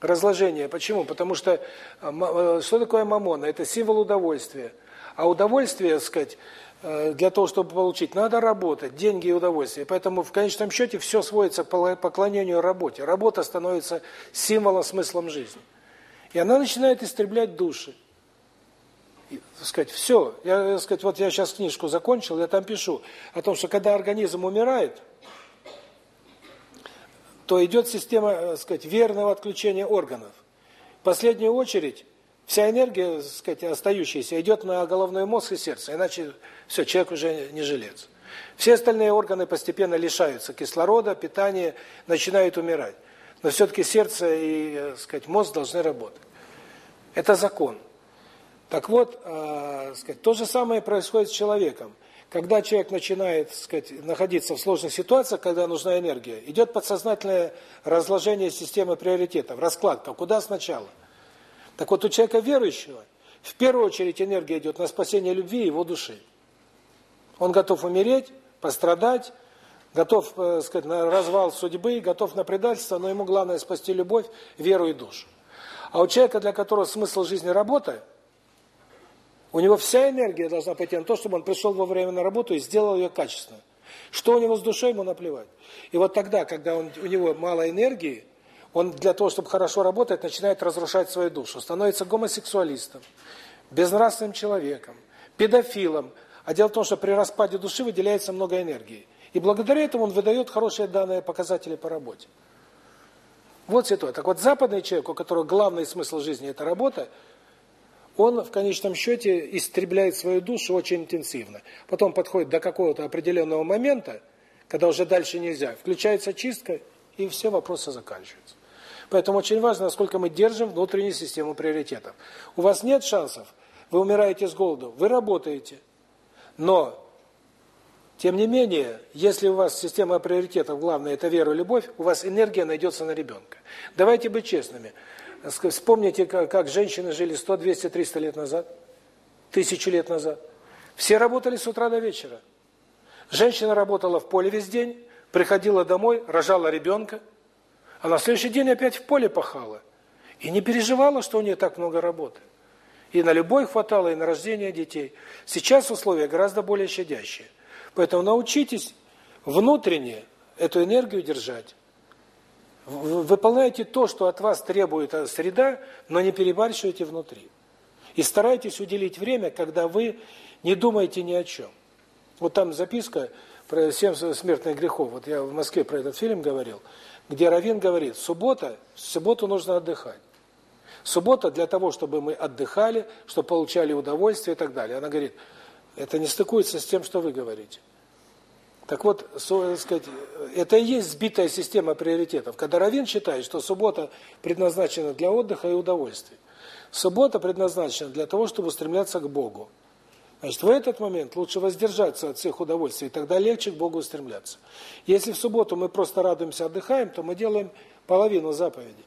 разложение. Почему? Потому что, э, э, что такое мамона? Это символ удовольствия. А удовольствие, сказать, э, для того, чтобы получить, надо работать, деньги и удовольствие. Поэтому в конечном счете все сводится к поклонению работе. Работа становится символом, смыслом жизни. И она начинает истреблять души. Так сказать, все. Я, так сказать, вот я сейчас книжку закончил, я там пишу о том, что когда организм умирает, то идет система, так сказать, верного отключения органов. В последнюю очередь вся энергия, так сказать, остающаяся, идет на головной мозг и сердце, иначе все, человек уже не жилец. Все остальные органы постепенно лишаются кислорода, питания, начинают умирать. Но все-таки сердце и, так сказать, мозг должны работать. Это закон. Так вот, э, сказать, то же самое происходит с человеком. Когда человек начинает, сказать, находиться в сложных ситуациях, когда нужна энергия, идет подсознательное разложение системы приоритетов, раскладка, куда сначала. Так вот, у человека верующего, в первую очередь энергия идет на спасение любви его души. Он готов умереть, пострадать, готов, э, сказать, на развал судьбы, готов на предательство, но ему главное спасти любовь, веру и душу. А у человека, для которого смысл жизни работа, у него вся энергия должна пойти на то, чтобы он пришел во время на работу и сделал ее качественно. Что у него с душой, ему наплевать. И вот тогда, когда он, у него мало энергии, он для того, чтобы хорошо работать, начинает разрушать свою душу. Становится гомосексуалистом, безнравственным человеком, педофилом. А дело в том, что при распаде души выделяется много энергии. И благодаря этому он выдает хорошие данные показатели по работе. Вот ситуация. Так вот, западный человек, у которого главный смысл жизни – это работа, он в конечном счете истребляет свою душу очень интенсивно. Потом подходит до какого-то определенного момента, когда уже дальше нельзя, включается чистка, и все вопросы заканчиваются. Поэтому очень важно, насколько мы держим внутреннюю систему приоритетов. У вас нет шансов, вы умираете с голоду, вы работаете. Но, тем не менее, если у вас система приоритетов, главное, это вера и любовь, у вас энергия найдется на ребенка. Давайте быть честными. Вспомните, как, женщины жили 100, 200, 300 лет назад, тысячу лет назад. Все работали с утра до вечера. Женщина работала в поле весь день, приходила домой, рожала ребенка, а на следующий день опять в поле пахала. И не переживала, что у нее так много работы. И на любой хватало, и на рождение детей. Сейчас условия гораздо более щадящие. Поэтому научитесь внутренне эту энергию держать. Выполняйте то, что от вас требует э, среда, но не перебарщивайте внутри. И старайтесь уделить время, когда вы не думаете ни о чем. Вот там записка про семь смертных грехов. Вот я в Москве про этот фильм говорил, где Равин говорит, суббота, в субботу нужно отдыхать. Суббота для того, чтобы мы отдыхали, чтобы получали удовольствие и так далее. Она говорит, это не стыкуется с тем, что вы говорите. Так вот, сказать, это и есть сбитая система приоритетов. Когда Равин считает, что суббота предназначена для отдыха и удовольствия. Суббота предназначена для того, чтобы устремляться к Богу. Значит, в этот момент лучше воздержаться от всех удовольствий, тогда легче к Богу устремляться. Если в субботу мы просто радуемся, отдыхаем, то мы делаем половину заповедей.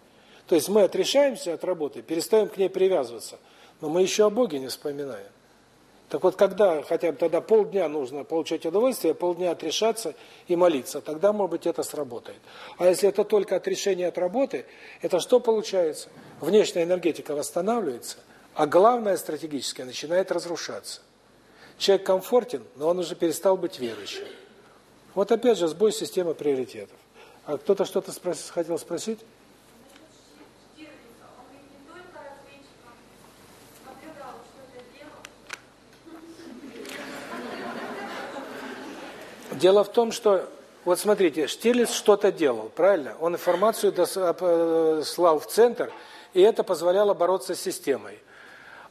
То есть мы отрешаемся от работы, перестаем к ней привязываться, но мы еще о Боге не вспоминаем. Так вот, когда хотя бы тогда полдня нужно получать удовольствие, полдня отрешаться и молиться, тогда, может быть, это сработает. А если это только отрешение от работы, это что получается? Внешняя энергетика восстанавливается, а главное стратегическое начинает разрушаться. Человек комфортен, но он уже перестал быть верующим. Вот опять же сбой системы приоритетов. А кто-то что-то спрос... хотел спросить? Дело в том, что, вот смотрите, Штирлиц что-то делал, правильно? Он информацию э, слал в центр, и это позволяло бороться с системой.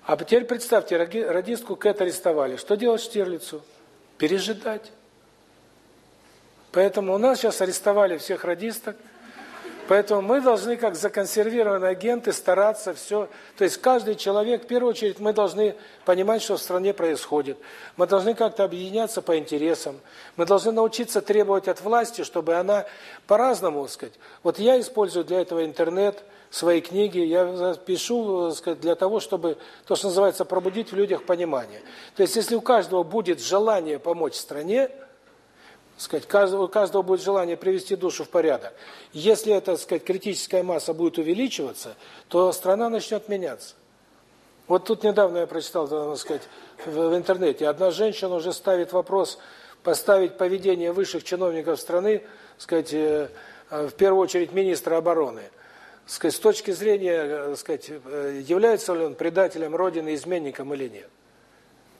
А теперь представьте, радистку Кэт арестовали. Что делать Штирлицу? Пережидать. Поэтому у нас сейчас арестовали всех радисток, Поэтому мы должны, как законсервированные агенты, стараться все... То есть каждый человек, в первую очередь, мы должны понимать, что в стране происходит. Мы должны как-то объединяться по интересам. Мы должны научиться требовать от власти, чтобы она по-разному, сказать. Вот я использую для этого интернет, свои книги, я пишу, сказать, для того, чтобы, то, что называется, пробудить в людях понимание. То есть если у каждого будет желание помочь стране, сказать, каждого, у каждого будет желание привести душу в порядок. Если эта, сказать, критическая масса будет увеличиваться, то страна начнет меняться. Вот тут недавно я прочитал, так сказать, в интернете, одна женщина уже ставит вопрос поставить поведение высших чиновников страны, сказать, э, в первую очередь министра обороны. Сказать, с точки зрения, сказать, э, является ли он предателем Родины, изменником или нет.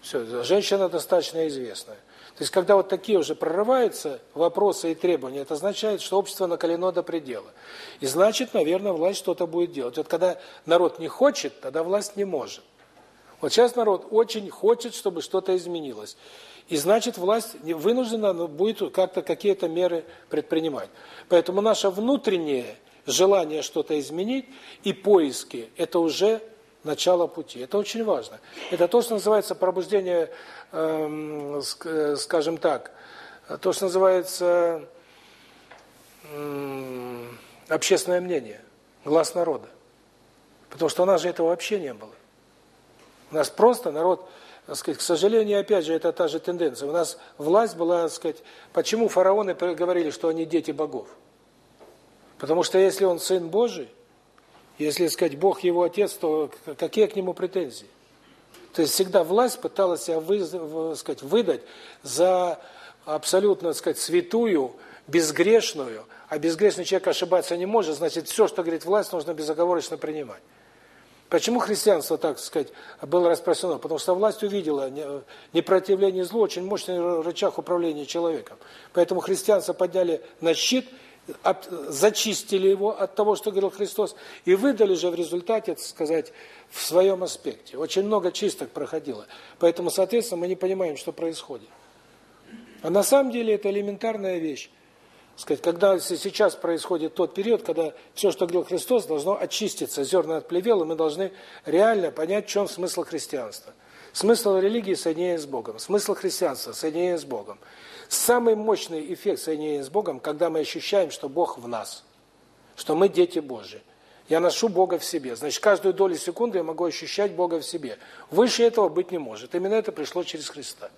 Все, женщина достаточно известная. То есть, когда вот такие уже прорываются вопросы и требования, это означает, что общество накалено до предела. И значит, наверное, власть что-то будет делать. Вот когда народ не хочет, тогда власть не может. Вот сейчас народ очень хочет, чтобы что-то изменилось. И значит, власть вынуждена ну, будет как-то какие-то меры предпринимать. Поэтому наше внутреннее желание что-то изменить и поиски – это уже начало пути. Это очень важно. Это то, что называется пробуждение Эм, скажем так, то, что называется общественное мнение, глаз народа. Потому что у нас же этого вообще не было. У нас просто народ, так сказать, к сожалению, опять же, это та же тенденция. У нас власть была, так сказать, почему фараоны говорили, что они дети богов? Потому что если он сын Божий, если, сказать, Бог его отец, то какие к нему претензии? То есть всегда власть пыталась себя вы, сказать, выдать за абсолютно, сказать, святую, безгрешную, а безгрешный человек ошибаться не может, значит, все, что говорит власть, нужно безоговорочно принимать. Почему христианство, так сказать, было распространено? Потому что власть увидела непротивление злу, очень мощный рычаг управления человеком. Поэтому христианство подняли на щит – зачистили его от того, что говорил Христос, и выдали же в результате, так сказать, в своем аспекте. Очень много чисток проходило. Поэтому, соответственно, мы не понимаем, что происходит. А на самом деле это элементарная вещь. Сказать, когда сейчас происходит тот период, когда все, что говорил Христос, должно очиститься, зерна от плевел, и мы должны реально понять, в чем смысл христианства. Смысл религии – соединение с Богом. Смысл христианства – соединение с Богом. Самый мощный эффект соединения с Богом, когда мы ощущаем, что Бог в нас, что мы дети Божьи. Я ношу Бога в себе. Значит, каждую долю секунды я могу ощущать Бога в себе. Выше этого быть не может. Именно это пришло через Христа.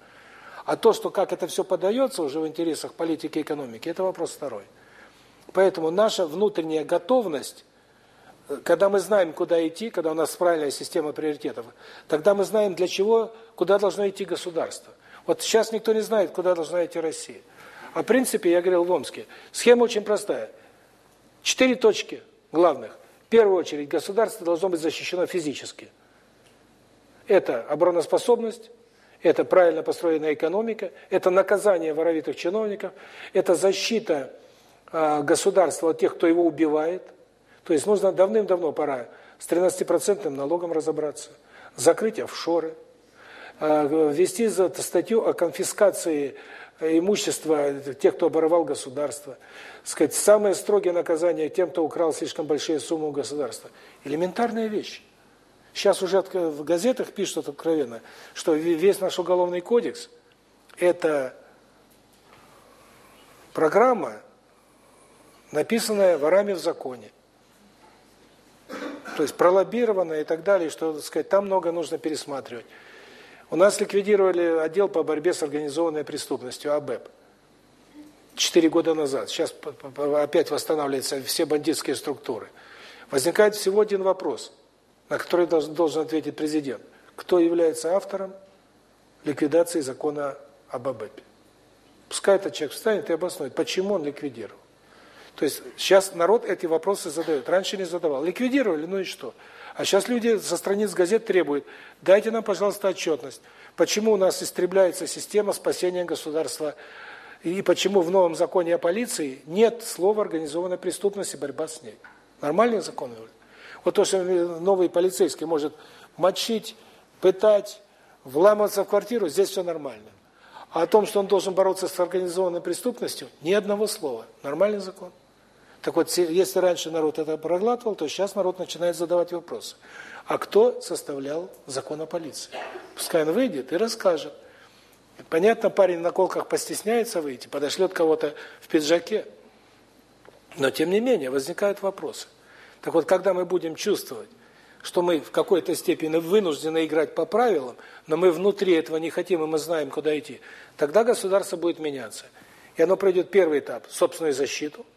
А то, что как это все подается уже в интересах политики и экономики, это вопрос второй. Поэтому наша внутренняя готовность, когда мы знаем, куда идти, когда у нас правильная система приоритетов, тогда мы знаем, для чего, куда должно идти государство. Вот сейчас никто не знает, куда должна идти Россия. А в принципе, я говорил в Омске, схема очень простая. Четыре точки главных. В первую очередь, государство должно быть защищено физически. Это обороноспособность, это правильно построенная экономика, это наказание воровитых чиновников, это защита э, государства от тех, кто его убивает. То есть нужно давным-давно пора с 13% налогом разобраться, закрыть офшоры – ввести статью о конфискации имущества тех, кто оборвал государство. Сказать, самое строгие наказания тем, кто украл слишком большие суммы у государства. Элементарная вещь. Сейчас уже в газетах пишут откровенно, что весь наш уголовный кодекс – это программа, написанная ворами в законе. То есть пролоббированная и так далее, что, так сказать, там много нужно пересматривать. У нас ликвидировали отдел по борьбе с организованной преступностью, АБЭП, четыре года назад. Сейчас опять восстанавливаются все бандитские структуры. Возникает всего один вопрос, на который должен, ответить президент. Кто является автором ликвидации закона об АБЭПе? Пускай этот человек встанет и обоснует, почему он ликвидировал. То есть сейчас народ эти вопросы задает. Раньше не задавал. Ликвидировали, ну и что? А сейчас люди со страниц газет требуют, дайте нам, пожалуйста, отчетность. Почему у нас истребляется система спасения государства, и почему в новом законе о полиции нет слова организованной преступности, борьба с ней. Нормальный закон? Вот то, что новый полицейский может мочить, пытать, вламываться в квартиру, здесь все нормально. А о том, что он должен бороться с организованной преступностью, ни одного слова. Нормальный закон. Так вот, если раньше народ это проглатывал, то сейчас народ начинает задавать вопросы. А кто составлял закон о полиции? Пускай он выйдет и расскажет. Понятно, парень на колках постесняется выйти, подошлет кого-то в пиджаке. Но, тем не менее, возникают вопросы. Так вот, когда мы будем чувствовать, что мы в какой-то степени вынуждены играть по правилам, но мы внутри этого не хотим, и мы знаем, куда идти, тогда государство будет меняться. И оно пройдет первый этап – собственную защиту –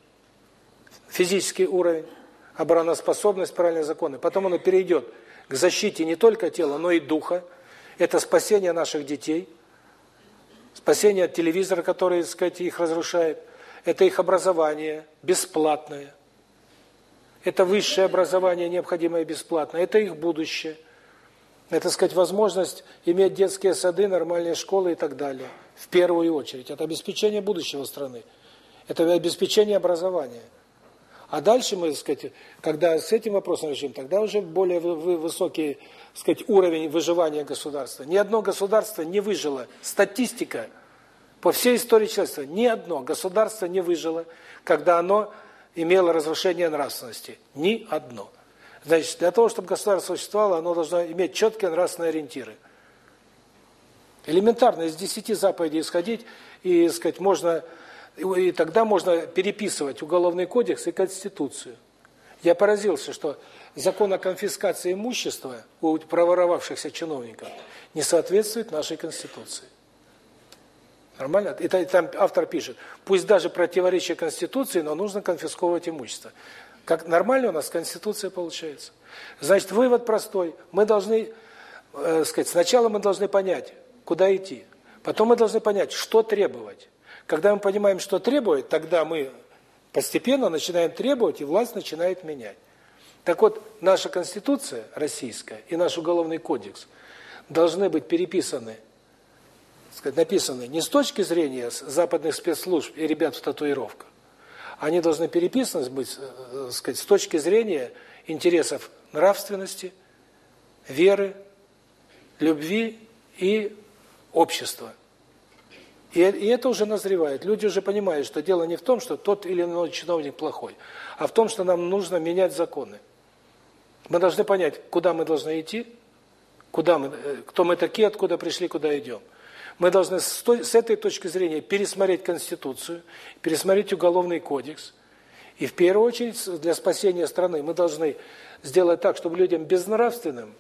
физический уровень, обороноспособность, правильные законы. Потом оно перейдет к защите не только тела, но и духа. Это спасение наших детей, спасение от телевизора, который, так сказать, их разрушает. Это их образование бесплатное. Это высшее образование, необходимое бесплатно. Это их будущее. Это, сказать, возможность иметь детские сады, нормальные школы и так далее. В первую очередь. Это обеспечение будущего страны. Это обеспечение образования. А дальше мы, так сказать, когда с этим вопросом решим, тогда уже более высокий, так сказать, уровень выживания государства. Ни одно государство не выжило. Статистика по всей истории человечества, ни одно государство не выжило, когда оно имело разрушение нравственности. Ни одно. Значит, для того, чтобы государство существовало, оно должно иметь четкие нравственные ориентиры. Элементарно из десяти заповедей исходить, и, сказать, можно, и тогда можно переписывать Уголовный кодекс и Конституцию. Я поразился, что закон о конфискации имущества у проворовавшихся чиновников не соответствует нашей Конституции. Нормально? И там автор пишет, пусть даже противоречие Конституции, но нужно конфисковывать имущество. Как нормально у нас Конституция получается. Значит, вывод простой. Мы должны, э, сказать, сначала мы должны понять, куда идти. Потом мы должны понять, что требовать. Когда мы понимаем, что требовать, тогда мы постепенно начинаем требовать, и власть начинает менять. Так вот, наша Конституция российская и наш Уголовный кодекс должны быть переписаны, сказать, написаны не с точки зрения западных спецслужб и ребят в татуировках, они должны переписаны быть, э, сказать, с точки зрения интересов нравственности, веры, любви и общества. И, и это уже назревает. Люди уже понимают, что дело не в том, что тот или иной чиновник плохой, а в том, что нам нужно менять законы. Мы должны понять, куда мы должны идти, куда мы, э, кто мы такие, откуда пришли, куда идем. Мы должны с, той, с этой точки зрения пересмотреть Конституцию, пересмотреть Уголовный кодекс. И в первую очередь для спасения страны мы должны сделать так, чтобы людям безнравственным,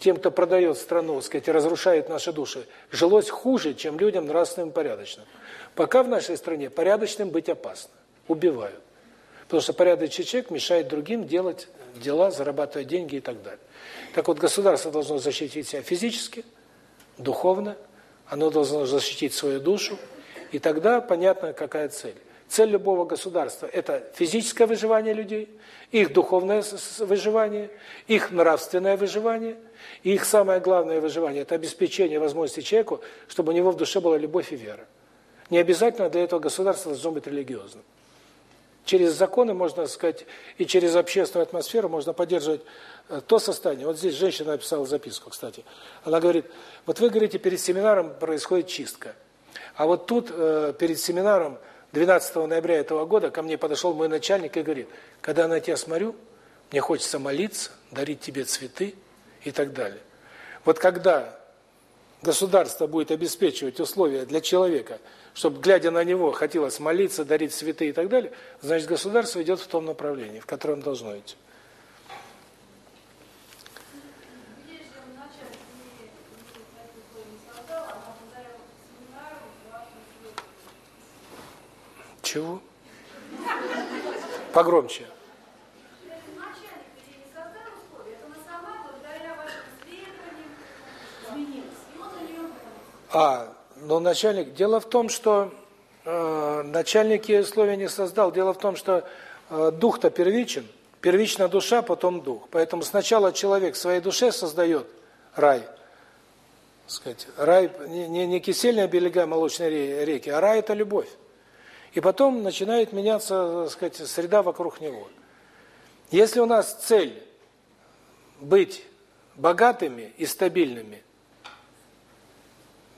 тем, кто продает страну, сказать, разрушает наши души, жилось хуже, чем людям нравственным и порядочным. Пока в нашей стране порядочным быть опасно. Убивают. Потому что порядочный человек мешает другим делать дела, зарабатывать деньги и так далее. Так вот, государство должно защитить себя физически, духовно, оно должно защитить свою душу, и тогда понятно, какая цель. Цель любого государства – это физическое выживание людей, их духовное выживание, их нравственное выживание, и их самое главное выживание – это обеспечение возможности человеку, чтобы у него в душе была любовь и вера. Не обязательно для этого государство должно быть религиозным. Через законы, можно сказать, и через общественную атмосферу можно поддерживать э, то состояние. Вот здесь женщина написала записку, кстати. Она говорит, вот вы говорите, перед семинаром происходит чистка. А вот тут, э, перед семинаром, 12 ноября этого года, ко мне подошел мой начальник и говорит, когда на тебя смотрю, мне хочется молиться, дарить тебе цветы и так далее. Вот когда государство будет обеспечивать условия для человека – чтобы, глядя на него, хотелось молиться, дарить цветы и так далее, значит, государство идет в том направлении, в котором должно идти. Чего? Погромче. А, но начальник... Дело в том, что э, начальник условия не создал. Дело в том, что э, дух-то первичен. Первична душа, потом дух. Поэтому сначала человек своей душе создает рай. Сказать, рай не, не, не кисельная берега молочной реки, а рай – это любовь. И потом начинает меняться, сказать, среда вокруг него. Если у нас цель быть богатыми и стабильными –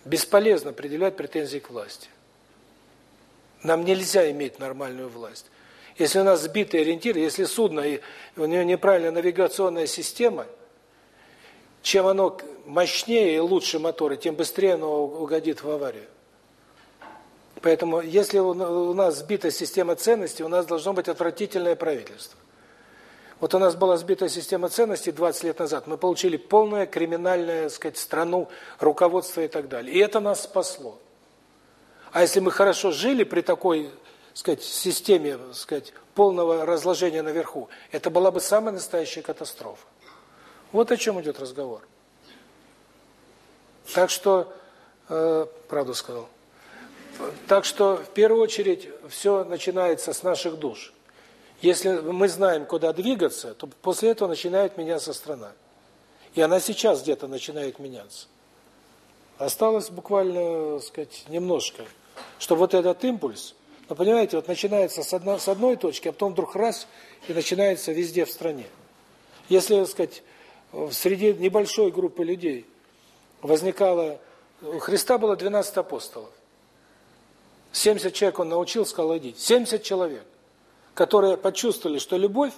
Бесполезно предъявлять претензии к власти. Нам нельзя иметь нормальную власть. Если у нас сбитый ориентир, если судно, и у него неправильная навигационная система, чем оно мощнее и лучше моторы, тем быстрее оно угодит в аварию. Поэтому, если у нас сбита система ценностей, у нас должно быть отвратительное правительство. Вот у нас была сбита система ценностей 20 лет назад. Мы получили полное криминальное, сказать, страну, руководство и так далее. И это нас спасло. А если мы хорошо жили при такой, сказать, системе, сказать, полного разложения наверху, это была бы самая настоящая катастрофа. Вот о чем идет разговор. Так что, э, правду сказал. Так что, в первую очередь, все начинается с наших душ. Если мы знаем, куда двигаться, то после этого начинает меняться страна. И она сейчас где-то начинает меняться. Осталось буквально, так сказать, немножко, чтобы вот этот импульс, но понимаете, вот начинается с, одной с одной точки, а потом вдруг раз, и начинается везде в стране. Если, так сказать, среди небольшой группы людей возникало... У Христа было 12 апостолов. 70 человек он научил, сказал, идите. 70 человек, которые почувствовали, что любовь,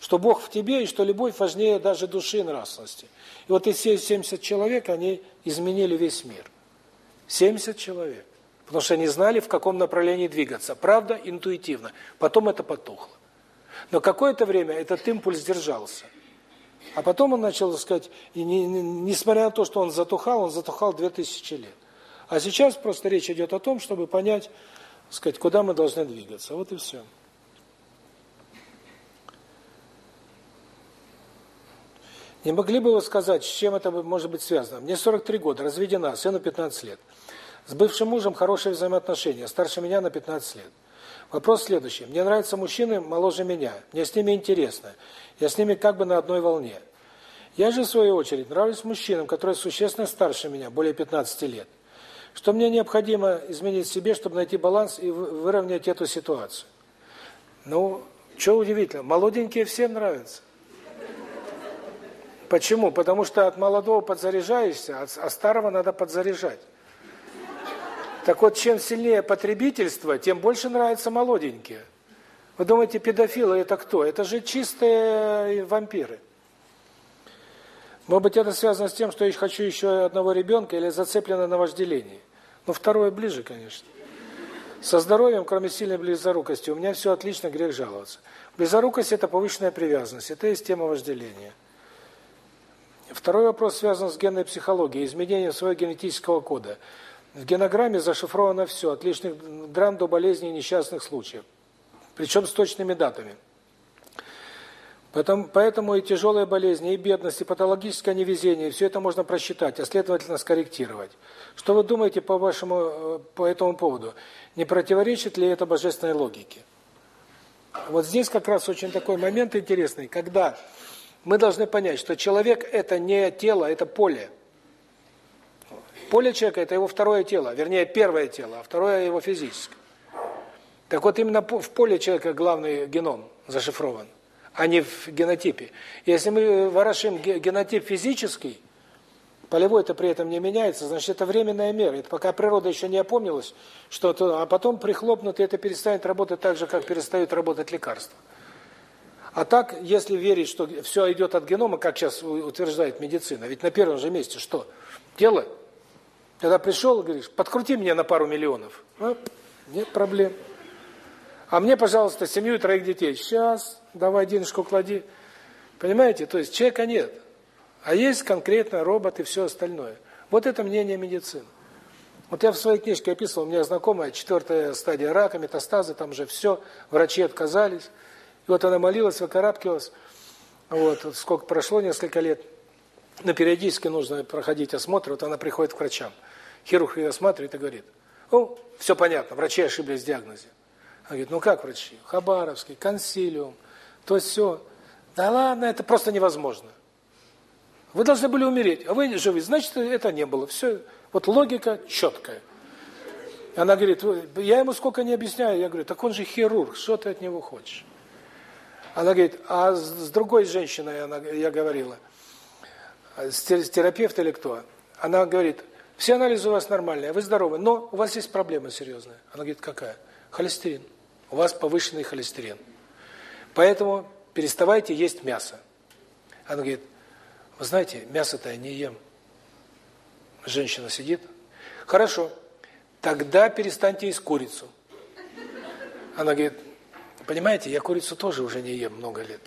что Бог в тебе, и что любовь важнее даже души и нравственности. И вот эти 70 человек, они изменили весь мир. 70 человек. Потому что они знали, в каком направлении двигаться. Правда, интуитивно. Потом это потухло. Но какое-то время этот импульс держался. А потом он начал, так сказать, и не, не, несмотря на то, что он затухал, он затухал 2000 лет. А сейчас просто речь идет о том, чтобы понять, сказать, куда мы должны двигаться. Вот и все. Не могли бы вы сказать, с чем это может быть связано? Мне 43 года, разведена, сыну 15 лет. С бывшим мужем хорошие взаимоотношения, старше меня на 15 лет. Вопрос следующий. Мне нравятся мужчины моложе меня. Мне с ними интересно. Я с ними как бы на одной волне. Я же, в свою очередь, нравлюсь мужчинам, которые существенно старше меня, более 15 лет. Что мне необходимо изменить в себе, чтобы найти баланс и выровнять эту ситуацию? Ну, что удивительно, молоденькие всем нравятся. Почему? Потому что от молодого подзаряжаешься, а старого надо подзаряжать. Так вот, чем сильнее потребительство, тем больше нравятся молоденькие. Вы думаете, педофилы это кто? Это же чистые вампиры. Может быть, это связано с тем, что я хочу еще одного ребенка или зацеплено на вожделении. Но второе ближе, конечно. Со здоровьем, кроме сильной близорукости, у меня все отлично, грех жаловаться. Близорукость – это повышенная привязанность, это есть тема вожделения. Второй вопрос связан с генной психологией, изменением своего генетического кода. В генограмме зашифровано все, от лишних драм до болезней и несчастных случаев. Причем с точными датами. Поэтому, поэтому и тяжелые болезни, и бедность, и патологическое невезение, все это можно просчитать, а следовательно скорректировать. Что вы думаете по вашему э, по этому поводу? Не противоречит ли это божественной логике? Вот здесь как раз очень такой момент интересный, когда мы должны понять, что человек – это не тело, это поле. Поле человека – это его второе тело, вернее, первое тело, а второе – его физическое. Так вот, именно в поле человека главный геном зашифрован – а не в генотипе. Если мы ворошим генотип физический, полевой это при этом не меняется, значит, это временная мера. Это пока природа еще не опомнилась, что то, а потом прихлопнут, и это перестанет работать так же, как перестают работать лекарства. А так, если верить, что все идет от генома, как сейчас утверждает медицина, ведь на первом же месте что? Тело. Когда пришел, говоришь, подкрути мне на пару миллионов. А, нет проблем. А мне, пожалуйста, семью и троих детей. Сейчас, давай денежку клади. Понимаете? То есть человека нет. А есть конкретно робот и все остальное. Вот это мнение медицины. Вот я в своей книжке описывал, у меня знакомая, четвертая стадия рака, метастазы, там же все, врачи отказались. И вот она молилась, выкарабкивалась. Вот, сколько прошло, несколько лет. Но периодически нужно проходить осмотр, вот она приходит к врачам. Хирург ее осматривает и говорит, "О, все понятно, врачи ошиблись в диагнозе. Она говорит, ну как врачи? Хабаровский, консилиум, то все. Да ладно, это просто невозможно. Вы должны были умереть, а вы живы, значит, это не было. Все, вот логика четкая. Она говорит, я ему сколько не объясняю, я говорю, так он же хирург, что ты от него хочешь? Она говорит, а с другой женщиной она, я говорила, с терапевт или кто, она говорит, все анализы у вас нормальные, вы здоровы, но у вас есть проблема серьезная. Она говорит, какая? Холестерин. У вас повышенный холестерин. Поэтому переставайте есть мясо. Она говорит, вы знаете, мясо-то я не ем. Женщина сидит. Хорошо, тогда перестаньте есть курицу. Она говорит, понимаете, я курицу тоже уже не ем много лет.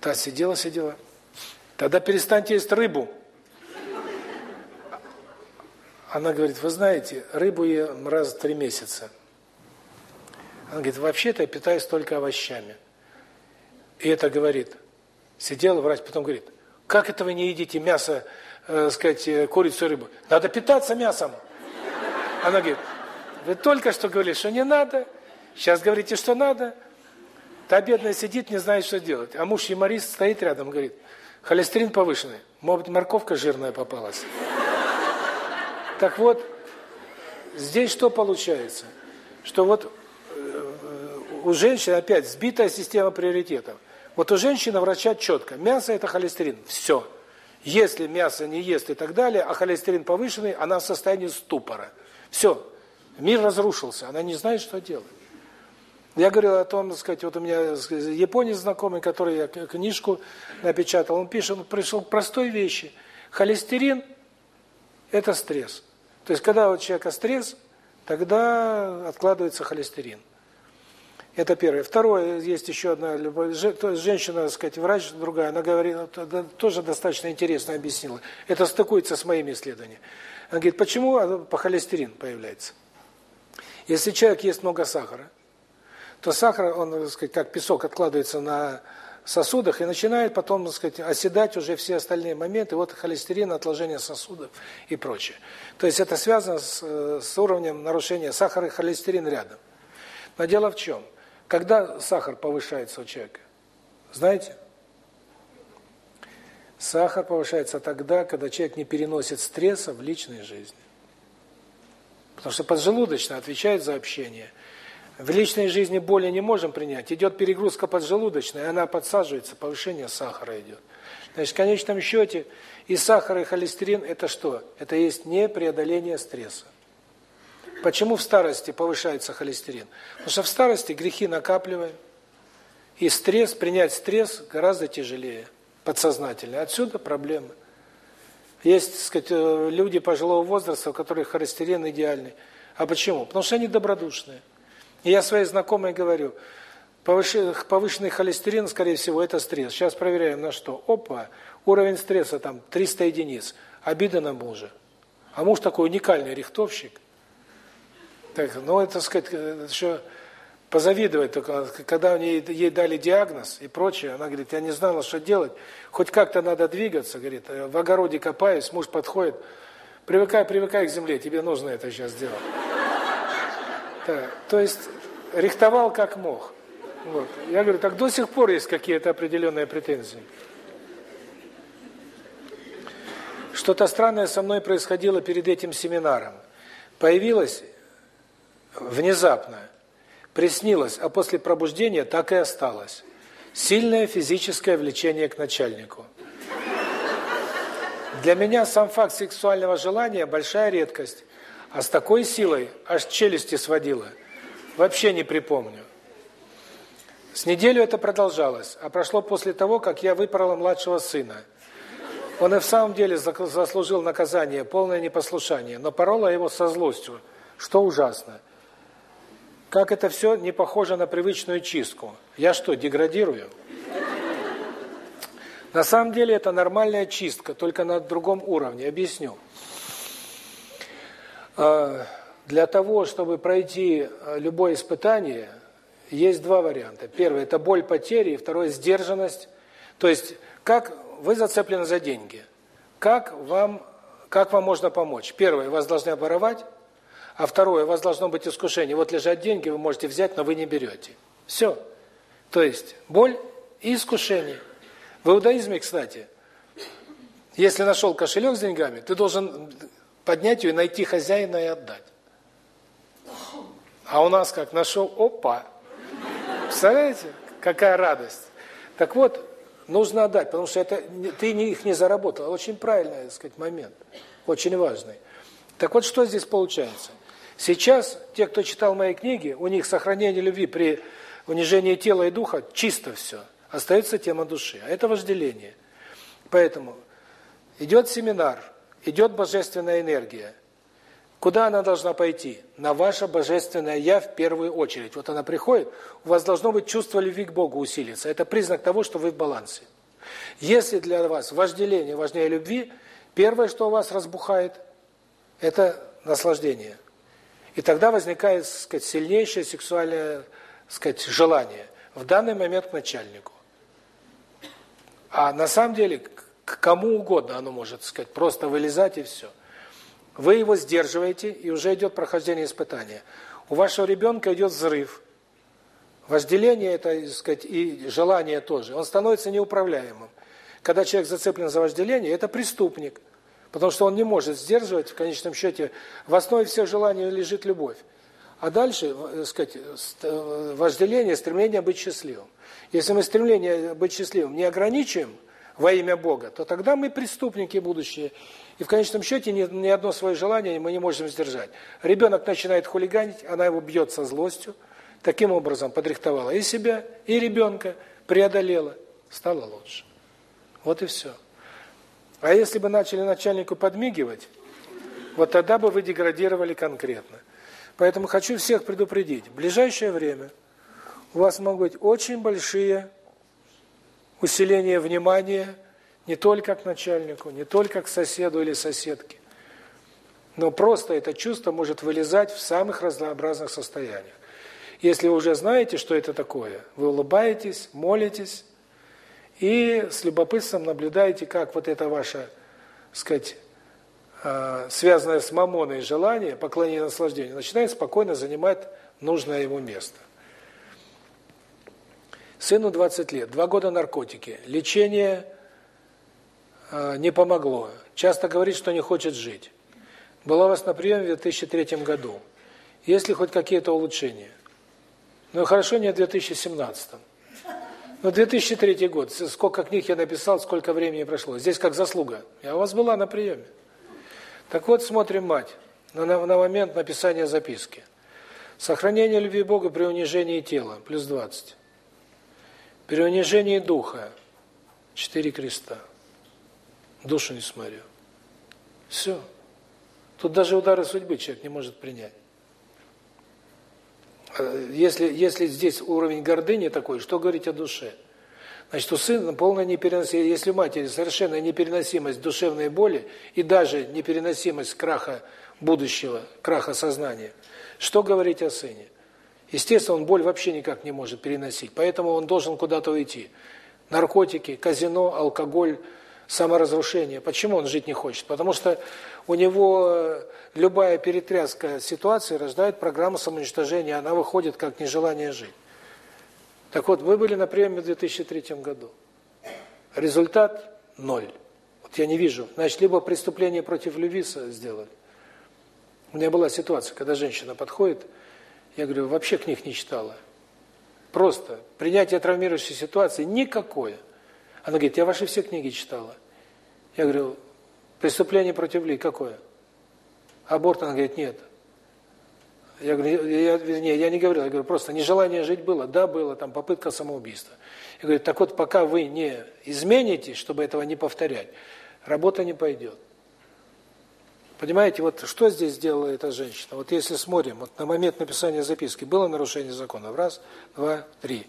Та сидела, сидела. Тогда перестаньте есть рыбу. Она говорит, вы знаете, рыбу ем раз в три месяца. Она говорит, вообще-то я питаюсь только овощами. И это говорит. Сидел врач, потом говорит, как это вы не едите мясо, э, сказать, э, курицу рыбу? Надо питаться мясом. Она говорит, вы только что говорили, что не надо, сейчас говорите, что надо. Та бедная сидит, не знает, что делать. А муж юморист стоит рядом, говорит, Холестерин повышенный. Может, морковка жирная попалась. Так вот, здесь что получается? Что вот у женщин опять сбитая система приоритетов. Вот у женщины врача четко. Мясо – это холестерин. Все. Если мясо не ест и так далее, а холестерин повышенный, она в состоянии ступора. Все. Мир разрушился. Она не знает, что делать. Я говорил о том, так сказать, вот у меня японец знакомый, который я книжку напечатал, он пишет, он пришел к простой вещи. Холестерин – это стресс. То есть, когда у человека стресс, тогда откладывается холестерин. Это первое. Второе, есть еще одна женщина, так сказать, врач другая, она говорит, тоже достаточно интересно объяснила. Это стыкуется с моими исследованиями. Она говорит, почему по холестерин появляется? Если человек ест много сахара, то сахар, он, так сказать, как песок откладывается на сосудах и начинает потом, так сказать, оседать уже все остальные моменты, вот холестерин, отложение сосудов и прочее. То есть это связано с, с уровнем нарушения сахара и холестерин рядом. Но дело в чем? Когда сахар повышается у человека? Знаете? Сахар повышается тогда, когда человек не переносит стресса в личной жизни. Потому что поджелудочная отвечает за общение. В личной жизни боли не можем принять. Идет перегрузка поджелудочной, она подсаживается, повышение сахара идет. Значит, в конечном счете и сахар, и холестерин – это что? Это есть не преодоление стресса. Почему в старости повышается холестерин? Потому что в старости грехи накапливаем, и стресс, принять стресс гораздо тяжелее, подсознательно. Отсюда проблемы. Есть, так сказать, э, люди пожилого возраста, у которых холестерин идеальный. А почему? Потому что они добродушные. И я своей знакомой говорю, повышенный холестерин, скорее всего, это стресс. Сейчас проверяем на что. Опа, уровень стресса там 300 единиц. Обида на мужа. А муж такой уникальный рихтовщик. Так, ну, это, сказать, еще позавидовать только, когда ей, ей дали диагноз и прочее, она говорит, я не знала, что делать, хоть как-то надо двигаться, говорит, в огороде копаюсь, муж подходит, привыкай, привыкай к земле, тебе нужно это сейчас делать. Так, то есть, рихтовал как мог. Вот. Я говорю, так до сих пор есть какие-то определенные претензии. Что-то странное со мной происходило перед этим семинаром. Появилась внезапно приснилось, а после пробуждения так и осталось. Сильное физическое влечение к начальнику. Для меня сам факт сексуального желания – большая редкость. А с такой силой аж челюсти сводило. Вообще не припомню. С неделю это продолжалось, а прошло после того, как я выпорола младшего сына. Он и в самом деле заслужил наказание, полное непослушание, но порола его со злостью, что ужасно. Как это все не похоже на привычную чистку? Я что, деградирую? На самом деле это нормальная чистка, только на другом уровне. Объясню. А, для того, чтобы пройти а, любое испытание, есть два варианта. Первый – это боль потери, второй – сдержанность. То есть, как вы зацеплены за деньги. Как вам, как вам можно помочь? Первое – вас должны обворовать, а второе, у вас должно быть искушение. Вот лежат деньги, вы можете взять, но вы не берете. Все. То есть боль и искушение. В иудаизме, кстати, если нашел кошелек с деньгами, ты должен поднять ее, найти хозяина и отдать. А у нас как нашел, опа. Представляете, какая радость. Так вот, нужно отдать, потому что это ты их не заработал. Очень правильный, так сказать, момент. Очень важный. Так вот, что здесь получается? Сейчас те, кто читал мои книги, у них сохранение любви при унижении тела и духа чисто все. Остается тема души, а это вожделение. Поэтому идет семинар, идет божественная энергия. Куда она должна пойти? На ваше божественное «Я» в первую очередь. Вот она приходит, у вас должно быть чувство любви к Богу усилиться. Это признак того, что вы в балансе. Если для вас вожделение важнее любви, первое, что у вас разбухает, это наслаждение. И тогда возникает, сказать, сильнейшее сексуальное, сказать, желание в данный момент к начальнику. А на самом деле к кому угодно оно может, сказать, просто вылезать и все. Вы его сдерживаете, и уже идет прохождение испытания. У вашего ребенка идет взрыв. Возделение это, сказать, и желание тоже. Он становится неуправляемым. когда человек зацеплен за вожделение, это преступник. Потому что он не может сдерживать, в конечном счете, в основе всех желаний лежит любовь. А дальше, так э, сказать, э, вожделение, стремление быть счастливым. Если мы стремление быть счастливым не ограничиваем во имя Бога, то тогда мы преступники будущие. И в конечном счете ни, ни одно свое желание мы не можем сдержать. Ребенок начинает хулиганить, она его бьет со злостью. Таким образом подрихтовала и себя, и ребенка, преодолела, стало лучше. Вот и все. А если бы начали начальнику подмигивать, вот тогда бы вы деградировали конкретно. Поэтому хочу всех предупредить. В ближайшее время у вас могут быть очень большие усиления внимания не только к начальнику, не только к соседу или соседке, но просто это чувство может вылезать в самых разнообразных состояниях. Если вы уже знаете, что это такое, вы улыбаетесь, молитесь, и с любопытством наблюдаете, как вот это ваше, сказать, а, связанное с мамоной желание, поклонение наслаждению, начинает спокойно занимать нужное ему место. Сыну 20 лет, два года наркотики, лечение э, не помогло. Часто говорит, что не хочет жить. Была у вас на приеме в 2003 году. Есть ли хоть какие-то улучшения? Ну, хорошо, не в 2017. Но 2003 год, сколько книг я написал, сколько времени прошло. Здесь как заслуга. Я у вас была на приеме. Так вот, смотрим мать на, на, на момент написания записки. Сохранение любви Бога при унижении тела, плюс 20. При унижении духа, четыре креста. Душу не смотрю. Все. Тут даже удары судьбы человек не может принять. Э, если, если здесь уровень гордыни такой, что говорить о душе? Значит, у сына полная непереносимость. Если у матери совершенная непереносимость душевной боли и даже непереносимость краха будущего, краха сознания, что говорить о сыне? Естественно, он боль вообще никак не может переносить, поэтому он должен куда-то уйти. Наркотики, казино, алкоголь, саморазрушение. Почему он жить не хочет? Потому что у него любая перетряска ситуации рождает программу самоуничтожения, она выходит как нежелание жить. Так вот, вы были на приеме в 2003 году. Результат – ноль. Вот я не вижу. Значит, либо преступление против Левиса сделали. У меня была ситуация, когда женщина подходит, я говорю, вообще книг не читала. Просто принятие травмирующей ситуации никакое. Она говорит, я ваши все книги читала. Я говорю, преступление против Ли какое? Аборт, она говорит, нет. Я говорю, я, вернее, я не говорил, я говорю, просто нежелание жить было, да, было, там, попытка самоубийства. Я говорю, так вот, пока вы не изменитесь, чтобы этого не повторять, работа не пойдет. Понимаете, вот что здесь сделала эта женщина? Вот если смотрим, вот на момент написания записки было нарушение закона? Раз, два, три.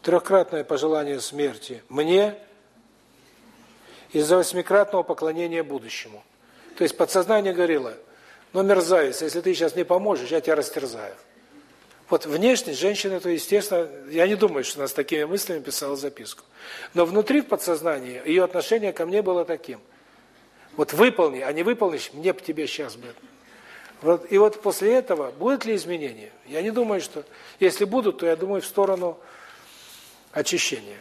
Трехкратное пожелание смерти мне из-за восьмикратного поклонения будущему. То есть подсознание говорило, но мерзавец, если ты сейчас не поможешь, я тебя растерзаю. Вот внешность женщины, то естественно, я не думаю, что она с такими мыслями писала записку. Но внутри в подсознании ее отношение ко мне было таким. Вот выполни, а не выполнишь, мне по тебе сейчас бы. Вот, и вот после этого будут ли изменения? Я не думаю, что... Если будут, то я думаю в сторону очищения.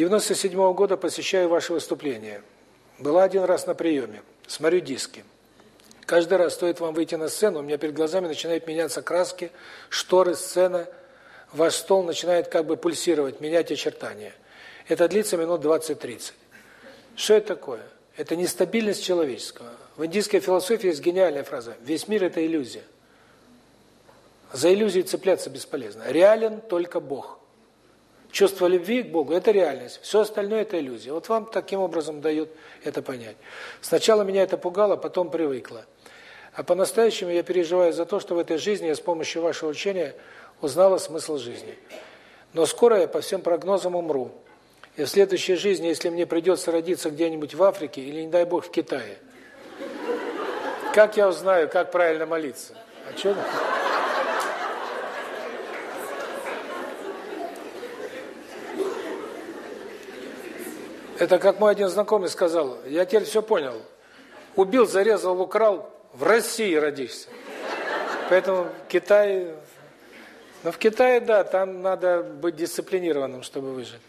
97 -го года посещаю ваши выступления. Была один раз на приеме, смотрю диски. Каждый раз стоит вам выйти на сцену, у меня перед глазами начинают меняться краски, шторы, сцена. Ваш стол начинает как бы пульсировать, менять очертания. Это длится минут 20-30. Что это такое? Это нестабильность человеческого. В индийской философии есть гениальная фраза «Весь мир – это иллюзия». За иллюзией цепляться бесполезно. Реален только Бог. Чувство любви к Богу – это реальность. Все остальное – это иллюзия. Вот вам таким образом дают это понять. Сначала меня это пугало, потом привыкла. А по-настоящему я переживаю за то, что в этой жизни я с помощью вашего учения узнала смысл жизни. Но скоро я по всем прогнозам умру. И в следующей жизни, если мне придется родиться где-нибудь в Африке или, не дай Бог, в Китае, как я узнаю, как правильно молиться? А что? Это как мой один знакомый сказал, я теперь все понял. Убил, зарезал, украл, в России родишься. Поэтому Китай... Но в Китае, да, там надо быть дисциплинированным, чтобы выжить.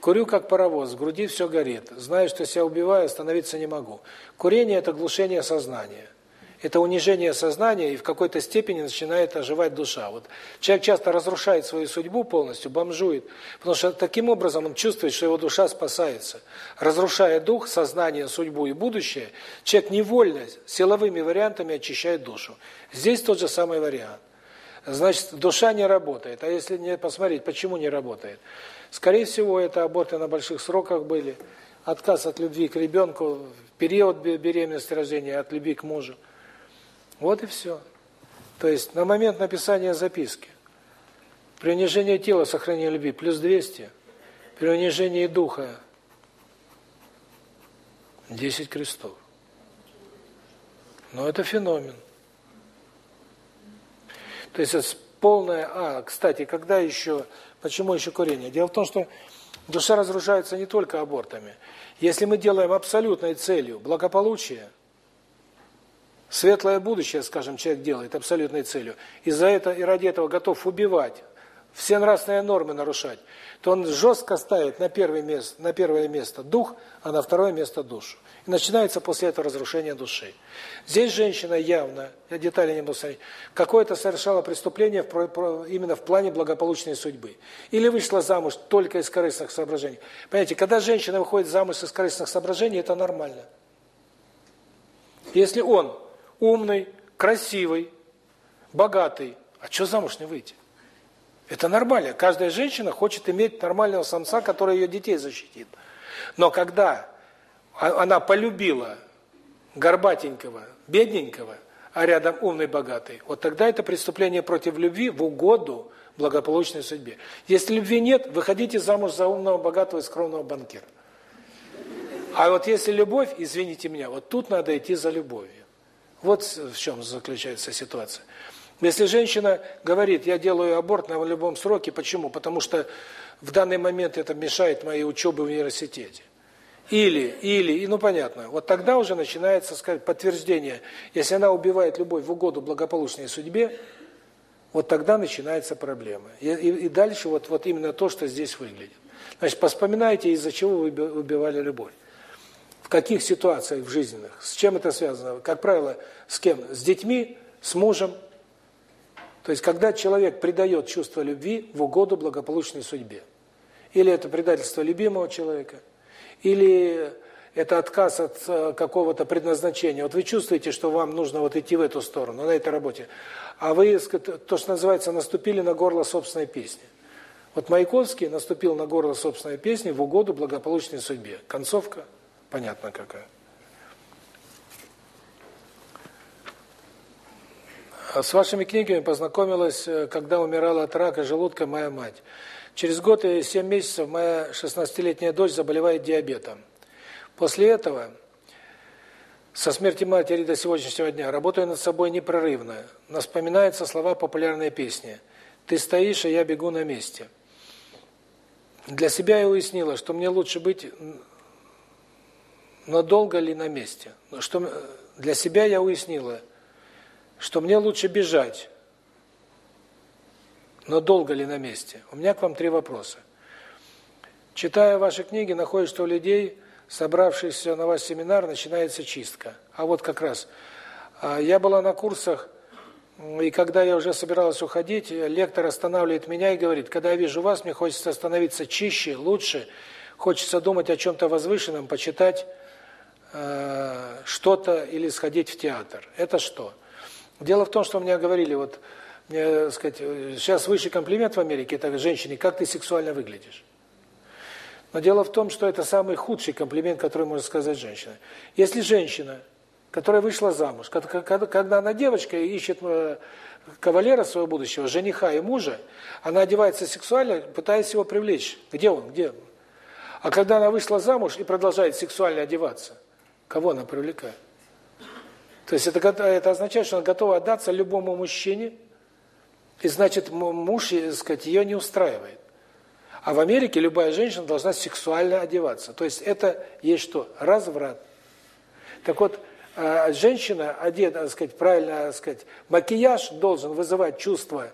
Курю как паровоз, в груди все горит. Знаю, что себя убиваю, остановиться не могу. Курение – это глушение сознания. Это унижение сознания, и в какой-то степени начинает оживать душа. Вот человек часто разрушает свою судьбу полностью, бомжует, потому что таким образом он чувствует, что его душа спасается. Разрушая дух, сознание, судьбу и будущее, человек невольно, силовыми вариантами очищает душу. Здесь тот же самый вариант. Значит, душа не работает. А если не посмотреть, почему не работает? Скорее всего, это аборты на больших сроках были, отказ от любви к ребенку, период беременности, рождения, от любви к мужу. Вот и все. То есть на момент написания записки при унижении тела сохранение любви плюс 200, при унижении духа 10 крестов. Но это феномен. То есть это полное... А, кстати, когда еще... Почему еще курение? Дело в том, что душа разрушается не только абортами. Если мы делаем абсолютной целью благополучие, светлое будущее, скажем, человек делает абсолютной целью, и за это и ради этого готов убивать, все нравственные нормы нарушать, то он жестко ставит на первое место, на первое место дух, а на второе место душу. И начинается после этого разрушение души. Здесь женщина явно, я детали не буду смотреть, какое-то совершала преступление в, именно в плане благополучной судьбы. Или вышла замуж только из корыстных соображений. Понимаете, когда женщина выходит замуж из корыстных соображений, это нормально. Если он умный, красивый, богатый, а что замуж не выйти? Это нормально. Каждая женщина хочет иметь нормального самца, который ее детей защитит. Но когда она полюбила горбатенького, бедненького, а рядом умный, богатый, вот тогда это преступление против любви в угоду благополучной судьбе. Если любви нет, выходите замуж за умного, богатого и скромного банкира. А вот если любовь, извините меня, вот тут надо идти за любовью. Вот в чем заключается ситуация. Если женщина говорит, я делаю аборт на любом сроке, почему? Потому что в данный момент это мешает моей учебе в университете. Или, или, ну понятно, вот тогда уже начинается, сказать, подтверждение. Если она убивает любовь в угоду благополучной судьбе, вот тогда начинается проблема. И, и, и дальше вот, вот именно то, что здесь выглядит. Значит, поспоминайте, из-за чего вы убивали любовь. Каких ситуациях в жизненных, с чем это связано? Как правило, с кем? С детьми, с мужем, то есть, когда человек предает чувство любви в угоду благополучной судьбе. Или это предательство любимого человека, или это отказ от э, какого-то предназначения. Вот вы чувствуете, что вам нужно вот идти в эту сторону, на этой работе. А вы, то, что называется, наступили на горло собственной песни. Вот Маяковский наступил на горло собственной песни в угоду благополучной судьбе. Концовка понятно какая. А с вашими книгами познакомилась, э, когда умирала от рака желудка моя мать. Через год и 7 месяцев моя 16-летняя дочь заболевает диабетом. После этого, со смерти матери до сегодняшнего дня, работаю над собой непрерывно. Но вспоминаются слова популярной песни «Ты стоишь, а я бегу на месте». Для себя я уяснила, что мне лучше быть надолго ли на месте. Что Для себя я уяснила – что мне лучше бежать, но долго ли на месте? У меня к вам три вопроса. Читая ваши книги, находишь, что у людей, собравшихся на ваш семинар, начинается чистка. А вот как раз, а, я была на курсах, и когда я уже собиралась уходить, лектор останавливает меня и говорит, когда я вижу вас, мне хочется становиться чище, лучше, хочется думать о чем-то возвышенном, почитать э, что-то или сходить в театр. Это что? Дело в том, что мне говорили, вот, мне, сказать, сейчас высший комплимент в Америке, это женщине, как ты сексуально выглядишь. Но дело в том, что это самый худший комплимент, который может сказать женщина. Если женщина, которая вышла замуж, когда она девочка и ищет э, кавалера своего будущего, жениха и мужа, она одевается сексуально, пытаясь его привлечь. Где он? Где? А когда она вышла замуж и продолжает сексуально одеваться, кого она привлекает? То есть это, это означает, что она готова отдаться любому мужчине, и значит муж, так сказать, ее не устраивает. А в Америке любая женщина должна сексуально одеваться. То есть это есть что? Разврат. Так вот, а, женщина одета, так сказать, правильно, так сказать, макияж должен вызывать чувство,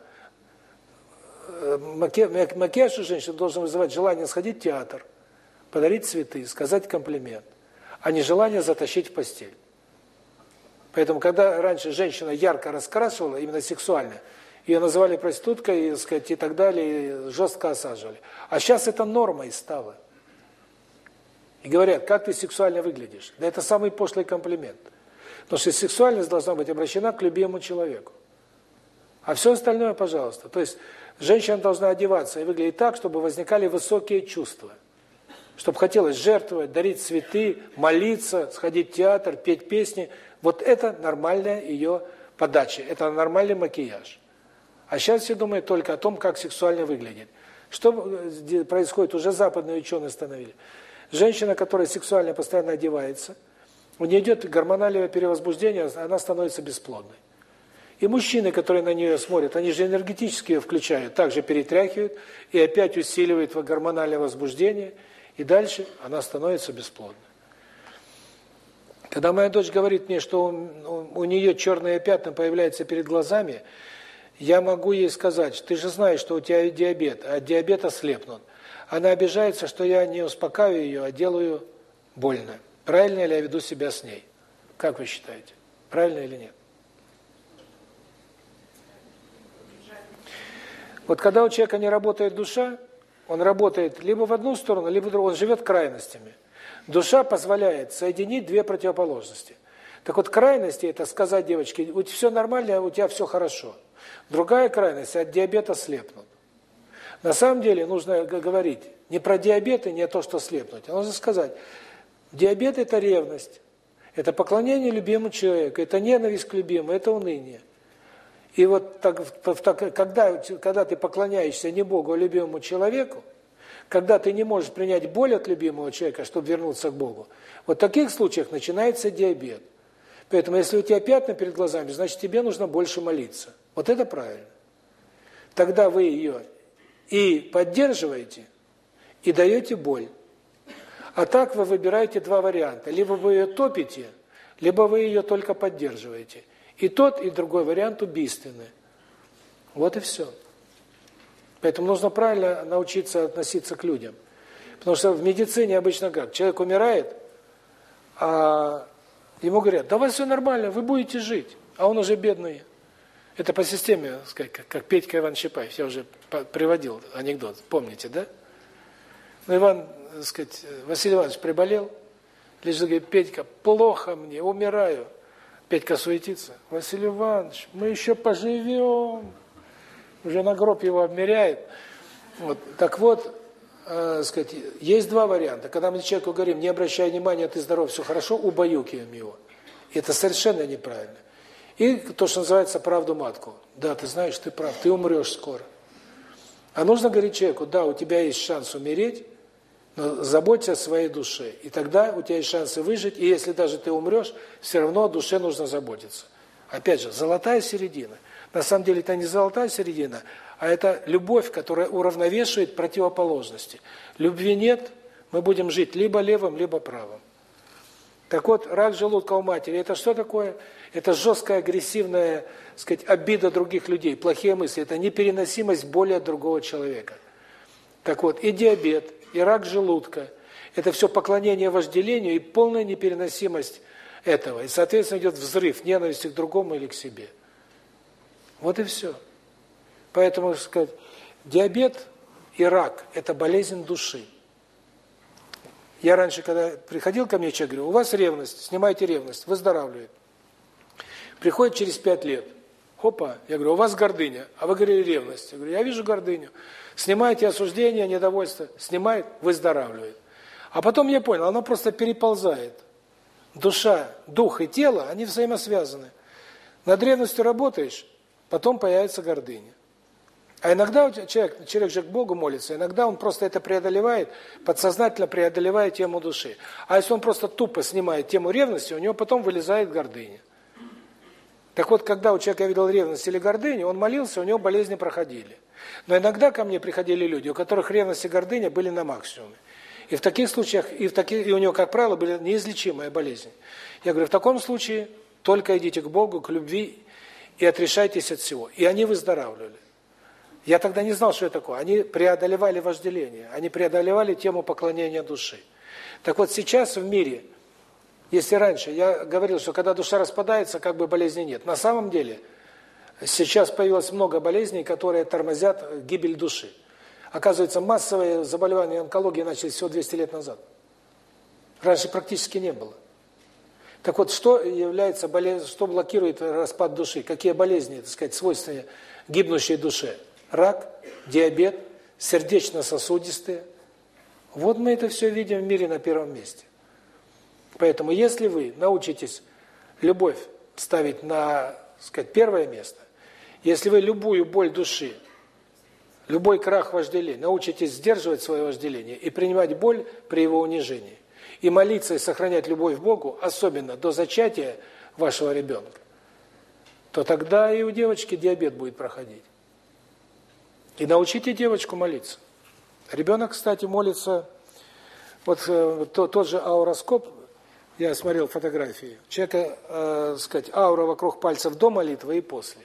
э, макияж у женщины должен вызывать желание сходить в театр – подарить цветы, сказать комплимент, а не желание затащить в постель. Поэтому, когда раньше женщина ярко раскрашивала, именно сексуально, ее называли проституткой, и, сказать, и так далее, и жестко осаживали. А сейчас это нормой стало. И говорят, как ты сексуально выглядишь. Да это самый пошлый комплимент. Потому что сексуальность должна быть обращена к любимому человеку. А все остальное, пожалуйста. То есть женщина должна одеваться и выглядеть так, чтобы возникали высокие чувства. Чтобы хотелось жертвовать, дарить цветы, молиться, сходить в театр, петь песни. Вот это нормальная ее подача, это нормальный макияж. А сейчас все думают только о том, как сексуально выглядит. Что э, происходит, уже западные ученые установили. Женщина, которая сексуально постоянно одевается, у нее идет гормональное перевозбуждение, она становится бесплодной. И мужчины, которые на нее смотрят, они же энергетически ее включают, также перетряхивают и опять усиливают гормональное возбуждение, и дальше она становится бесплодной. Когда моя дочь говорит мне, что у, у нее черные пятна появляются перед глазами, я могу ей сказать, ты же знаешь, что у тебя диабет, а от диабета слепнут. Она обижается, что я не успокаиваю ее, а делаю больно. Правильно ли я веду себя с ней? Как вы считаете? Правильно или нет? Вот когда у человека не работает душа, он работает либо в одну сторону, либо в другую, он живет крайностями. Душа позволяет соединить две противоположности. Так вот, крайности – это сказать девочке, у тебя все нормально, у тебя все хорошо. Другая крайность – от диабета слепнут. На самом деле нужно говорить не про диабет и не то, что слепнуть. А нужно сказать, диабет – это ревность, это поклонение любимому человеку, это ненависть к любимому, это уныние. И вот так, так, когда, когда ты поклоняешься не Богу, а любимому человеку, когда ты не можешь принять боль от любимого человека, чтобы вернуться к Богу, вот в таких случаях начинается диабет. Поэтому если у тебя пятна перед глазами, значит тебе нужно больше молиться. Вот это правильно. Тогда вы ее и поддерживаете, и даете боль. А так вы выбираете два варианта. Либо вы ее топите, либо вы ее только поддерживаете. И тот, и другой вариант убийственны. Вот и все. Поэтому нужно правильно научиться относиться к людям. Потому что в медицине обычно как? Человек умирает, а ему говорят, да у вас все нормально, вы будете жить. А он уже бедный. Это по системе, сказать, как, Петька Иван Чапаев. Я уже приводил анекдот, помните, да? Ну, Иван, сказать, Василий Иванович приболел, лежит, говорит, Петька, плохо мне, умираю. Петька суетится. Василий Иванович, мы еще поживем. Уже на гроб его обмеряет. Вот. Так вот, э, сказать, есть два варианта. Когда мы человеку говорим, не обращай внимания, ты здоров, все хорошо, убаюкиваем его. Это совершенно неправильно. И то, что называется правду матку. Да, ты знаешь, ты прав, ты умрешь скоро. А нужно говорить человеку, да, у тебя есть шанс умереть, но заботься о своей душе. И тогда у тебя есть шансы выжить, и если даже ты умрешь, все равно о душе нужно заботиться. Опять же, золотая середина. На самом деле это не золотая середина, а это любовь, которая уравновешивает противоположности. Любви нет, мы будем жить либо левым, либо правым. Так вот, рак желудка у матери – это что такое? Это жесткая, агрессивная, сказать, обида других людей, плохие мысли. Это непереносимость боли от другого человека. Так вот, и диабет, и рак желудка – это все поклонение вожделению и полная непереносимость этого. И, соответственно, идет взрыв ненависти к другому или к себе. Вот и все. Поэтому, сказать, диабет и рак – это болезнь души. Я раньше, когда приходил ко мне человек, говорю, у вас ревность, снимайте ревность, выздоравливает. Приходит через пять лет. Хопа, я говорю, у вас гордыня, а вы говорили ревность. Я говорю, я вижу гордыню. Снимайте осуждение, недовольство, снимает, выздоравливает. А потом я понял, оно просто переползает. Душа, дух и тело, они взаимосвязаны. Над ревностью работаешь, потом появится гордыня. А иногда человек, человек же к Богу молится, иногда он просто это преодолевает, подсознательно преодолевает тему души. А если он просто тупо снимает тему ревности, у него потом вылезает гордыня. Так вот, когда у человека видел ревность или гордыню, он молился, у него болезни проходили. Но иногда ко мне приходили люди, у которых ревность и гордыня были на максимуме. И в таких случаях, и, в таких, и у него, как правило, были неизлечимые болезни. Я говорю, в таком случае только идите к Богу, к любви и отрешайтесь от всего. И они выздоравливали. Я тогда не знал, что это такое. Они преодолевали вожделение, они преодолевали тему поклонения души. Так вот сейчас в мире, если раньше я говорил, что когда душа распадается, как бы болезни нет. На самом деле сейчас появилось много болезней, которые тормозят гибель души. Оказывается, массовые заболевания онкологии начались всего 200 лет назад. Раньше практически не было. Так вот, что является болезнь, что блокирует распад души? Какие болезни, так сказать, свойственны гибнущей душе? Рак, диабет, сердечно-сосудистые. Вот мы это все видим в мире на первом месте. Поэтому если вы научитесь любовь ставить на, сказать, первое место, если вы любую боль души, любой крах вожделения, научитесь сдерживать свое вожделение и принимать боль при его унижении, и молиться и сохранять любовь к Богу, особенно до зачатия вашего ребенка, то тогда и у девочки диабет будет проходить. И научите девочку молиться. Ребенок, кстати, молится, вот э, то, тот же ауроскоп, я смотрел фотографии, человека, э, сказать, аура вокруг пальцев до молитвы и после.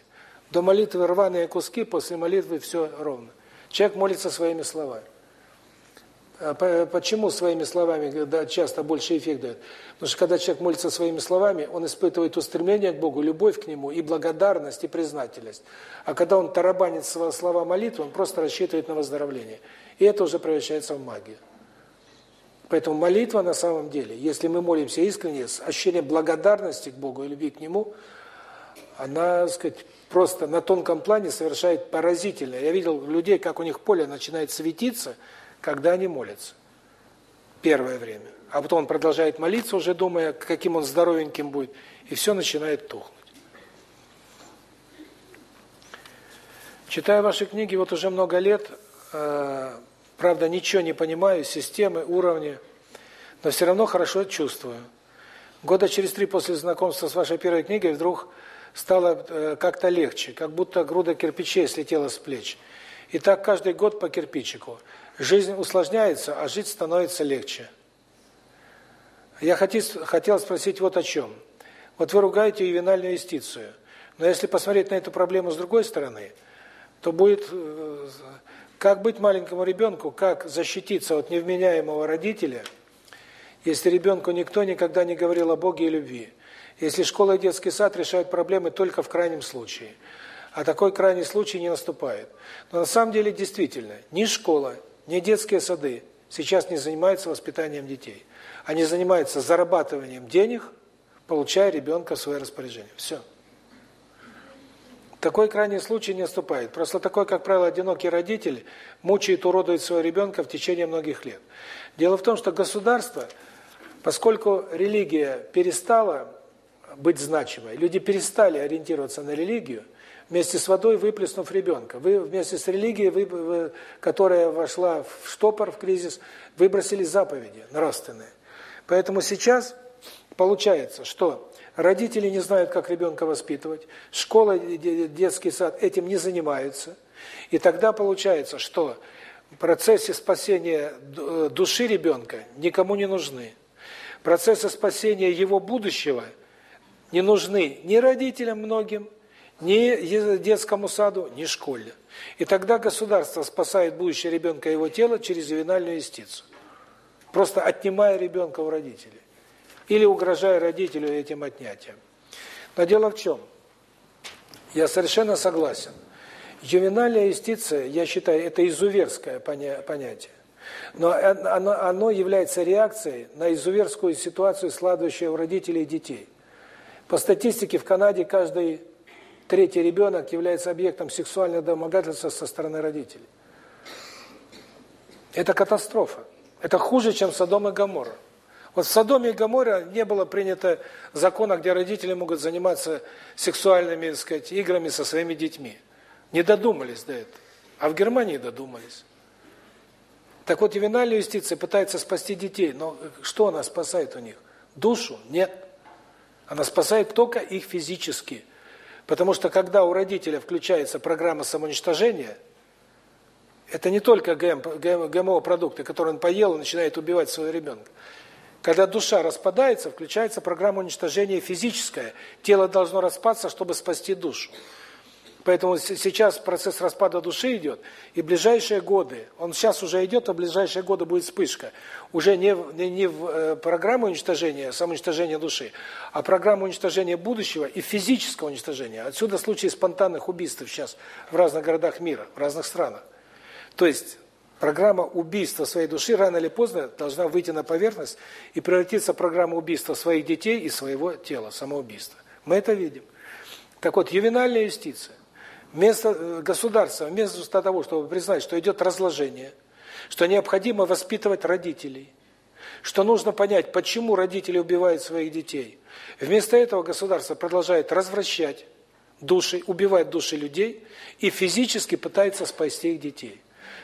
До молитвы рваные куски, после молитвы все ровно. Человек молится своими словами. А почему своими словами часто больше эффект дает? Потому что когда человек молится своими словами, он испытывает устремление к Богу, любовь к Нему, и благодарность, и признательность. А когда он тарабанит слова молитвы, он просто рассчитывает на выздоровление. И это уже превращается в магию. Поэтому молитва на самом деле, если мы молимся искренне, с ощущением благодарности к Богу и любви к Нему, она, так сказать, просто на тонком плане совершает поразительное. Я видел людей, как у них поле начинает светиться – когда они молятся. Первое время. А потом он продолжает молиться, уже думая, каким он здоровеньким будет, и все начинает тухнуть. Читаю ваши книги вот уже много лет, э, правда, ничего не понимаю, системы, уровни, но все равно хорошо чувствую. Года через три после знакомства с вашей первой книгой вдруг стало э, как-то легче, как будто груда кирпичей слетела с плеч. И так каждый год по кирпичику. Жизнь усложняется, а жить становится легче. Я хотел спросить вот о чем. Вот вы ругаете ювенальную юстицию. Но если посмотреть на эту проблему с другой стороны, то будет э, как быть маленькому ребенку, как защититься от невменяемого родителя, если ребенку никто никогда не говорил о Боге и любви. Если школа и детский сад решают проблемы только в крайнем случае. А такой крайний случай не наступает. Но на самом деле действительно, ни школа, ни детские сады сейчас не занимаются воспитанием детей. Они занимаются зарабатыванием денег, получая ребенка в свое распоряжение. Все. Такой крайний случай не наступает. Просто такой, как правило, одинокий родитель мучает, уродует своего ребенка в течение многих лет. Дело в том, что государство, поскольку религия перестала быть значимой, люди перестали ориентироваться на религию – вместе с водой выплеснув ребенка. Вы вместе с религией, вы, вы, которая вошла в штопор, в кризис, выбросили заповеди нравственные. Поэтому сейчас получается, что родители не знают, как ребенка воспитывать, школа, детский сад этим не занимаются. И тогда получается, что процессе спасения души ребенка никому не нужны. Процессы спасения его будущего не нужны ни родителям многим, ни детскому саду, ни школе. И тогда государство спасает будущее ребенка и его тело через ювенальную юстицию. Просто отнимая ребенка у родителей. Или угрожая родителю этим отнятием. Но дело в чем? Я совершенно согласен. Ювенальная юстиция, я считаю, это изуверское понятие. Но оно, оно является реакцией на изуверскую ситуацию, складывающую у родителей и детей. По статистике в Канаде каждый третий ребенок является объектом сексуального домогательства со стороны родителей. Это катастрофа. Это хуже, чем Содом и Гоморра. Вот в Содоме и Гоморре не было принято закона, где родители могут заниматься сексуальными, так сказать, играми со своими детьми. Не додумались до этого. А в Германии додумались. Так вот, ювенальная юстиция пытается спасти детей, но что она спасает у них? Душу? Нет. Она спасает только их физически. Потому что когда у родителя включается программа самоуничтожения, это не только ГМ, ГМО-продукты, которые он поел начинает убивать своего ребенка. Когда душа распадается, включается программа уничтожения физическая. Тело должно распаться, чтобы спасти душу. поэтому сейчас процесс распада души идет, и ближайшие годы, он сейчас уже идет, а ближайшие годы будет вспышка. Уже не, не, не в э, программу уничтожения, самоуничтожения души, а программу уничтожения будущего и физического уничтожения. Отсюда случаи спонтанных убийств сейчас в разных городах мира, в разных странах. То есть программа убийства своей души рано или поздно должна выйти на поверхность и превратиться в программу убийства своих детей и своего тела, самоубийства. Мы это видим. Так вот, ювенальная юстиция. Вместо э, государства, вместо того, чтобы признать, что идет разложение, что необходимо воспитывать родителей, что нужно понять, почему родители убивают своих детей. Вместо этого государство продолжает развращать души, убивать души людей и физически пытается спасти их детей.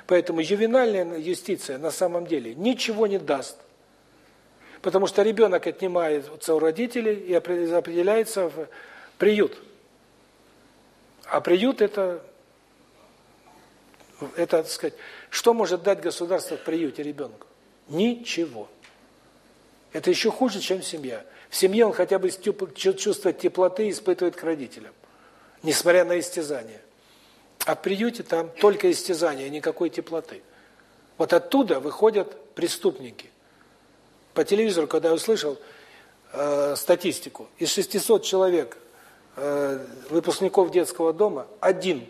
Поэтому ювенальная юстиция на самом деле ничего не даст. Потому что ребенок отнимается у родителей и определяется в приют. А приют это это, так сказать, что может дать государство в приюте ребенку? Ничего. Это еще хуже, чем семья. В семье он хотя бы чувство теплоты испытывает к родителям, несмотря на истязания. А в приюте там только истязания, никакой теплоты. Вот оттуда выходят преступники. По телевизору, когда я услышал э, статистику, из 600 человек, э, выпускников детского дома, один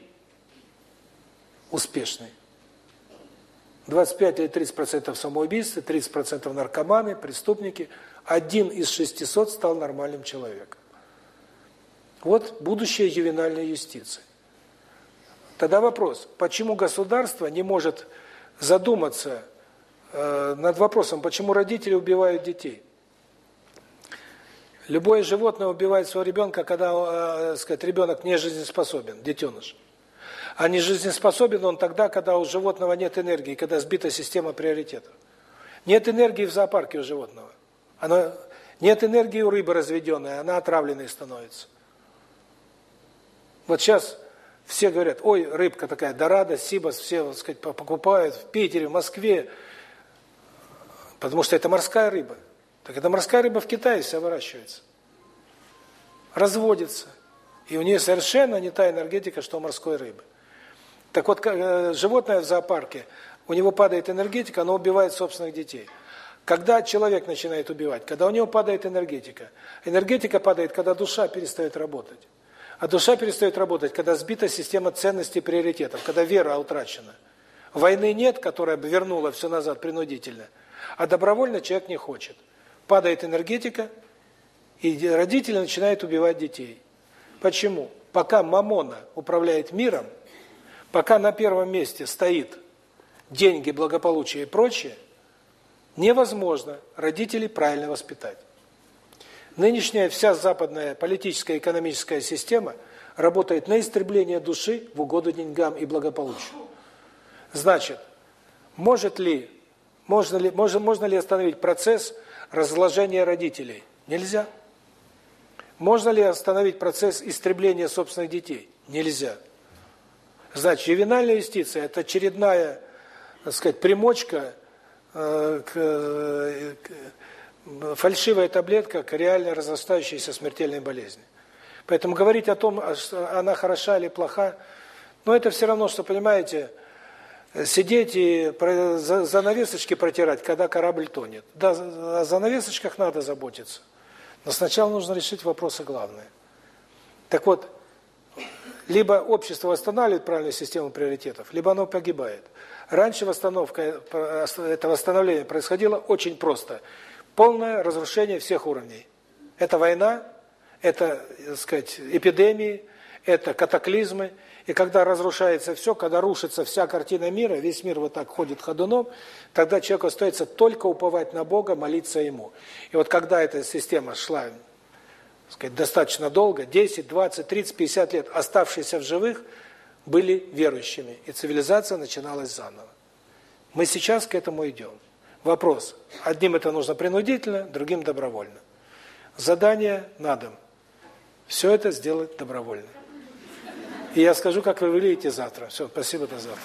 успешный. 25 или 30% самоубийцы, 30% наркоманы, преступники. Один из 600 стал нормальным человеком. Вот будущее ювенальной юстиции. Тогда вопрос, почему государство не может задуматься э, над вопросом, почему родители убивают детей? Любое животное убивает своего ребенка, когда, э, сказать, ребенок не жизнеспособен, детеныш. А не жизнеспособен он тогда, когда у животного нет энергии, когда сбита система приоритетов. Нет энергии в зоопарке у животного. Оно, нет энергии у рыбы разведенной, она отравленной становится. Вот сейчас все говорят, ой, рыбка такая, Дорадо, Сибас, все, так сказать, покупают в Питере, в Москве, потому что это морская рыба. Так это морская рыба в Китае вся выращивается. Разводится. И у нее совершенно не та энергетика, что у морской рыбы. Так вот, э, животное в зоопарке, у него падает энергетика, оно убивает собственных детей. Когда человек начинает убивать? Когда у него падает энергетика. Энергетика падает, когда душа перестает работать. А душа перестает работать, когда сбита система ценностей и приоритетов, когда вера утрачена. Войны нет, которая бы вернула все назад принудительно, а добровольно человек не хочет. Падает энергетика, и родители начинают убивать детей. Почему? Пока мамона управляет миром, пока на первом месте стоит деньги, благополучие и прочее, невозможно родителей правильно воспитать. Нынешняя вся западная политическая и экономическая система работает на истребление души в угоду деньгам и благополучию. Значит, может ли, можно ли, можно, можно ли остановить процесс разложения родителей? Нельзя. Можно ли остановить процесс истребления собственных детей? Нельзя. Значит, ювенальная юстиция – это очередная, так сказать, примочка э, к, э, к фальшивая таблетка к реально разрастающейся смертельной болезни. Поэтому говорить о том, а она хороша или плоха, но это все равно, что, понимаете, сидеть и занавесочки протирать, когда корабль тонет. Да, о занавесочках надо заботиться. Но сначала нужно решить вопросы главные. Так вот, либо общество восстанавливает правильную систему приоритетов, либо оно погибает. Раньше восстановка, это восстановление происходило очень просто – Полное разрушение всех уровней. Это война, это, так сказать, эпидемии, это катаклизмы. И когда разрушается все, когда рушится вся картина мира, весь мир вот так ходит ходуном, тогда человеку остается только уповать на Бога, молиться Ему. И вот когда эта система шла, сказать, достаточно долго, 10, 20, 30, 50 лет, оставшиеся в живых были верующими, и цивилизация начиналась заново. Мы сейчас к этому идем. Вопрос. Одним это нужно принудительно, другим добровольно. Задание на дом. Все это сделать добровольно. И я скажу, как вы выглядите завтра. Все, спасибо, до завтра.